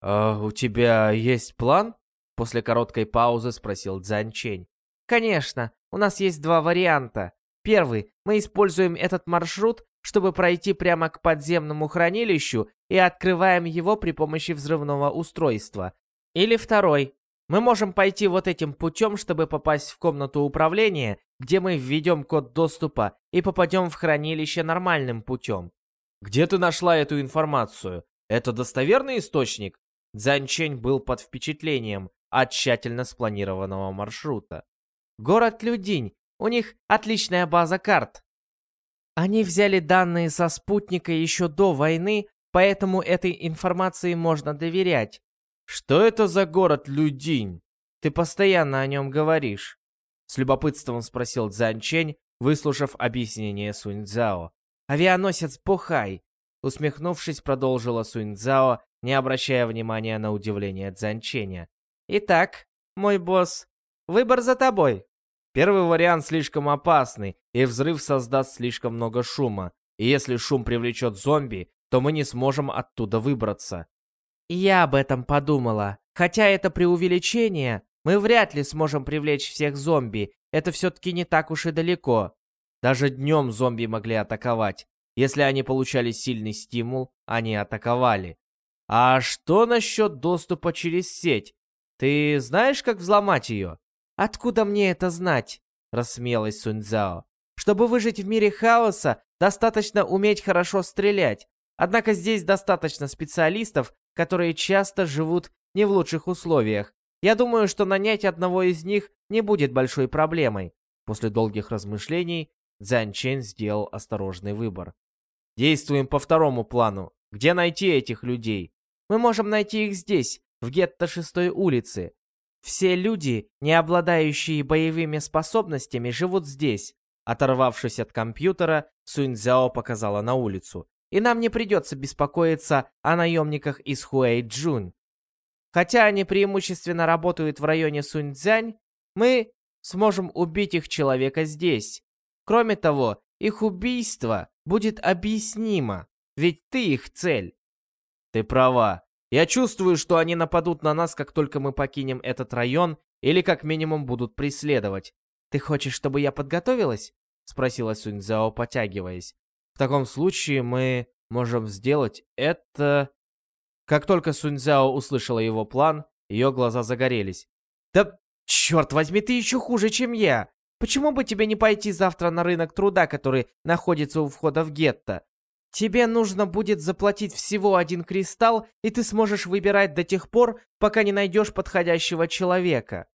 «А у тебя есть план?» После короткой паузы спросил Цзань Чень. «Конечно, у нас есть два варианта. Первый, мы используем этот маршрут, чтобы пройти прямо к подземному хранилищу и открываем его при помощи взрывного устройства. Или второй, мы можем пойти вот этим путем, чтобы попасть в комнату управления, где мы введем код доступа и попадем в хранилище нормальным путем. Где ты нашла эту информацию? Это достоверный источник? Цзань был под впечатлением от тщательно спланированного маршрута. Город Людинь. У них отличная база карт. Они взяли данные со спутника еще до войны, поэтому этой информации можно доверять. «Что это за город Людинь? Ты постоянно о нем говоришь?» С любопытством спросил Цзань выслушав объяснение Суньцзао. «Авианосец Пухай!» Усмехнувшись, продолжила Суньцзао, не обращая внимания на удивление Цзанченя. «Итак, мой босс, выбор за тобой. Первый вариант слишком опасный, и взрыв создаст слишком много шума. И если шум привлечет зомби, то мы не сможем оттуда выбраться. Я об этом подумала. Хотя это преувеличение, мы вряд ли сможем привлечь всех зомби. Это все-таки не так уж и далеко. Даже днем зомби могли атаковать. Если они получали сильный стимул, они атаковали. А что насчет доступа через сеть? Ты знаешь, как взломать ее? Откуда мне это знать? Рассмеялась Суньцзао. Чтобы выжить в мире хаоса, достаточно уметь хорошо стрелять. Однако здесь достаточно специалистов, которые часто живут не в лучших условиях. Я думаю, что нанять одного из них не будет большой проблемой. После долгих размышлений Цзань Чен сделал осторожный выбор. Действуем по второму плану. Где найти этих людей? Мы можем найти их здесь, в гетто шестой улицы. Все люди, не обладающие боевыми способностями, живут здесь. Оторвавшись от компьютера, Суньцзяо показала на улицу и нам не придется беспокоиться о наемниках из Хуэй-Джун. Хотя они преимущественно работают в районе Суньцзянь, мы сможем убить их человека здесь. Кроме того, их убийство будет объяснимо, ведь ты их цель. Ты права. Я чувствую, что они нападут на нас, как только мы покинем этот район, или как минимум будут преследовать. Ты хочешь, чтобы я подготовилась? Спросила Суньцзао, потягиваясь. В таком случае мы можем сделать это... Как только Суньцзяо услышала его план, ее глаза загорелись. «Да черт возьми, ты еще хуже, чем я! Почему бы тебе не пойти завтра на рынок труда, который находится у входа в гетто? Тебе нужно будет заплатить всего один кристалл, и ты сможешь выбирать до тех пор, пока не найдешь подходящего человека».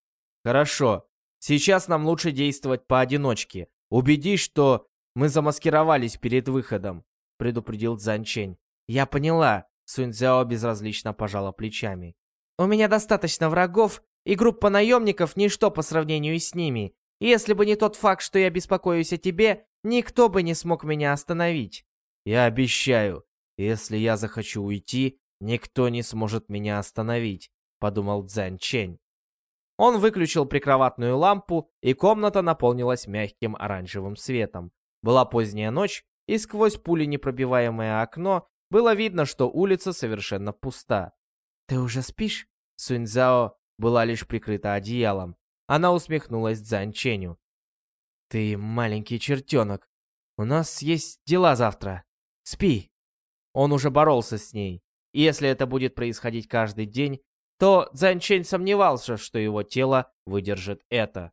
«Хорошо. Сейчас нам лучше действовать поодиночке. Убедись, что мы замаскировались перед выходом», — предупредил Цзанчень. «Я поняла», — Суньцзяо безразлично пожала плечами. «У меня достаточно врагов, и группа наемников — ничто по сравнению с ними. если бы не тот факт, что я беспокоюсь о тебе, никто бы не смог меня остановить». «Я обещаю, если я захочу уйти, никто не сможет меня остановить», — подумал Цзань Чень. Он выключил прикроватную лампу, и комната наполнилась мягким оранжевым светом. Была поздняя ночь, и сквозь пули непробиваемое окно Было видно, что улица совершенно пуста. «Ты уже спишь?» Суньцзао была лишь прикрыта одеялом. Она усмехнулась Цзань Ченю. «Ты маленький чертенок. У нас есть дела завтра. Спи». Он уже боролся с ней. И если это будет происходить каждый день, то Цзань Чень сомневался, что его тело выдержит это.